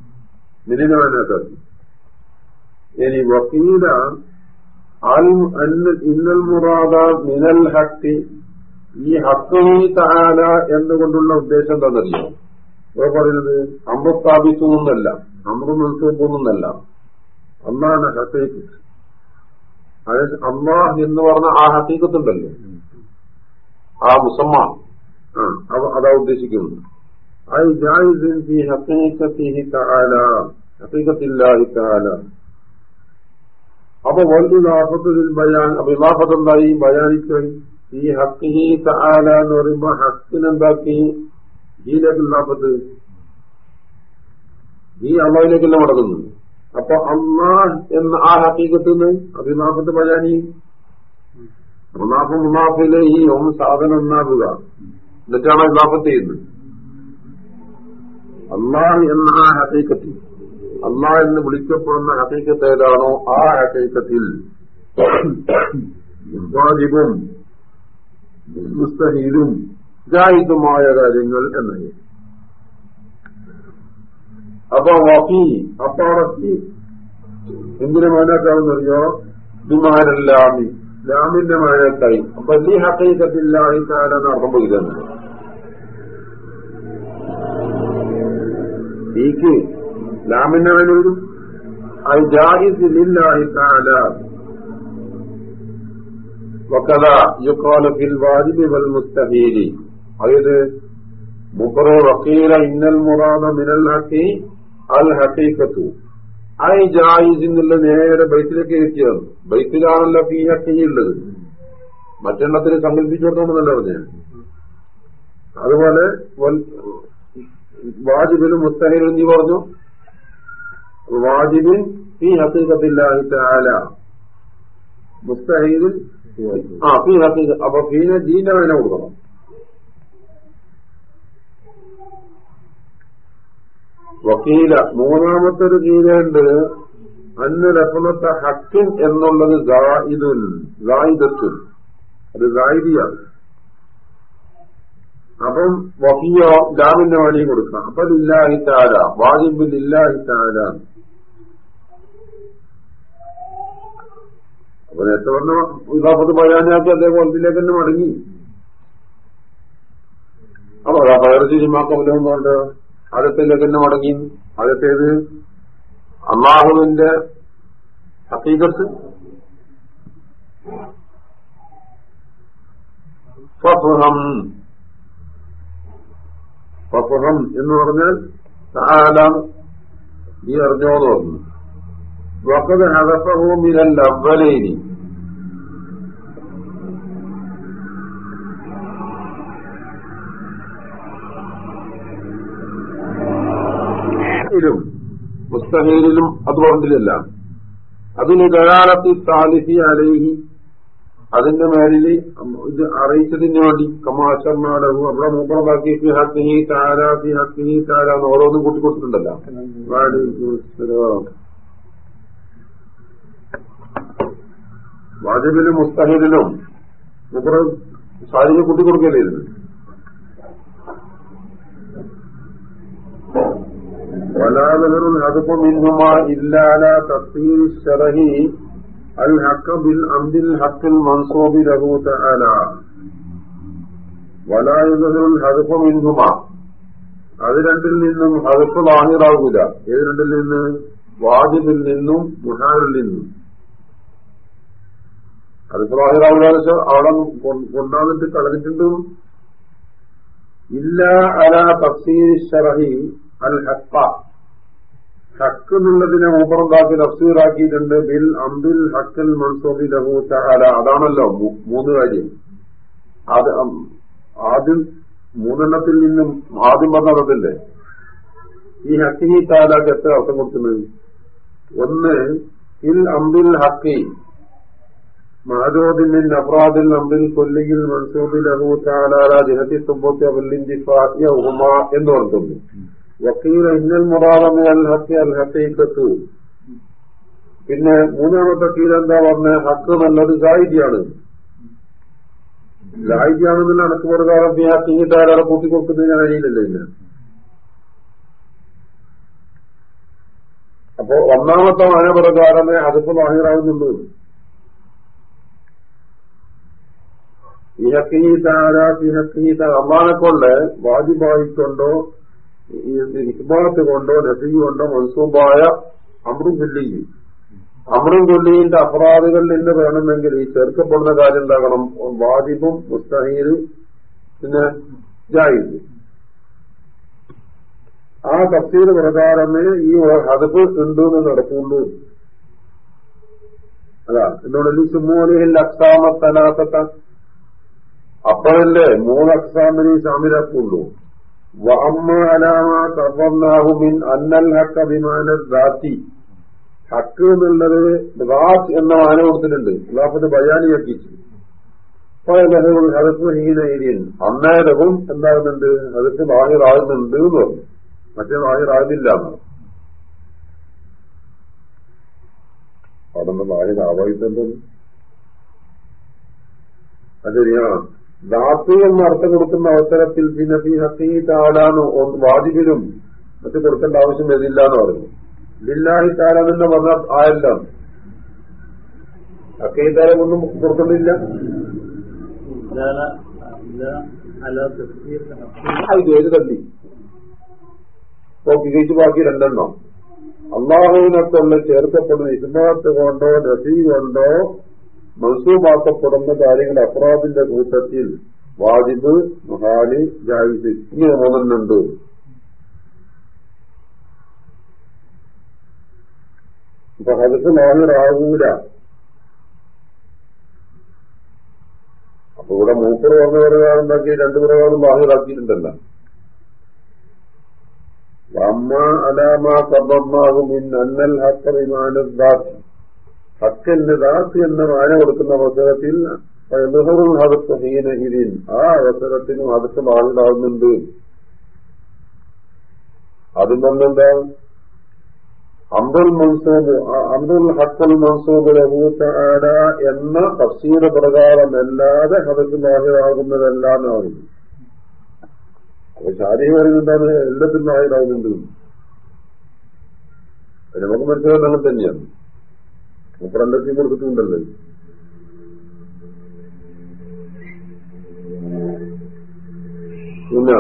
മിന്നിന്റെ മാനാക്കാക്കി ഇനി വക്കീല ഇന്നൽ മുറാദ മിനൽ ഹക്കി ഈ ഹക്കി താല എന്നുകൊണ്ടുള്ള ഉദ്ദേശം എന്താണെന്നറിയോ? ഇവിടെ പറയുന്നത് അമ്പ സ്ഥാപിക്കുന്നല്ല അമ്രു മൻസൂപ്പൊന്നല്ല അന്നാണ് ഹക്കീക്ക് അതായത് അള്ളാഹ് എന്ന് പറഞ്ഞ ആ ഹക്കീക്കത്തുണ്ടല്ലോ. ആ മുസമ്മ അതാ ഉദ്ദേശിക്കുന്നത്. അപ്പൊ വലുതാഫത്തിൽ ബയാൻ അപ്പൊ ഇലാഫത്ത് എന്തായി ബയാനിക്കായി ഈ ഹക്കിഹി തആല എന്ന് പറയുമ്പോ ഹക്കിനെന്താക്കി? ഈ ഇലാഫത്ത് ഈ അള്ളാഹിലേക്കല്ല മടങ്ങുന്നു അപ്പൊ അള്ളാഹ് എന്ന ആ ഹക്കീകത്തുനിന്ന് അഭിമാഫത്ത് പഴാനി. മുനാഫ് മുനാഫിലെ ഈ ഓം സാധനം എന്നാകുക എന്നിട്ടാണ് ഇലാഫത്ത് ചെയ്യുന്നത്? അള്ളാഹ് എന്ന ആ ഹക്കീക്കത്തിൽ. അള്ളാ എന്ന് വിളിക്കപ്പെടുന്ന ഹക്കീക്കത്ത് ഏതാണോ ആ ഹക്കീക്കത്തിൽ. വാജിബും മുസ്തഹീലും ജാഹിദുമായ കാര്യങ്ങൾ എന്നത് അപ്പൊ വഫി അപ്പാടത്തി എന്തിനു മാനാക്കാവുന്നറിയോ ബിമാനല്ലാമി ലാമിന്റെ മാനത്തായി അപ്പൊ ഈ ഹക്കീക്കത്തില്ലാഹി താലെന്ന് അർത്ഥം പോയിരുന്നത് ഈക്ക് ലാമിന്റെ മേലെ വരും അത് ജാഹിദ് ലില്ലാഹി തആല وكذا يقال في الواجب والمستحيل അതായത് മുപ്പറോ വക്കീല ഇന്നൽ മുറാദ മിനൽ ഹക്കി അൽ ഹക്കീക്കത്തു ഐ ജായിസ് എന്നുള്ള നേരെ ബൈത്തിലേക്ക് എത്തിയാണ് ബൈത്തിലാണല്ലോ ഈ ഹക്കി ഉള്ളത്. മറ്റെണ്ണത്തിൽ സങ്കല്പിച്ചു കൊടുത്തോണ്ടെന്നല്ല പറഞ്ഞത്. അതുപോലെ വാജിബിനും മുസ്തഹീലും നീ പറഞ്ഞു? വാജിബിൻ ഈ ഹക്കീക്കത്തില്ലാഹി തആല. മുസ്തഹീദിൽ ആ ഫീ ഹക്കീക്ക അപ്പൊ ഫീനെ ദീന്റെ കൊടുക്കണം. വക്കീല മൂന്നാമത്തെ ഒരു കീലുണ്ട് അന്ന് ലഫണത്തെ ഹക്കിൻ എന്നുള്ളത് ഗായിദുൻ ഗായിദത്തുൻ. അത് ഗായിദിയാണ്. അപ്പം വഫിയോ ലാമിന്റെ വഴി കൊടുക്കാം അപ്പൊ ഇല്ലാഹിത്താര വാജിബിൽ ഇല്ലാഹിത്താര അപ്പൊ നേരത്തെ പറഞ്ഞ ഇതാപ്പത് പറയാനാക്കി അതേപോലെ ഇതിലേക്ക് തന്നെ മടങ്ങി. അപ്പൊ അതാ കൊണ്ട് ആദ്യത്തിലേക്ക് തന്നെ മടങ്ങി. ആദ്യത്തേത് അള്ളാഹുവിന്റെ ഹക്കീകത്ത് ഫഫഹം. എന്ന് പറഞ്ഞാൽ താലാം ഈ അറിഞ്ഞോന്ന് പറഞ്ഞു വക്കത് ഹദഫഹൂമിനൽ അവലേനി ും മുസ്തഹീലിലും അത് പറഞ്ഞില്ല അതിന് ദയാലത്തി സാലിഹി അലൈഹി അതിന്റെ മേലിൽ ഇത് അറിയിച്ചതിന് വേണ്ടി കമാശർമാടവും അവിടെ മൂപ്പറമാക്കി ഹക്കിനി താര ഫി ഹക്കിനി താര എന്ന് ഓരോന്നും കൂട്ടി കൊടുത്തിട്ടുണ്ടല്ലോ വാജിബിലും മുസ്തഹിദിലും മൂപ്പറ സാരിയെ കൂട്ടി ഇത് ولا ظهر الهدف منهما إلا على تفسير الشرع الحق بالأمد الحق المنصوب له تعالى ولا يظهر الهدف منهما അത് രണ്ടിൽ നിന്നും ഹദഫ് ലാഹിറാകൂല ഏത് രണ്ടിൽ നിന്ന് വാജിബിൽ നിന്നും മുഹാനിൽ നിന്നും അത് പ്രാഹിറാവുന്ന അവിടെ കൊണ്ടാന്നിട്ട് കളഞ്ഞിട്ടുണ്ട് ഇല്ല അല തഫ്സീർ ഷറഹി അൽ ഹക്ക ഹക്ക് എന്നുള്ളതിനെ ഊബറുണ്ടാക്കി തഫ്സീറാക്കിയിട്ടുണ്ട്. ബിൽ അംബിൽ ഹക്കൽ മൻസൂബി ലഹു തആല. അതാണല്ലോ മൂന്ന് കാര്യം. അത് ആദ്യം മൂന്നെണ്ണത്തിൽ നിന്നും ആദ്യം വന്നതല്ലേ ഈ ഹക്കിനി താലാക്ക് എത്ര അർത്ഥം കൊടുക്കുന്നത് ഒന്ന് ഇൽ അംബിൽ ഹക്കി. മഹദോദിൻ അഫ്രാദിൽ അംബിൽ കൊല്ലിയിൽ മൻസൂബിൽ അഹു താലാല ജിഹത്തി തുമ്പത്തി ഉഹുമ എന്ന് പറഞ്ഞിട്ടുണ്ട്. വക്കീൽ ഇന്നൽ മുറാദമി അൽ ഹക്കി അൽ പിന്നെ മൂന്നാമത്തെ കീൽ എന്താ പറഞ്ഞ? ഹക്ക് നല്ലത് സാഹിത്യാണ് ലായിക്കാണെന്നുള്ള അണക്ക് പ്രകാരം നീ ആ തീയിട്ട് ആരാളെ കൂട്ടിക്കൊടുക്കുന്നത് ഞാൻ അറിയില്ലല്ലോ ഇല്ല അപ്പോ ഒന്നാമത്തെ മഴ പ്രകാരമേ അതിപ്പോ ബാഹിറാവുന്നുള്ളൂ ഇഹക്കീതാര ഇഹക്കീത അമ്മാനെ കൊണ്ട് വാജിബായിക്കൊണ്ടോ ഇസ്ബാത്ത് കൊണ്ടോ നസീ കൊണ്ടോ മൻസൂബായ അമൃം ചൊല്ലിയും അമൃം കൊല്ലിന്റെ അപരാധികളിൽ നിന്ന് വേണമെങ്കിൽ ഈ ചേർക്കപ്പെടുന്ന കാര്യം എന്താകണം? വാജിബും മുസ്തഹീൽ പിന്നെ ജായിദ് ആ തഫ്സീർ പ്രകാരമേ ഈ ഹദഫ് ഉണ്ട് എന്ന് നടക്കുള്ളൂ അതാ എന്നോട് സുമോലിഹിൽ അക്സാമത്തനാത്ത അപ്പോഴല്ലേ മൂന്ന് അക്സാമിനെ ശാമിലാക്കുള്ളൂ വഅമ്മ അലാമ തഫന്നാഹുമിൻ അന്നൽ ഹക്ക വിമാന ദാത്തി ഹക്ക് എന്നുള്ളത് റാത്ത് എന്ന മാന കൊടുത്തിട്ടുണ്ട് ഖിലാഫത്ത് ബയാനിയാക്കിച്ചു ഹദഫ് ഹീനൈര്യൻ അന്നേരവും എന്താകുന്നുണ്ട്? ഹദഫ് ബാഹിറാകുന്നുണ്ട് എന്ന് പറഞ്ഞു. മറ്റേ ബാഹിറാകുന്നില്ല എന്നാണ് അവിടെ നിന്ന് ബാഹിറാവായിട്ടുണ്ട് അതെയാ ദാത്ത് എന്ന് അർത്ഥം കൊടുക്കുന്ന അവസരത്തിൽ പിന്നെ ഫി ഹക്കി താലാന്ന് വാജിബിലും മറ്റു കൊടുക്കേണ്ട ആവശ്യം വരില്ല എന്ന് പറഞ്ഞു. ലില്ലാഹി താലാന്ന് പറഞ്ഞ ആയല്ല. ഹക്കി താലം ഒന്നും കൊടുക്കുന്നില്ല. ഇത് ഏത് തള്ളി? ഇപ്പൊ ബാക്കി രണ്ടെണ്ണം. അള്ളാഹുവിനൊത്തുള്ള ചേർക്കപ്പെടുന്ന ഇസ്മാത്ത് കൊണ്ടോ നസീ കൊണ്ടോ മൻസൂബാക്കപ്പെടുന്ന കാര്യങ്ങൾ അഫ്രാദിന്റെ കൂട്ടത്തിൽ വാജിബ് മുഹാലി ജാവിദ് ഇങ്ങനെ മൂന്നെണ്ണുണ്ട് അപ്പൊ ഹദസ് മാഹിറാകൂല അപ്പൊ ഇവിടെ മൂപ്പർ പറഞ്ഞ പ്രകാരം രണ്ടു പ്രകാരം ബാഹിറാക്കിയിട്ടുണ്ടല്ലോ അമ്മ അലാമ കബമ്മാകുമിൻ അന്നൽ ഹക്കറിമാനും വിമാനദാത്തി ഹക്കിന്റെ ദാസ് എന്ന മാന കൊടുക്കുന്ന അവസരത്തിൽ ഹീനഹിരിൻ ആ അവസരത്തിനും അടുത്ത ബാഹിറാകുന്നുണ്ട് അതും വന്നെന്താ? അമ്പൽ മൻസൂബ് അമ്പുൽ ഹക്കൽ മൻസൂബ് ലഹൂത്താര എന്ന തഫ്സീർ പ്രകാരമല്ലാതെ ഹദത്ത് ബാഹിറാകുന്നതല്ല എന്ന് പറയുന്നു. അപ്പൊ ശാരീരിക പറയുന്നുണ്ടാണ് എല്ലാത്തിനും ബാഹിറാകുന്നുണ്ട്. നമുക്ക് മനസ്സിലാകുന്ന അങ്ങനെ തന്നെയാണ്. മുപ്പരണ്ടത്തി കൊടുത്തിട്ടുണ്ടല്ലോ. പിന്നെ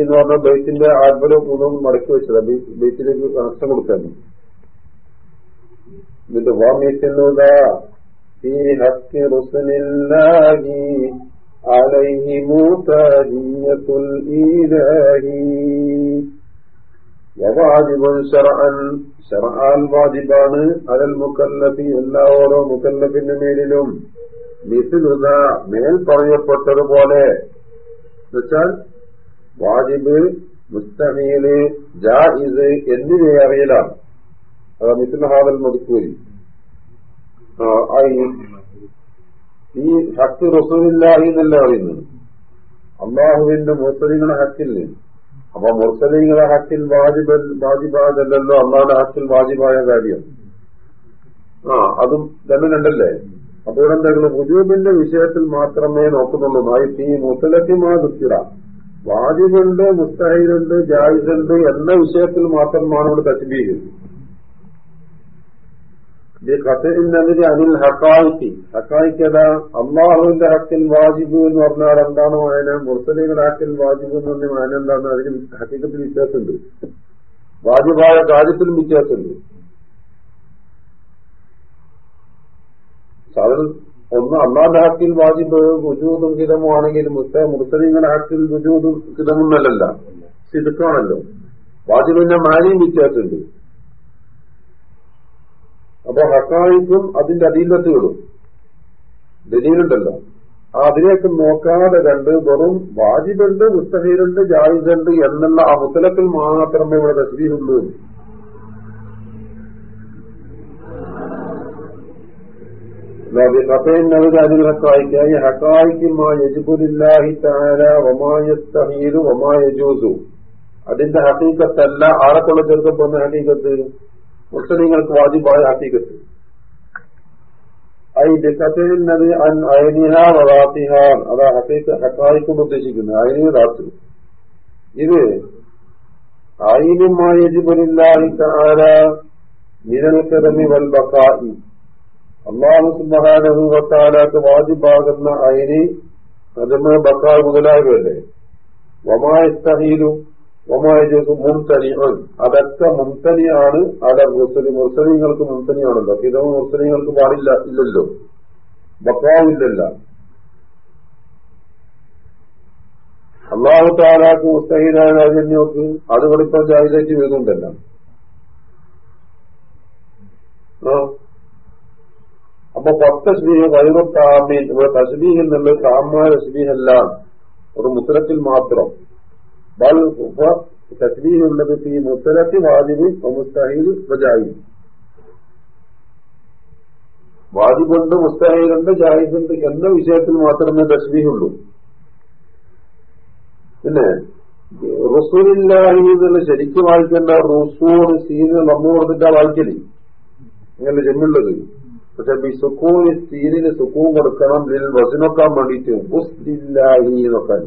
എന്ന് പറഞ്ഞ മടക്കി വെച്ചത്. ബൈറ്റിലേക്ക് കണക്ഷൻ കൊടുക്കാൻ എന്നിട്ട് വാമിക്കുന്നത് വവാദിബുൻ ശറാൻ ശറാൻ വാജിബാണ് അലൽ മുക്കല്ലഫി എല്ലാ ഓരോ മുക്കല്ലഫിന്റെ മേലിലും. മിസിലുന മേൽ പറയപ്പെട്ടതുപോലെ എന്നുവെച്ചാൽ വാജിബ് മുസ്തമീൽ ജാഹിദ് എന്നിവയെ അറിയലാണ്. അതാ മിസിൽ ഹാദൽ മതിക്കൂരി ഈ ഹക്ക് റസൂലില്ലാഹി എന്നല്ല പറയുന്നത്? അള്ളാഹുവിന്റെ മുസ്ലിങ്ങളുടെ ഹക്കില്ലേ? അപ്പൊ മുർസലിങ്ങളെ ഹക്കിൽ വാജിബൽ വാജിബായതല്ലോ അള്ളാഹുടെ ഹക്കിൽ വാജിബായ കാര്യം. ആ അതും തന്നെ രണ്ടല്ലേ? അതുകൊണ്ട് ഇവിടെ എന്തായിരുന്നു ഹുജൂബിന്റെ വിഷയത്തിൽ മാത്രമേ നോക്കുന്നുള്ളൂ. തീ മുത്തലത്തിമാ ദുഃഖിട വാജിബുണ്ട് മുസ്തഹിലുണ്ട് ജായിസുണ്ട് എന്ന വിഷയത്തിൽ മാത്രമാണ് ഇവിടെ തസ്ബീഹ്. അള്ളാഹുവിന്റെ ഹക്കിൽ വാജിബു എന്ന് പറഞ്ഞാൽ എന്താണ് വായന മുർസലികളുടെ ഹക്കിൽ വാജിബു എന്ന് പറഞ്ഞ വായന എന്താണ് അതിന് ഹക്കീക്കത്തിൽ വ്യത്യാസമുണ്ട്. വാജിബായ കാര്യത്തിലും വ്യത്യാസമുണ്ട്. സാധാരണ ഒന്ന് അള്ളാന്റെ ഹക്കിൽ വാജിബ് രുജൂതും മുസ്ത മുസ്ലിങ്ങളുടെ ഹക്കിൽ രുജൂതും ഹിതമൊന്നല്ലല്ല സിദുക്കാണല്ലോ. വാജിബിന്റെ മാനയും വ്യത്യാസമുണ്ട്. അപ്പൊ ഹക്കായിക്കും അതിന്റെ അധീനത്തുകളും ദലീലുണ്ടല്ലോ. ആ അതിലേക്ക് നോക്കാതെ കണ്ട് വെറും വാജിബുണ്ട് മുസ്തഹീലുണ്ട് ജായിദുണ്ട് എന്നുള്ള ആ മുത്തലത്തിൽ മാത്രമേ ഇവിടെ തസ്ബീഹുള്ളൂ. ഹക്കായിക്കായി ഹക്കായിക്കുമാ യജുബുലില്ലാഹി താല വമായസ്തഹീലു അതിന്റെ ഹക്കീക്കത്തല്ല ആരെക്കൊള്ള ചേർക്കപ്പെടുന്ന ഹക്കീക്കത്ത്? മുസ്ലിങ്ങൾക്ക് വാജിബായ ഹക്കീക്കത്ത് അതാ ഹക്കീക്ക ഹക്കായിക്കൊണ്ട് ഉദ്ദേശിക്കുന്നത്. അയനി റാത്ത് ഇത് ആയിനുമായ യജുബുലില്ലാഹി താല മിനൽ കറമി വൽ ബക്കായി അള്ളാഹു വാജിബാകുന്ന അയിന് അതിന് ബക്കാ മുതലായവല്ലേ വമാസ്തഹീലു വമാജു മുംതനിയൻ അതൊക്കെ മുൻതനിയാണ് അവിടെ മുസ്ലിം. മുസ്ലിങ്ങൾക്ക് മുൻതനിയാണല്ലോ ഇതോ മുസ്ലിങ്ങൾക്ക് പാടില്ല ഇല്ലല്ലോ. ബക്കാവില്ലല്ല അള്ളാഹു താലാക്ക് മുസ്തഹീനായ രാജന്യോക്ക് അത് ഇവിടെ ജാഹിലേക്ക് വരുന്നുണ്ടല്ലോ അപ്പൊ പത്തസ്ബീഹ് വൈറത്താമീൻ ഇവിടെ തസ്ബീഹിൽ നിന്ന് താമായ തസ്ബീഹല്ല. ഒരു മുത്തരത്തിൽ മാത്രം. വാജിബുണ്ട് മുസ്തഹീലുണ്ട് ജാഹിദുണ്ട് എന്ന വിഷയത്തിൽ മാത്രമേ തസ്ബീഹുള്ളൂ പിന്നെ റുസൂലില്ലാഹി ശരിക്കും വായിക്കേണ്ട റസൂൽ സീന് നമ്മ കൊടുത്തിട്ടാ വായിക്കൽ. അങ്ങനെ ജന്മുള്ളത് പക്ഷെ ഈ സുക്കൂന് സീനിന് സുക്കൂൻ കൊടുക്കണം വസിനൊക്കാൻ വേണ്ടിയിട്ട് ഉസ്ദില്ലാഹി നോക്കാൻ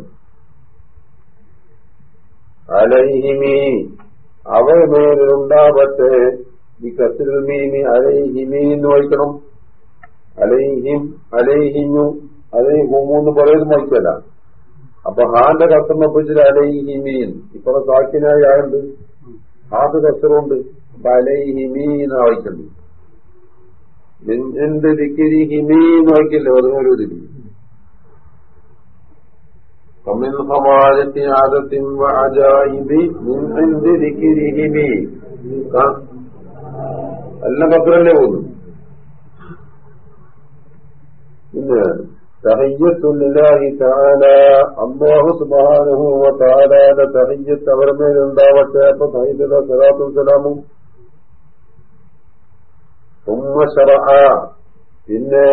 അലൈഹിമി അവമേലുണ്ടാവട്ടെ ഈ കത്തിൽ മീനി അലൈഹിമി എന്ന് വായിക്കണം. അലൈഹിം അലൈഹിമു അലൈഹുമു പറയുന്നത് വായിക്കല അപ്പൊ ഹാന്റെ കത്തം ഒപ്പിച്ചിട്ട് അലൈഹിമീൻ ഇപ്പൊ സാക്കിനായി ആയുണ്ട് ഹാത്ത് കസറുണ്ട് അപ്പൊ അലൈഹിമീ എന്ന് വായിക്കുന്നത് എന്ത് ഹിമീന്ന് വായിക്കില്ലേ? അതുപോലെ ഇതിരി ومن خواجة عادة وعجائب من عند ذكرهم എല്ലാം പത്രല്ലേ പോകുന്നു പിന്നെ തഹയ്യത്തുല്ലാഹി താല അള്ളാഹു സുബാനഹു താലാല തഹയ്യത്ത് അവരുടെ മേലുണ്ടാവട്ടെ അപ്പൊ തഹയ്യത്തുള്ള സലാത്തും സലാമും ثم شرع പിന്നെ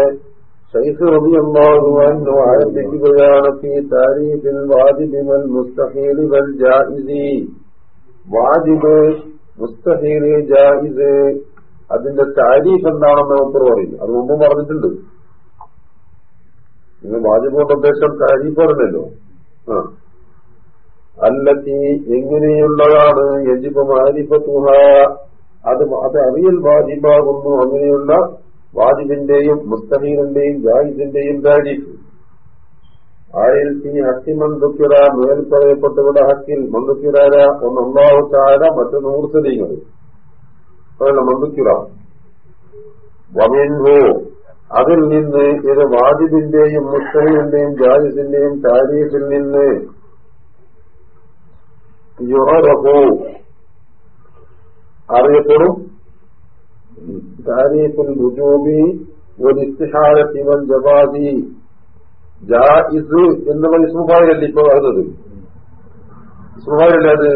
ഷൈഖ് റളിയല്ലാഹു അൻഹു ആരംഭിക്കുകയാണ് ഫീ താരീഫിൽ വാജിബി വൽ മുസ്തഹീൽ വൽ ജായിസി വാജിബ് മുസ്തഹീൽ ജായിസ് അതിന്റെ താരീഫ് എന്താണെന്ന് ഉത്തർ പറയും അത് മുമ്പ് പറഞ്ഞിട്ടുണ്ട്. നിങ്ങൾ വാജിബോട്ട് ഉദ്ദേശം താരീഫ് പറഞ്ഞല്ലോ. ആ. അല്ലത്തി എങ്ങനെയുള്ളതാണ് യജിബ് മാരിഫത്തുഹ. അത് അത് അറിയൽ വാജിബാകുന്നു അങ്ങനെയുള്ള വാജിബിന്റെയും മുസ്തഹീറിന്റെയും ജാഹിദിന്റെയും താരീഫ് ആയിൽ ഈ ഹക്കി മന്ദുക്കിറ മേൽ പറയപ്പെട്ടവരുടെ ഹക്കിൽ മന്ദുക്കിറാര ഒന്ന് മറ്റു മൂർസലീങ്ങൾ അതല്ല മന്ദുക്കിറ വമിൻഹു. അതിൽ നിന്ന് ഇത് വാജിബിന്റെയും മുസ്തഹീറിന്റെയും ജാഹിദിന്റെയും താരീഫിൽ നിന്ന് യുറഹു അറിയപ്പെടും? റുജൂബി ഒരിസ്തിഹാരത്തി വൽ ജവാദി. ജായിസ് എന്നുള്ള ഇസ്മുഫായിലല്ലേ ഇപ്പൊ വരുന്നത്? ഇസ്മുഫായിലല്ലേ അത്?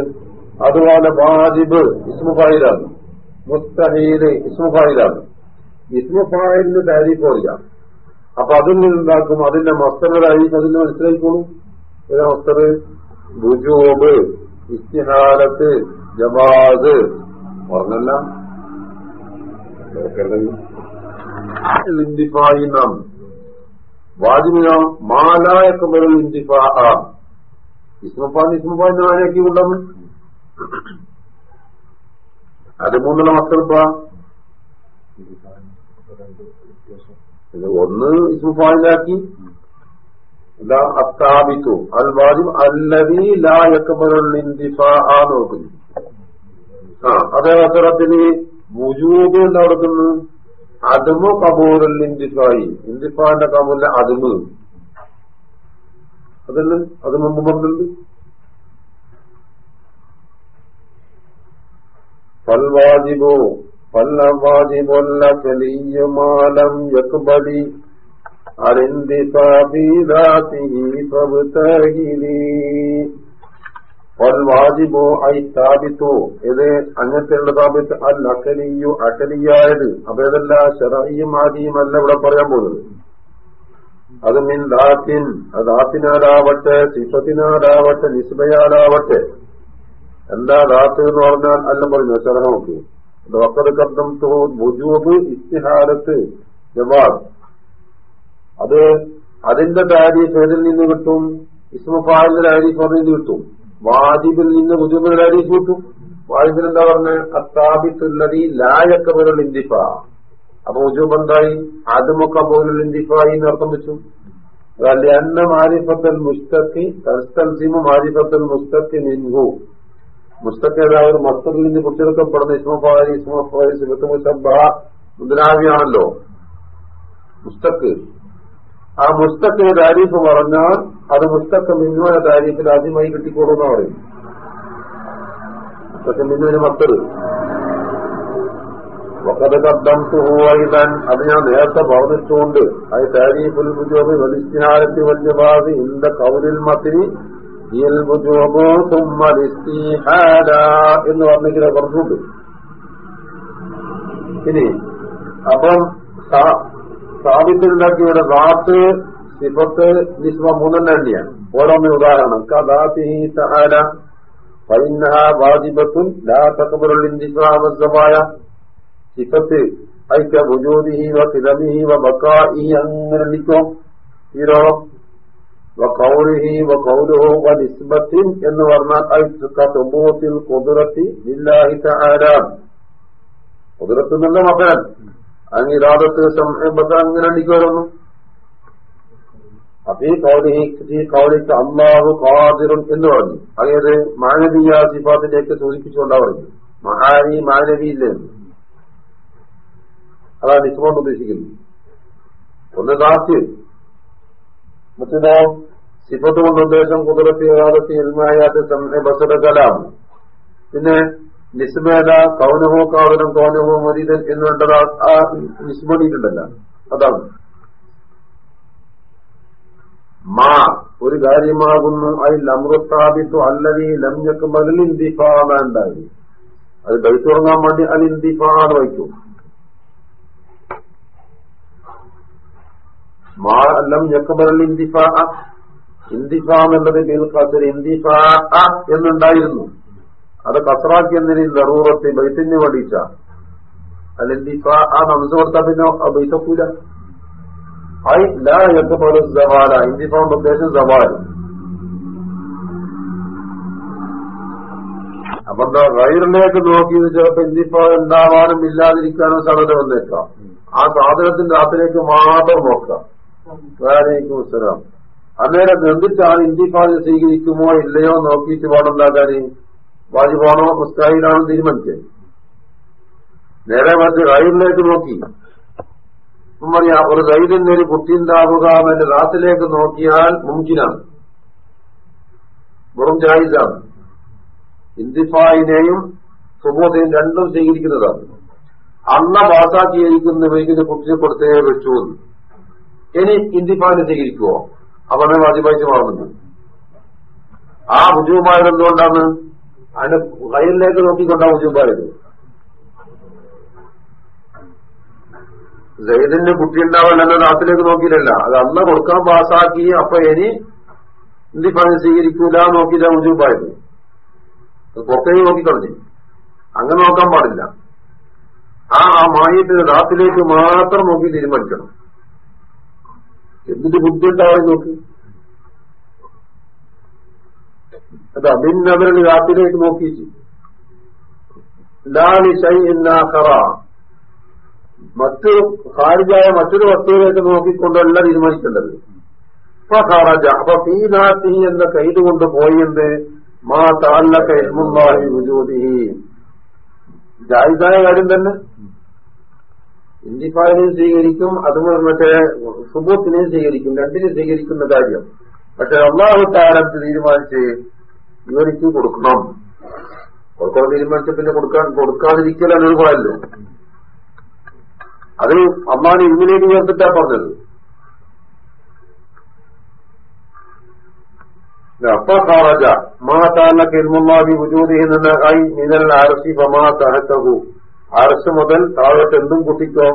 അതുപോലെ വാജിബ് ഇസ്മുഖായിലാണ് മുസ്തഹീൽ ഇസ്മുഖായിലാണ് ഇസ്മുഖായിലിന് താരീഫില്ല അപ്പൊ അതിൽ നിന്നുണ്ടാക്കും അതിന്റെ മസ്തറായി അതിന് മനസ്സിലായിക്കോളും. ഒരു മസ്തർ റുജൂബ് ഇസ്തിഹാരത്ത് ജവാദ്. പറഞ്ഞല്ല. ഇന്തിഫായി നാം വാജിബിനോ മാലായൊക്കെ വരും ഇന്തിഫാ ഇസ്മഫാൻ ഇസ്മഫാൻ അത് മൂന്നുള്ള മക്കളിപ്പ ഒന്ന് ഇസ്മഫാനിലാക്കി അത്താബിത്തു അൽ വാജിബ് അല്ലതി ലാ യക്ബറുൽ ഇന്തിഫാ നോക്കുന്നു ആ അതേ അവസരത്തിന് വുജൂബ് എന്ന് കൊടുക്കുന്നു അതുമു കബൂറിൽ ഇന്തിഫായി ഇന്തിഫാന്റെ കബൂറിലെ അതുമ് അതല്ല അത് മുമ്പ് പറഞ്ഞിട്ടുണ്ട്. ഫൽവാജിബോ ഫല്ലവാജിബൊല്ലും ഇത് അങ്ങനത്തെയുള്ള സ്ഥാപിത്ത് അൽ അക്കലിയു അക്കലിയായത് അപ്പൊ ഇതല്ല ആദിയും അല്ല ഇവിടെ പറയാൻ പോകുന്നത്. അത് മിൻ ദാത്തിൻ. അത് ആത്തിനാലാവട്ടെ സിഫത്തിനാലാവട്ടെ നിസ്ബയാലാവട്ടെ. എല്ലാ ദാത്ത് എന്ന് പറഞ്ഞാൽ അല്ല പറഞ്ഞു ശരണ ഡോക്ടർ കബ്ദം തോ ബുജൂബ് ഇസ്തിഹാരത്ത് ജവാബ്. അത് അതിന്റെ താരീഫ് ഏതിൽ നിന്ന് കിട്ടും ഇസ്മഫാലിന്റെ താരീഫ് അതിൽ നിന്ന് കിട്ടും. വാജിബിൽ നിന്ന് ബുദ്ധിമുട്ടുകളായി കൂട്ടു വാജിബിൽ എന്താ പറഞ്ഞ? അത്താബിത്തുല്ലതി ലായക്കബുൽ ഇന്തിഫ അപ്പൊ വുജൂബ് എന്തായി? പോലുള്ള ഇന്തിഫായി എന്ന് അർത്ഥം വെച്ചു. അന്ന മാരിഫത്തൽ മുസ്തഖി തൽസിമു മാരിഫത്തൽ മുസ്തഖി മിൻഹു. മുസ്തഖേതായ ഒരു മസ്തറിൽ നിന്ന് കുറിച്ചെടുക്കപ്പെടുന്ന ഇസ്മഫാരി ഇസ്മഫാരി സിബത്ത് മുസബ മുദ്രാവിയാണല്ലോ മുസ്തഖ്. ആ മുസ്തഖിന്റെ താരീഫ് പറഞ്ഞാൽ അത് മുസ്തക്ക് മിന്നുവിന താരീഫിൽ ആദ്യമായി കിട്ടിക്കോളൂന്ന് പറയും മുസ്തക്ക മിന്നുവിന് മക്കൾ അത് ഞാൻ നേരത്തെ പറഞ്ഞിട്ടുകൊണ്ട് അത് താരീഫുൽ മുജോബ് വലിസ്തിഹാരത്തി വല്യഭാവി ഇന്ത കൗരിൽ മത്തിരി എന്ന് പറഞ്ഞിങ്ങനെ പറഞ്ഞുണ്ട് ഇനി അപ്പം സ്ഥാപിച്ചിട്ടുണ്ടാക്കിയുടെ റാത്ത് സിഫത്ത് നിസ്മ മൂന്നെണ്ണ തന്നെയാണ് ഓരോന്ന് ഉദാഹരണം സിഫത്ത് വ ബക്കാഇഹി അങ്ങനെ എന്ന് പറഞ്ഞാൽ ലില്ലാഹി അങ്ങനെ അടിക്കുമായിരുന്നു അപ്പൊ ഈ കൗലിഹി ഈ കൗലിക്ക് അള്ളാഹു ഖാദിറുൻ എന്ന് പറഞ്ഞു. അതായത് മാനവീയ സിഫാത്തിലേക്ക് സൂചിപ്പിച്ചുകൊണ്ടാ പറഞ്ഞു. മഹാരി മാനവീയില്ലേ അതാണ് ഇസ്മോണ്ട് ഉദ്ദേശിക്കുന്നത്. ഒന്ന് ദാസ്യം മറ്റേതോ സിഫത്ത് കൊണ്ട് ഉദ്ദേശം കുതിരത്തി ഏകാദത്തി ഇൽമായാത്ത് ബസുര കലാം. പിന്നെ നിസ്മേത കൗനവോ കാവനം കൗനവോ മരീതൻ എന്ന് വേണ്ടത് ആ നിസ്മണിയിട്ടുണ്ടല്ല അതാണ്. മാ ഒരു കാര്യമാകുന്നു. അതിൽ അമൃത്താപിത്തു അല്ലതി ലംഞ്ഞക്ക് മലിന്തിഫാണ്ടായി അത് കഴിച്ചുറങ്ങാൻ വേണ്ടി അൽ ഇന്തിഫാന്ന് വയ്ക്കും. മാ അല്ലം യക്കബൽ ഇന്തിഫാ ഇന്തിഫ എന്നുള്ളത് ബിൽ കസർ ഇന്തിഫ എന്നുണ്ടായിരുന്നു. അത് കസറാക്കി എന്നതിന് ദറൂറത്ത് ബൈത്തിന് അല്ല ഇന്തിഫ ആ നമുക്ക് കൊടുത്താൽ പിന്നെ ബൈത്തക്കൂല. ഐ ലാ യക്കബൽ സവാല. ഇന്തിഫാന്റെ ഉദ്ദേശം സവാൽ. അപ്പൊ എന്താ ഗൈറിലേക്ക് നോക്കിയത് ചിലപ്പോ ഇന്നിപ്പോ ഉണ്ടാവാനും ഇല്ലാതിരിക്കാനും സാധനം വന്നേക്കാം. ആ സാധനത്തിന്റെ അതിലേക്ക് മാത്രം നോക്കാം. വാലേക്കും അസ്സലാം. അന്നേരം എന്നിട്ടാണ് ഇന്ത്യഫാദ് സ്വീകരിക്കുമോ ഇല്ലയോ നോക്കിയിട്ട് വേണം എന്താക്കാൻ വാജിബാണോ മുസ്താഹിലാണോ തീരുമാനിച്ചത് നേരെ മറിച്ച് റൈറിലേക്ക് നോക്കി. പറയാ ഒരു റൈലിന് ഒരു കുട്ടിയുണ്ടാവുക എന്റെ റാത്തിലേക്ക് നോക്കിയാൽ മുമ്പിനാണ് വെറും ജായിസാണ്. ഇന്തിഫായിനെയും സുബോധയും രണ്ടും സ്വീകരിക്കുന്നതാണ്. അന്ന പാസാക്കിയിരിക്കുന്നവയ്ക്ക് കുട്ടിയെ കൊടുത്തേ വെച്ചു ഇനി ഇന്തിഫാനെ സ്വീകരിക്കുവോ? അവനെ വാജിബായിട്ട് മാറുന്നുണ്ട്. ആ ഹുജൂബായത് എന്തുകൊണ്ടാണ് അതിന്റെ കയ്യിലേക്ക് നോക്കിക്കൊണ്ടാണ് ഉജുബായത് ജയ്ദിന്റെ കുട്ടി ഉണ്ടാവാൻ എന്ന നാട്ടിലേക്ക് നോക്കിയില്ലല്ല അത് അന്ന് കൊടുക്കാൻ പാസാക്കി അപ്പൊ ഇനി ഇന്തിഫാനെ സ്വീകരിക്കൂല നോക്കിയില്ല അത് പുറത്തേക്ക് നോക്കിക്കളഞ്ഞു. അങ്ങനെ നോക്കാൻ പാടില്ല. ആ ആ മായത്തിന്റെ നാട്ടിലേക്ക് മാത്രം നോക്കി തീരുമാനിക്കണം. എന്നിട്ട് ബുദ്ധി ഉണ്ടാവാൻ നോക്കി? അത് ഭിന്നവരുടെ രാത്രിയിലേക്ക് നോക്കിയിട്ട്. ലാലി ഷൈ എന്നാ മറ്റു ഹാരിജായ മറ്റൊരു വസ്തുവിലേക്ക് നോക്കിക്കൊണ്ടല്ല തീരുമാനിക്കേണ്ടത്. എന്ന കൈത് കൊണ്ട് എന്ന് മാ താലക്ക ഇൽമുല്ലാഹി വുജൂദിഹി. ജായിദായ കാര്യം തന്നെ. ഇന്തിഫാലിനെയും സ്വീകരിക്കും അതുപോലെ മറ്റേ സുബൂത്തിനെയും സ്വീകരിക്കും രണ്ടിനെയും സ്വീകരിക്കുന്ന കാര്യം. പക്ഷെ അള്ളാഹു താരത്ത് തീരുമാനിച്ച് ഇവർക്ക് കൊടുക്കണം. കൊടുക്കണം തീരുമാനിച്ച പിന്നെ കൊടുക്കാൻ കൊടുക്കാതിരിക്കൽ അനുഭവമല്ലോ അത് അമ്മാനെ ഇന്നിലേക്ക് ചേർത്തിട്ടാ പറഞ്ഞത്. അപ്പ ഖാറജ മാ താലക്ക് ഇൽമുല്ലാഹി വുജൂദിഹി നിന്ന് ആയി മിനൽ അർശി ഫമാ തഹത്തഹു. അർശ് മുതൽ താഴത്തെന്തും കുട്ടിക്കോ.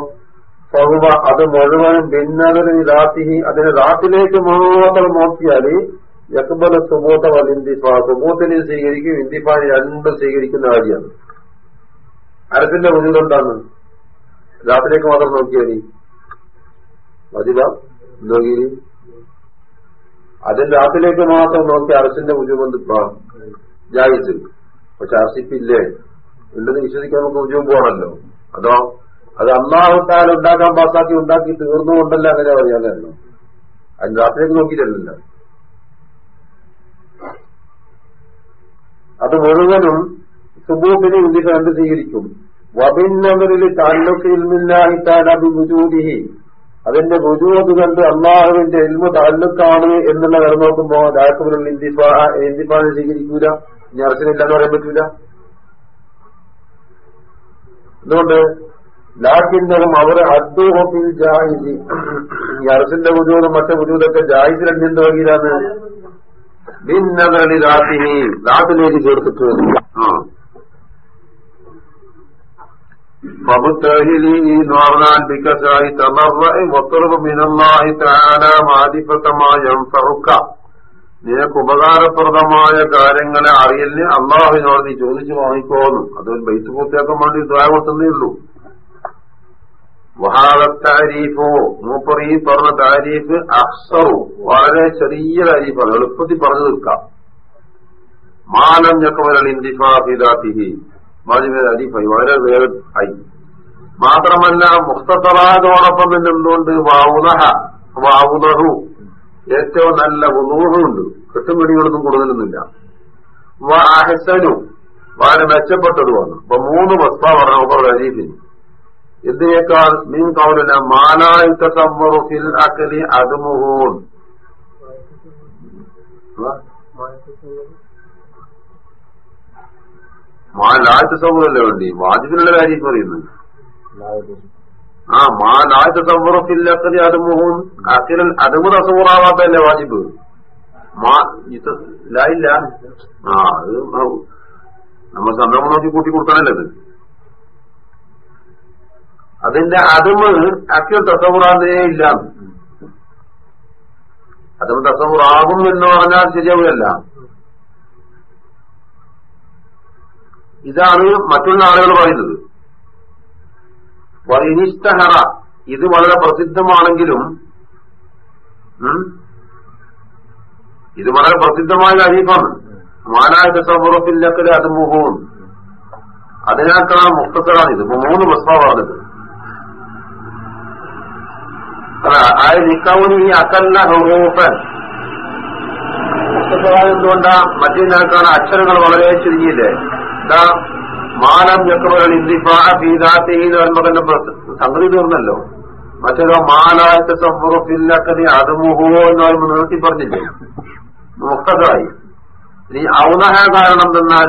ഫഹുവ അത് മുഴുവനും ഭിന്നതന് രാത്തിഹി അതിന് രാത്തിലേക്ക് മാത്രം നോക്കിയാൽ യക്ബല സുബൂത്ത വൽ ഇന്തിഫ. സ്വീകരിക്കും ഇന്തിഫാൻ രണ്ടും സ്വീകരിക്കുന്ന കാര്യമാണ്. അരസിന്റെ മുന്നിൽ എന്താണ്? രാത്രിയിലേക്ക് മാത്രം നോക്കിയാൽ മതില നോക്കി അതിന്റെ രാത്രിയിലേക്ക് മാത്രം നോക്കി അറസിന്റെ മുജുബ് ജായിച്ച് പക്ഷെ അർസിപ്പില്ലേ ഉണ്ടെന്ന് വിശ്വസിക്കാൻ നമുക്ക് മുജുബ് പോകണല്ലോ അതോ അത് അന്നാവിട്ടാൽ ഉണ്ടാക്കാൻ പാസാക്കി ഉണ്ടാക്കി തീർന്നുകൊണ്ടല്ല അങ്ങനെ പറയാനല്ലോ അതിന് രാത്രിയൊക്കെ നോക്കിയിട്ടല്ലോ അത് മുഴുവനും സുബൂഫിനെ ഇന്ത്യയ്ക്ക് കണ്ട് സ്വീകരിക്കും. അതിന്റെ രുജൂത് കണ്ട് അള്ളാഹുവിന്റെ എൽമ താലൂക്കാണ് എന്നുള്ള കട നോക്കുമ്പോ ദാക്കുബിലുള്ള ഇന്തിഫാ ഇന്തിഫാനെ സ്വീകരിക്കൂല ഇനി അർച്ചനില്ലെന്ന് പറയാൻ പറ്റൂല. അതുകൊണ്ട് ലാക്കിന്റെയും അവർ അദ്ദൂഹത്തിൽ ജാഹിദി. ഈ അർസിന്റെ വുജൂദും മറ്റേ വുജൂദൊക്കെ ജാഹിസിൽ എന്ത് വകീലാണ് ഭിന്നതളി രാത്തിലേക്ക് ചേർത്തിട്ട് ആ. നിനക്ക് ഉപകാരപ്രദമായ കാര്യങ്ങളെ അറിയലിന് അള്ളാഹുവിനോട് നീ ചോദിച്ചു വാങ്ങിക്കോന്നു. അതൊരു ബൈസ് പൂർത്തിയാക്കാൻ വേണ്ടി ദ്വായ കൊടുത്തേ ഉള്ളൂ. വഹാദത്താരീഫോ മൂപ്പർ ഈ പറഞ്ഞ താരീഫ് അഫ്സറു വളരെ ചെറിയ താരീഫാണ് എളുപ്പത്തിൽ പറഞ്ഞു തീർക്കാം. മാലം ഞക്കവരൽ ഇന്തിഫാഫിദാത്തിഹി അരീഫായി വളരെ വേഗം മാത്രമല്ല മുഖത്തറാതോടൊപ്പം തന്നെ വാവുനഹ വാവുനഹു. ഏറ്റവും നല്ല ഉണൂഹുണ്ട് കെട്ടുപിടികളൊന്നും കൂടുതലൊന്നുമില്ല. വാഹസനു വളരെ മെച്ചപ്പെട്ടതുമാണ്. അപ്പൊ മൂന്ന് വസ്ത പറഞ്ഞ എന്തിനേക്കാൾ അരീഫിന് ഇതിനേക്കാൾ മീൻ കൗലിന മാലായി തസവറു ഫിൽ മാലായ തസവറല്ലേ വേണ്ടി? വാജിബിനുള്ള കാര്യം പറയുന്നത് ആ മാലായ തസവറു ഫിൽ അക്കലി അതുമുഹൂൻ അക്കലിൽ അതുമു തസവറാവാത്തല്ലേ വാജിബ്? മാ ആ അത് നമ്മൾ സന്ദർഭം നോക്കി കൂട്ടി കൊടുക്കാനല്ലത് അതിന്റെ അതുമ് അക്കിൽ തസവുറാന്നേ ഇല്ല. അതും തസവുറാകും എന്ന് പറഞ്ഞാൽ ശരിയാവുകയല്ല. ഇതാണ് മറ്റുള്ള ആളുകൾ പറയുന്നത്. വൈനിഷ്ടഹറ ഇത് വളരെ പ്രസിദ്ധമാണെങ്കിലും ഇത് വളരെ പ്രസിദ്ധമായ അരീഫാണ് മാനായ തസവുറത്തില്ലക്കൽ അത് മുഖവും അതിനേക്കാൾ മുക്തത്തറാണ് ഇത്. ഇപ്പൊ മൂന്ന് പ്രസ്താവ പറഞ്ഞത് അല്ല ആ നിക്കൗനി അക്കല്ല ഹുറൂഫൻ. എന്തുകൊണ്ടാ? മറ്റേക്കാണ് അക്ഷരങ്ങൾ വളരെ ചുരുങ്ങിയില്ലേ? എന്താ മാനം ചക്രവകൾ ഇന്ദിഫാഫീദാത്തി എന്ന് പറയുമ്പോ തന്നെ സംഗതി തീർന്നല്ലോ. മറ്റൊരു മാലായത്തെ സമ്പുറത്തില്ലക്കതി അതുമുഹോ എന്ന് പറയുമ്പോൾ നിർത്തി പറഞ്ഞില്ലേ? മുക്തതായി ഇനി ഔനഹ കാരണം തന്നാൽ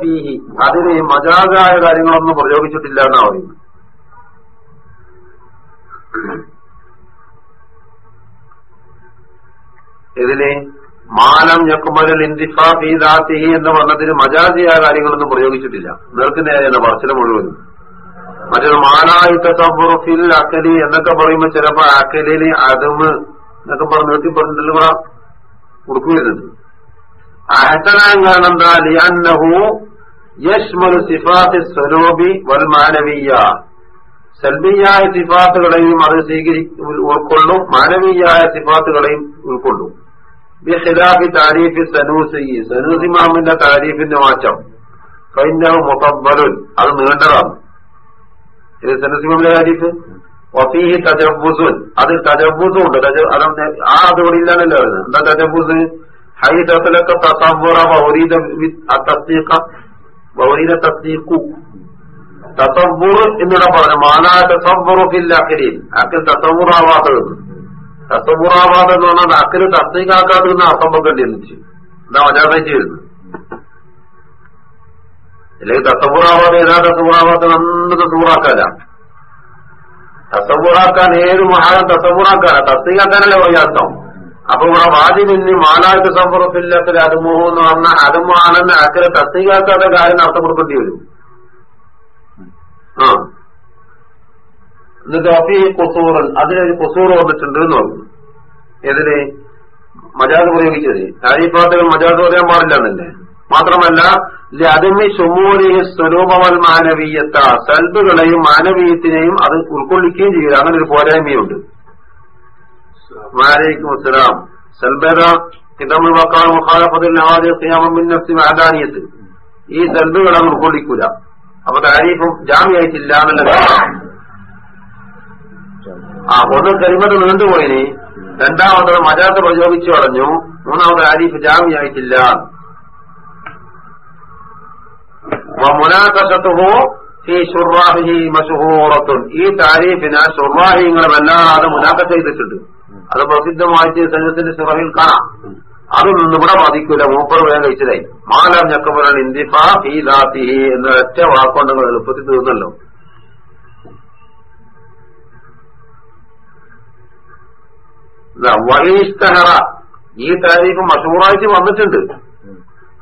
ഫീഹി. അതിന് മജാകായ കാര്യങ്ങളൊന്നും പ്രയോഗിച്ചിട്ടില്ല എന്നാ പറയുന്നത്. ഇതിന് മാനം ഫീ ഇന്തിഫാഫീദാത്തി എന്ന് പറഞ്ഞതിന് മജാസിയായ കാര്യങ്ങളൊന്നും പ്രയോഗിച്ചിട്ടില്ല. നേർക്കുന്നതിന്റെ പറച്ചില മുഴുവനും. മറ്റൊരു മാനായി തസഫുറുഫിൽ അക്കലി എന്നൊക്കെ പറയുമ്പോ ചിലപ്പോ അക്കലിന് അതും എന്നൊക്കെ പറഞ്ഞ് നിർത്തി പറഞ്ഞിട്ടുള്ള കൊടുക്കുന്നുണ്ട് അഹസനാൻ കാരണം എന്താ? ലിയന്നഹു യഷ്മലു സിഫാത്തി സ്വരൂപി വൽ മാനവീയ സൽബിയായ സിഫാത്തുകളെയും അത് സ്വീകരി ഉൾക്കൊള്ളും. മാനവീയായ സിഫാത്തുകളെയും ഉൾക്കൊള്ളും. بخلاف تعريف السنوسي سنوسي ما من تعريف النواجم فإنه مفضل. على المغندران إذا سنوسي ما من تعريف. وفيه تجبز هذا التجبز الله ولله هذا تجبز حيث أطلق التصور وأريد التصديق. وأريد التصديق. تصور إننا برنا معناه تصور في الآخرين. أكل تصور واضح തസവ്വുറാവാതെ എന്ന് പറഞ്ഞാൽ അഖിൽ തസ്തീകാക്കാതെ അർത്ഥം വെക്കേണ്ടി വന്നിച്ചു എന്താ മജാറായിട്ട് വരുന്നത് അല്ലെങ്കിൽ തസ്വുറാവാദ ഏതാ തസ്വുറാവാദ നന്ന് തസവ്വുറാക്കാല തസവ്വുറാക്കാൻ ഏത് മഹാൻ തസവ്വുറാക്കാല തസ്തീകാക്കാനല്ലേ പറയാർത്ഥം അപ്പൊ ഇവിടെ വാജിബിന് മാലാക്ക് സംഭവത്തില്ലാത്ത അതുമോഹം എന്ന് പറഞ്ഞാൽ അതുമാണെന്ന് അക്കരെ തസ്തീകാക്കാത്ത കാര്യം അർത്ഥം കൊടുക്കേണ്ടി വരും. ആ. എന്നിട്ട് കൊസൂറൻ അതിനൊരു കൊസൂർ വന്നിട്ടുണ്ട് എന്ന് പറഞ്ഞു. ഏതിന്? മജാദ് പ്രയോഗിച്ചത് താരീഫാത്തുകൾ മജാദ് പറയാൻ പാടില്ല എന്നല്ലേ? മാത്രമല്ല ലതുമി സുമൂലി സ്വരൂപവൽ മാനവീയത്ത. സൽബുകളെയും മാനവീയത്തിനെയും അത് ഉൾക്കൊള്ളിക്കുകയും ചെയ്യുക. അങ്ങനെ ഒരു പോരായ്മയുണ്ട്. മഅദാനിയത്ത്. ഈ സൽബുകളെ ഉൾക്കൊള്ളിക്കൂല. അപ്പൊ താരീഫും ജാമ്യായിട്ടില്ല കാര്യം. ആ ഒന്ന് കരിമത് നീണ്ടുപോയിന് രണ്ടാമത് മജാത്ത് പ്രചോദിച്ചു പറഞ്ഞു മൂന്നാമത് ആരിഫ് ജാമ്യായിട്ടില്ല. ഈ ഷുറാഹി മഷഹൂറത്തുൻ ഈ താരീഫിനെ വല്ലാതെ മുനാക്ക ചെയ്തിട്ടുണ്ട്. അത് പ്രസിദ്ധമായിട്ട് സൈന്യത്തിന്റെ ഷുറഹിൽ കാണാം. അതൊന്നും ഇവിടെ ബാധിക്കൂല മൂപ്പർ വേഗം കഴിച്ചതായി മാലാം ഞക്കമുരാൻ ഇന്ദിഫ ഹി ദാത്തി എന്ന ഒറ്റ വാക്കുകൊണ്ട് എളുപ്പത്തിൽ തീർന്നല്ലോ. വഹീസ്തഹറ ഈ താരീഫ് മഷൂറായിട്ട് വന്നിട്ടുണ്ട്.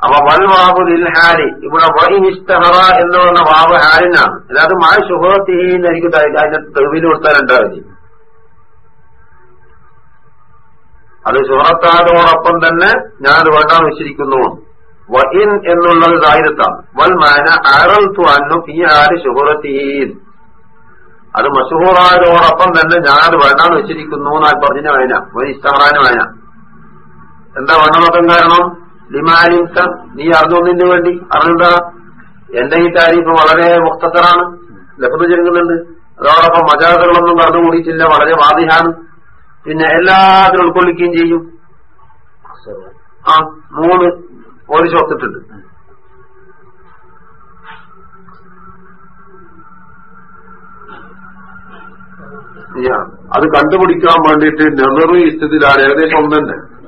അപ്പൊ വൽ വാബു ദിൽഹാരി ഇവിടെ വഹിനിസ്തഹറ എന്ന് പറഞ്ഞ വാബ് ഹാരിനാണ്. അതായത് മായ ശുഹത്തിഹി എനിക്ക് അതിന്റെ തെളിവിൽ കൊടുത്താലുണ്ടാവില്ല അത് ശുഹറത്താതോടൊപ്പം തന്നെ ഞാനത് വേണ്ടാൻ വെച്ചിരിക്കുന്നു വഇൻ എന്നുള്ളത് ദായിരത്താണ് വൽ മാന അറൽ അന്നു ഈ ആര് ശുഹറത്തീൻ അത് മഷഹൂറായതോടൊപ്പം തന്നെ ഞാനത് വേണ്ടാന്ന് വെച്ചിരിക്കുന്നു എന്നാൽ പറഞ്ഞ വായന. ഒരു ഇഷ്ടഹാന വായന. എന്താ വണ്ണമൊക്കം കാരണം? ലിമാലിംസ നീ അറിഞ്ഞൊന്നിന് വേണ്ടി. അറിഞ്ഞാ എന്റെ ഈ താരിഫ് വളരെ മുക്തസറാണ് ലഭ്യത ചെലുന്നുണ്ട് അതോടൊപ്പം പറഞ്ഞു കടന്നുകൂടിയിട്ടില്ല. വളരെ വാദിഹാണ്. പിന്നെ എല്ലാത്തിനും ഉൾക്കൊള്ളിക്കുകയും ചെയ്യും. ആ മൂന്ന് പോലീസ് ചോത്തിട്ടുണ്ട് അത് കണ്ടുപിടിക്കാൻ വേണ്ടിയിട്ട് നെഹ്റു ഇഷ്ടത്തിലാണ് ഏകദേശം ഒന്ന്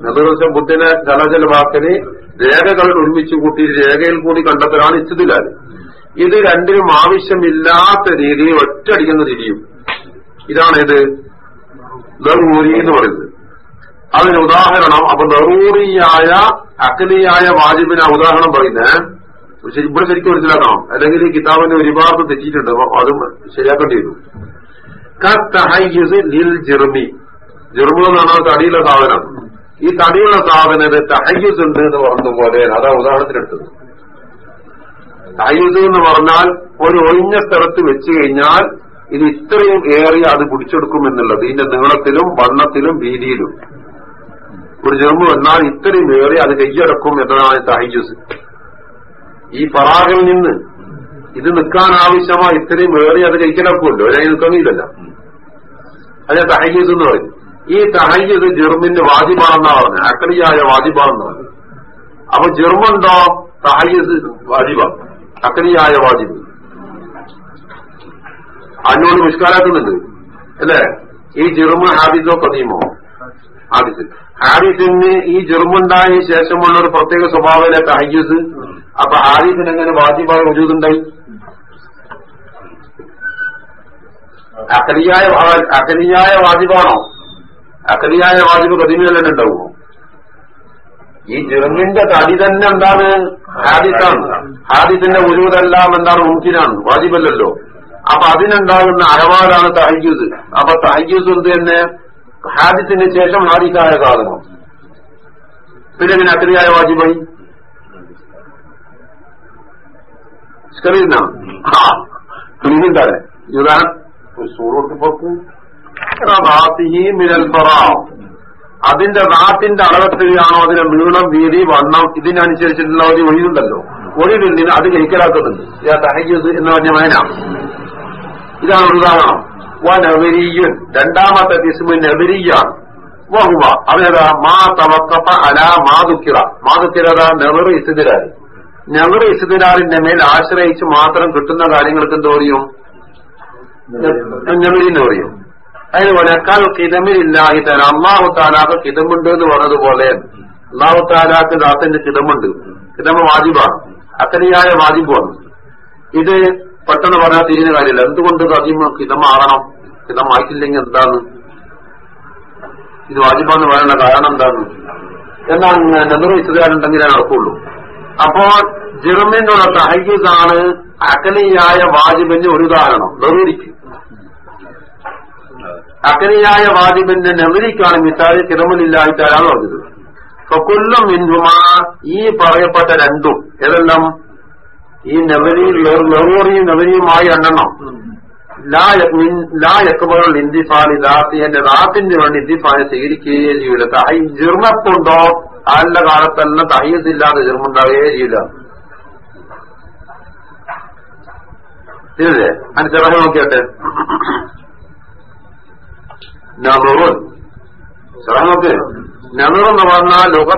നെഹ്റു ദിവസം ബുദ്ധിനെ ജലജലവാക്കിന് രേഖകൾ ഒരുമിച്ച് കൂട്ടി രേഖയിൽ കൂടി കണ്ടെത്തലാണ് ഇഷ്ടത്തിലാണ് ഇത് രണ്ടിനും ആവശ്യമില്ലാത്ത രീതിയിൽ ഒറ്റടിക്കുന്ന തിരിയും ഇതാണ് നെറൂരി എന്ന് പറയുന്നത്. അതിന് ഉദാഹരണം അപ്പൊ ദറൂറിയായ അക്കലിയായ വാജിബിന് ഉദാഹരണം പറയുന്നത് ഇവിടെ ശരിക്കും മനസ്സിലാക്കണം. അല്ലെങ്കിൽ ഈ കിതാബിന്റെ ഒരുപാട് തെറ്റിയിട്ടുണ്ട്. അതും ശരിയാക്കേണ്ടി വരും. കത്തഹയ്യുസ് ലിൽ ജിർമി ജിർമു തടിയുള്ള സാധനം. ഈ തടിയുള്ള സാധനത്തിന് തഹയ്യുസ് ഉണ്ട് എന്ന് പറഞ്ഞ പോലെ അതാ ഉദാഹരണത്തിനെടുത്തത് തഹയ്യുസ് എന്ന് പറഞ്ഞാൽ ഒരു ഒഴിഞ്ഞ സ്ഥലത്ത് വെച്ച് കഴിഞ്ഞാൽ ഇത് ഇത്രയും ഏറെ അത് പിടിച്ചെടുക്കും എന്നുള്ളത്. ഇതിന്റെ നീളത്തിലും വണ്ണത്തിലും വീതിയിലും. ഒരു ജർമ്മ വന്നാൽ ഇത്രയും ഏറെ അത് കയ്യടക്കും എന്നതാണ് തഹയ്യുസ്. ഈ പറാകിൽ നിന്ന് ഇത് നിൽക്കാൻ ആവശ്യമായ ഇത്രയും ഏറെ അത് കഴിക്കലൊക്കുമല്ലോ അല്ലെങ്കിൽ നിൽക്കുന്നില്ലല്ല അതെ തഹയ്യസ് എന്ന് പറയും. ഈ തഹയ്യസ് ജെർമിന്റെ വാജിബാണെന്നാ പറഞ്ഞത്. അക്രിയായ വാജിബാണെന്ന് പറഞ്ഞു അപ്പൊ ജെർമുണ്ടോ തഹയ്യസ് വാജിബ. അക്രിയായ വാജിബ്. അതിനോട് നിഷ്കാരാക്കുന്നുണ്ട് അല്ലേ? ഈ ജെർമ് ഹാദിസോ കദീമോ ഹാദിസ്. ഹാരിസിന് ഈ ജെർമുണ്ടായ ശേഷമുള്ള ഒരു പ്രത്യേക സ്വഭാവത്തിലെ തഹയ്യസ് അപ്പൊ ഹാരിസിന് എങ്ങനെ വാജിബായ വജൂതുണ്ടായി അഖലിയായ അഖലിയായ വാജിബാണോ? അഖലിയായ വാജിബ് ഉണ്ടാവുമോ? ഈ ജെർമിന്റെ തടി തന്നെ എന്താണ്? ഹാദിസാണ്. ഹാദിസിന്റെ ഉരുവതെല്ലാം എന്താണ്? മുമ്പിനാണ് വാജിബല്ലല്ലോ. അപ്പൊ അതിനുണ്ടാകുന്ന അഹവാലാണ് തഹയ്യൂസ് അപ്പൊ തഹയ്യൂസ് എന്ത് തന്നെ? ഹാദിസിന് ശേഷം ഹാദിസായ സാധനം. പിന്നെ ഇങ്ങനെ അഖലിയായ വാജിബായി? ഇതാണ് ഒരു സൂറോട്ട് പുറത്ത്. മിനൽ അതിന്റെ നാട്ടിന്റെ അളവെത്തുകയാണോ അതിന്റെ നീളം വീതി വണ്ണം ഇതിനനുസരിച്ചിട്ടുള്ള ഒരു ഒഴിവുണ്ടല്ലോ. നിന്ന് അത് കഴിക്കലാക്കുന്നുണ്ട് തഹയ്യൂസ് എന്ന് പറഞ്ഞ മേന ഇതാണ് ഉദാഹരണം. വ നവരിയുൻ രണ്ടാമത്തെ കിസ്മു നവരിയാണ്. വഹുവ. അതേതാ മാ തവക്കപ്പ അല മാതുക്കിറ മാതുക്കിറ നെവറ് ഇസുദിരാരി നെവറ് ഇസുദിരാറിന്റെ മേൽ ആശ്രയിച്ച് മാത്രം കിട്ടുന്ന കാര്യങ്ങൾക്ക് എന്ത് പറയും നെവരിന്ന് പറയും. അതിനുപോലെ കാൽ കിതമില്ലാഹി തല അള്ളാഹു താലാക്ക് കിതമുണ്ട് എന്ന് പറഞ്ഞതുപോലെ അള്ളാഹു താലാക്ക് ദാത്തിന്റെ കിതമുണ്ട്. കിതമ വാജിബാണ്. അക്കലിയായ വാജിബാണ് ഇത് പെട്ടെന്ന് പറയാൻ തിരിഞ്ഞ കാര്യമില്ല. എന്തുകൊണ്ട് അതിമ കിതമാറണം കിതമായിട്ടില്ലെങ്കിൽ എന്താണ്? ഇത് വാജിബാന്ന് പറയുന്ന കാരണം എന്താണ്? എന്നാൽ നെതിർവിച്ചതാരുണ്ടെങ്കിലേ നടക്കുള്ളൂ. അപ്പോൾ ജിർമിനുള്ള തഹയ്യതാണ് അകലിയായ വാജിബിന് ഒരു ഉദാഹരണം. നെറിക്ക് അക്കലിയായ വാജിബിന്റെ നെതിരിക്കാണ് മിസാരി കിടമലില്ലായിട്ടാണ് പറഞ്ഞത്. സ്വക്കുല്ലും മിൻഹുമ ഈ പറയപ്പെട്ട രണ്ടും ഏതെല്ലാം ഈ നെവരി ലെറൂറിയും നെവരിയുമായി എണ്ണെണ്ണം ലാ യക്കുബറുൽ ദാത്തി എന്റെ ദാത്തിന്റെ വേണ്ടി ഇന്തിഫാനെ സ്വീകരിക്കുകയേ ചെയ്യൂല. തഹൈ ജിർമത്തുണ്ടോ? അല്ല കാലത്തല്ല തഹയ്യത്തില്ലാതെ ജിർമുണ്ടാവുകയേ ചെയ്യില്ല അതിന് ചിറക് നോക്കിയാട്ടെ? നെഹറുൻ ചിറക് നോക്ക് നെഹറെന്ന് പറഞ്ഞാൽ ലോക